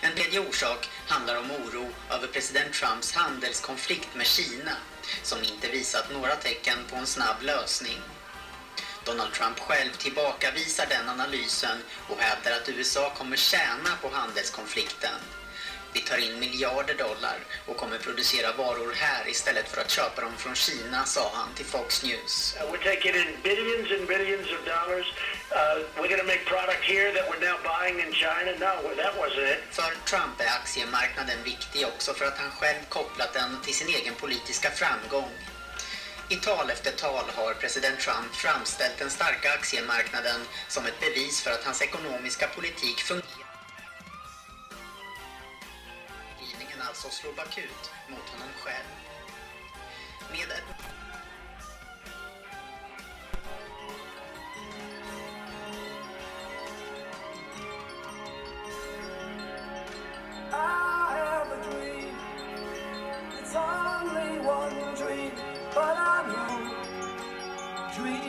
En tredje orsak handlar om oro över president Trumps handelskonflikt med Kina som inte visat några tecken på en snabb lösning. Donald Trump själv tillbakavisar den analysen och hävdar att USA kommer tjäna på handelskonflikten. Vi tar in miljarder dollar och kommer producera varor här istället för att köpa dem från Kina, sa han till Fox News. Uh, we're taking in billions and billions of dollars. Uh, we're going to make product here that we're now buying in China. No, that wasn't it. För Trump är aktiemarknaden viktig också för att han själv kopplat den till sin egen politiska framgång. I tal efter tal har president Trump framställt den starka aktiemarknaden som ett bevis för att hans ekonomiska politik fungerar. Tidningen alltså slår bakut mot honom själv. Med ett dream.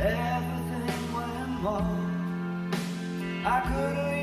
Everything went wrong. I couldn't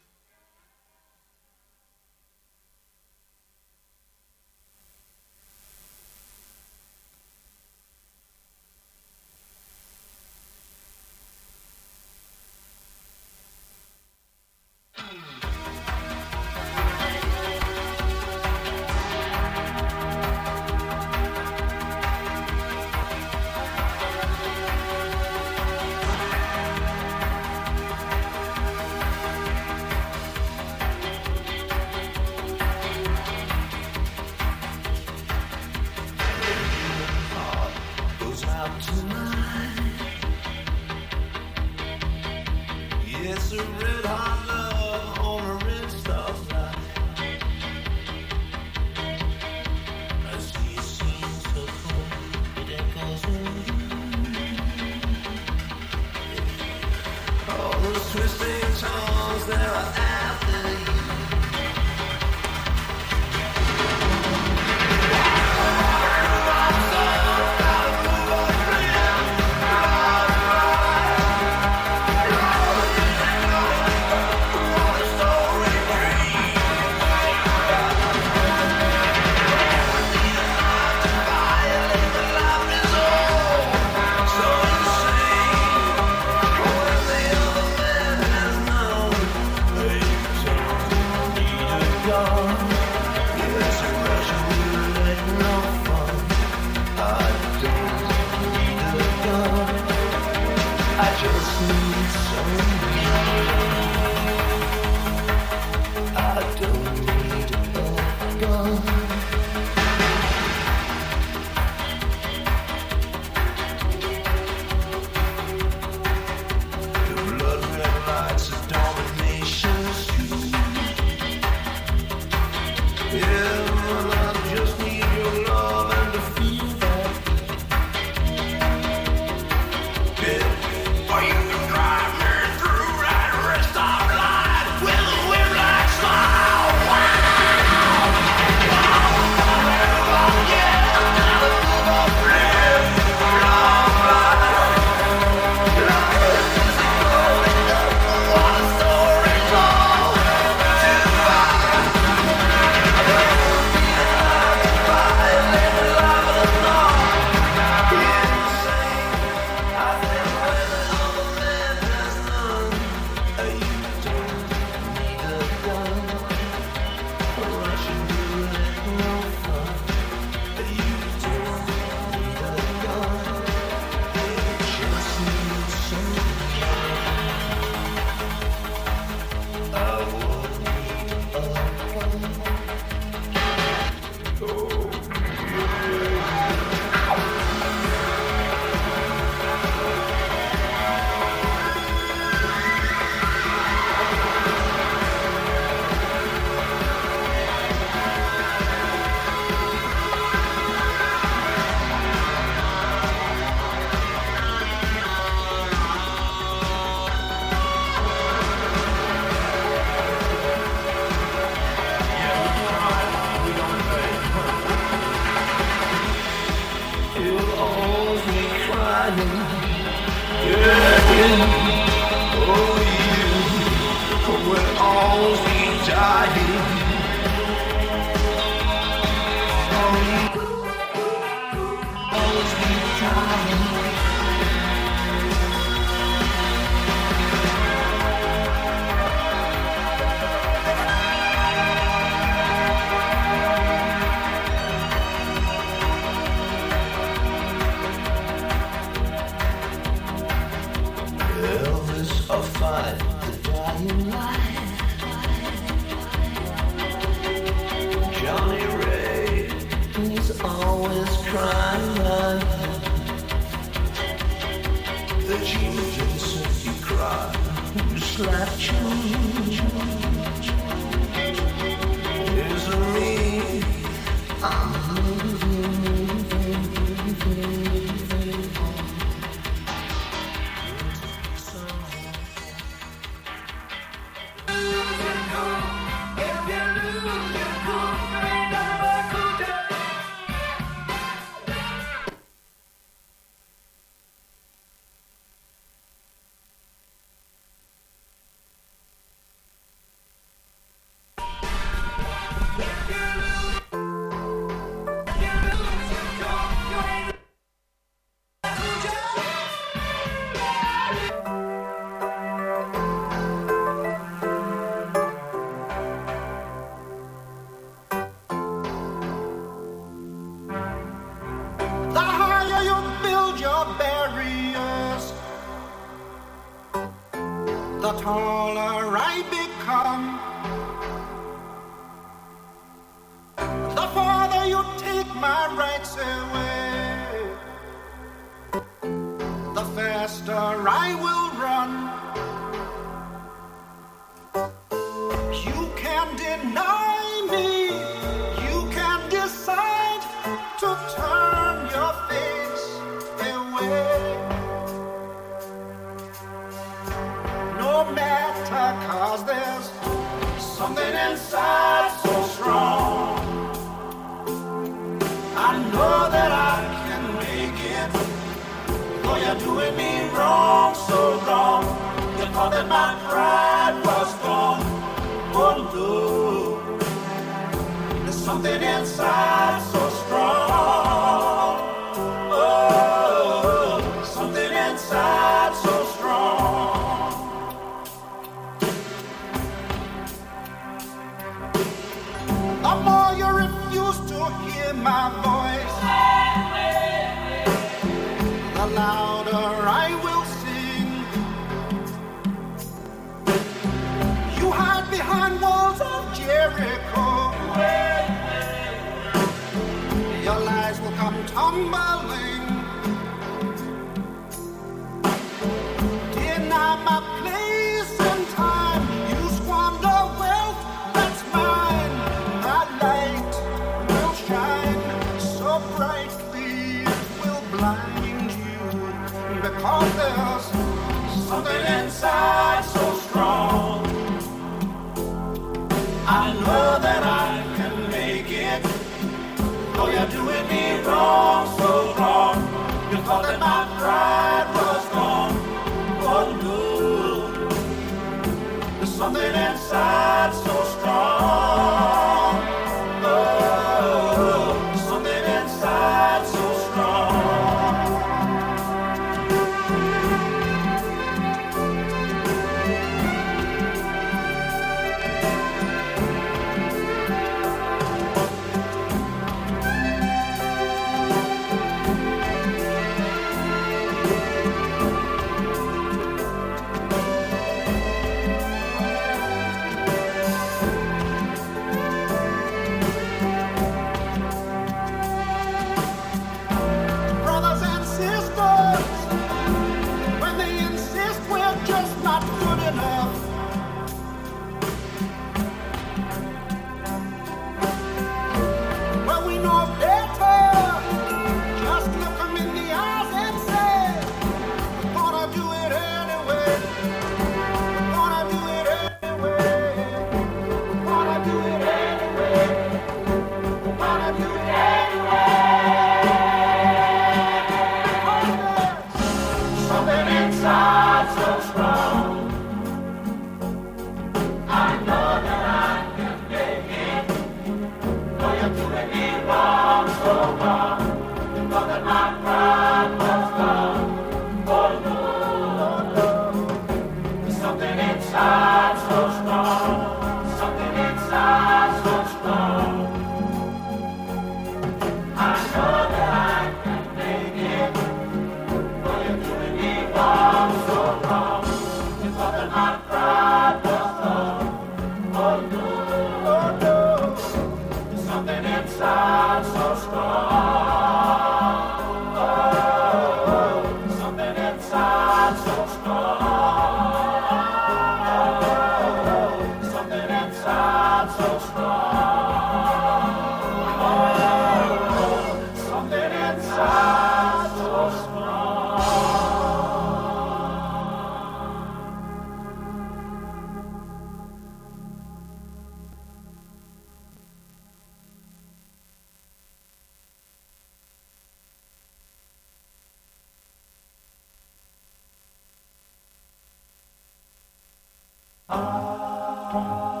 Ah, ah.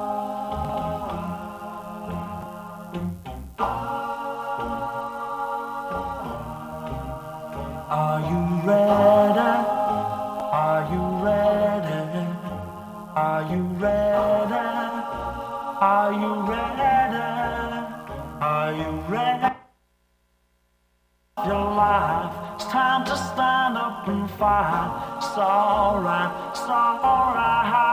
Are you ready? Are you ready? Are you ready? Are you ready? Are you ready? Your life. It's time to stand up and fight. It's alright. It's alright.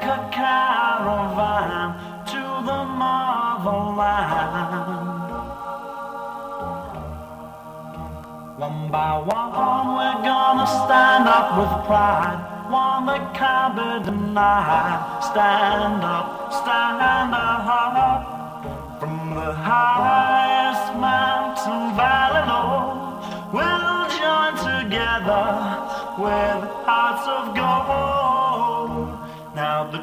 like a caravan to the motherland. One by one, we're gonna stand up with pride. One that can't be denied. Stand up, stand up. From the highest mountain valley low, we'll join together with hearts of gold.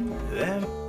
Them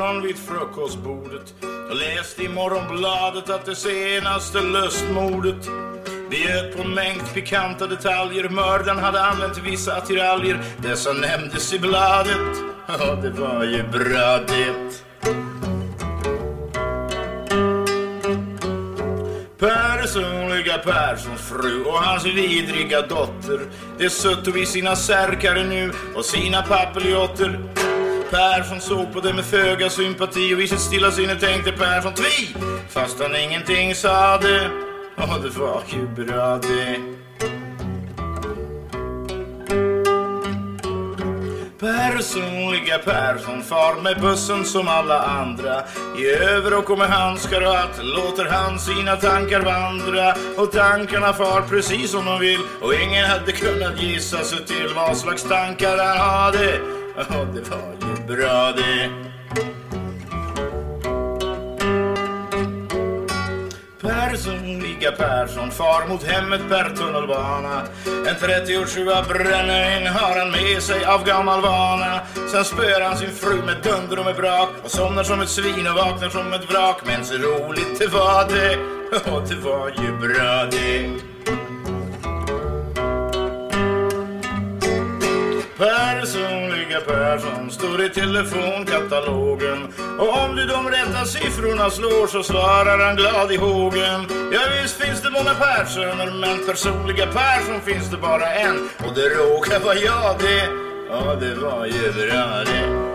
morgon vid frukostbordet jag läste i morgonbladet att det senaste lustmordet bjöd på en mängd pikanta detaljer. Mördaren hade använt vissa attiraljer. Dessa nämndes i bladet. Ja, det var ju bra det. Personliga Perssons fru och hans vidriga dotter De sutto vid sina särkare nu och sina papiljotter Persson såg på det med föga sympati och i sitt stilla sinne tänkte Persson tvi Fast han ingenting sade. Och det var ju bra det. Personliga Persson far med bussen som alla andra. I överrock och med handskar och att låter han sina tankar vandra. Och tankarna far precis som de vill Och ingen hade kunnat gissa sig till vad slags tankar han hade. Och det var ju bra det. Personliga Persson far mot hemmet per tunnelbana. En 30-årstjuva brännvin har han med sig av gammal vana. Sen spöar han sin fru med dunder och med brak Och somnar som ett svin och vaknar som ett vrak. Men så roligt det var det. Och det var ju bra det. Personliga Persson står i telefonkatalogen. Och om du de rätta siffrorna slår så svarar han glad i hågen. Ja visst finns det många Perssoner men personliga Persson finns det bara en. Och det råkar vara jag det Ja det var ju bra det.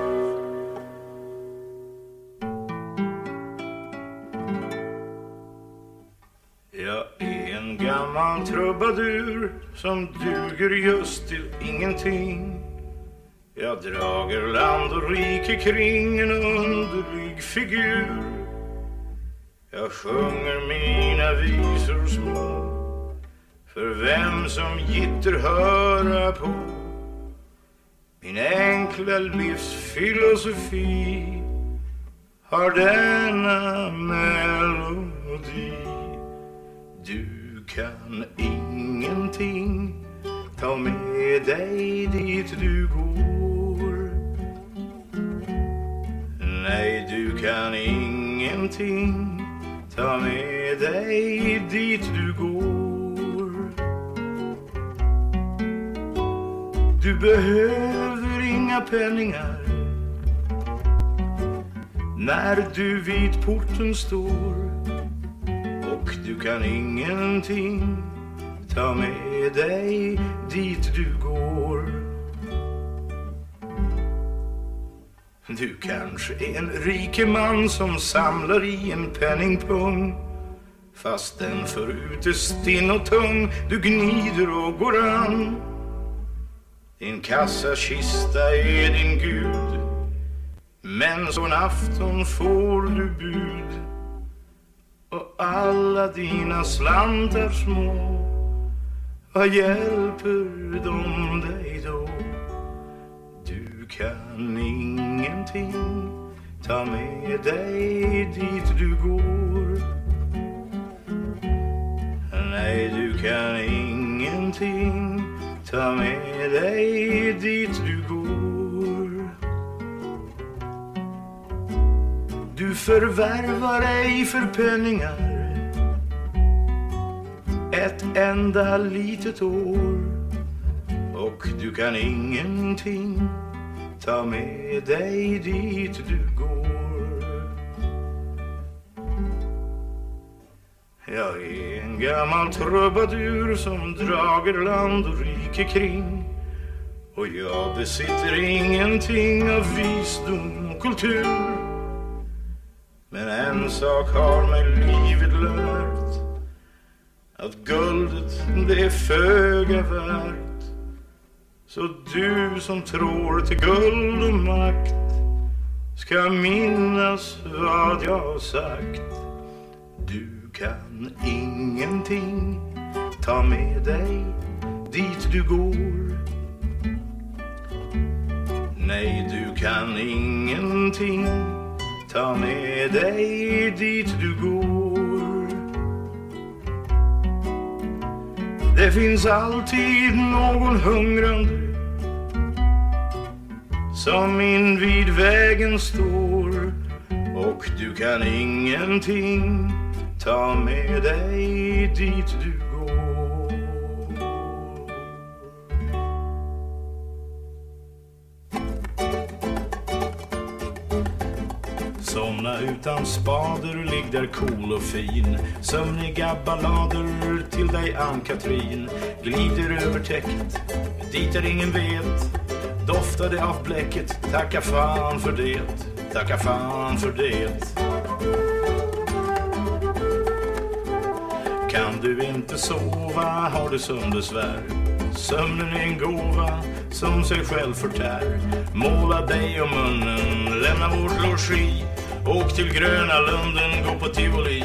Gammal trubadur som duger just till ingenting. Jag drager land och rike kring en underlig figur. Jag sjunger mina visor små för vem som gitter höra på. Min enkla livsfilosofi har denna melodi. Du kan ingenting ta med dig dit du går. Nej, du kan ingenting ta med dig dit du går. Du behöver inga penningar när du vid porten står och du kan ingenting ta med dig dit du går. Du kanske är en rike man som samlar i en penningpung fast den förut är stinn och tung du gnider och går an. Din kassakista är din gud men så en afton får du bud och alla dina slantar små Vad hjälper de dig då? Du kan ingenting ta med dig dit du går Nej, du kan ingenting ta med dig dit du Du förvärvar ej för penningar ett enda litet år och du kan ingenting ta med dig dit du går. Jag är en gammal trubadur som drager land och rike kring. Och jag besitter ingenting av visdom och kultur men en sak har mig livet lärt. Att guldet det är föga värt. Så du som tror till guld och makt Ska minnas vad jag har sagt. Du kan ingenting ta med dig dit du går. Nej, du kan ingenting ta med dig dit du går. Det finns alltid någon hungrande som invid vägen står och du kan ingenting ta med dig dit du Somna utan spader, ligg där cool och fin. Sömniga ballader till dig Ann-Katrin. Glider över täcket, dit där ingen vet. Doftar det av bläcket, tacka fan för det Tacka fan för det. Kan du inte sova, har du sömnbesvär? Sömnen är en gåva som sig själv förtär. Måla dig om munnen, lämna vårt logi. Åk till Gröna Lunden, gå på tivoli.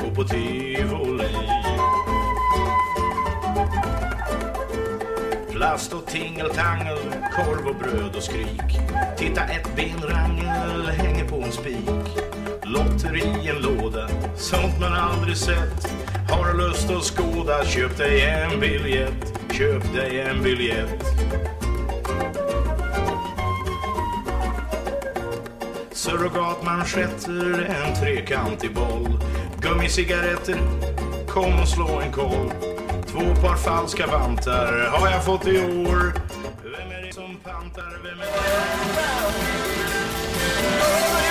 Gå på tivoli. Plast och tingeltangel, korv och bröd och skrik. Titta ett benrangel hänger på en spik. Lotter i en låda, sånt man aldrig sett. Har du lust att skåda, köp dig en biljett. Köp dig en biljett. Surrogatmanschetter, en trekantig boll. Gummicigaretter, kom och slå en koll. Två par falska vantar har jag fått i år. Vem är det som pantar, vem är det?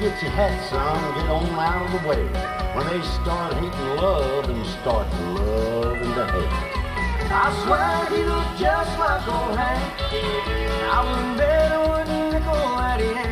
get your hats on and get on out of the way when they start hating love and start loving the hate. I swear he looked just like old Hank. I was better with nickel at.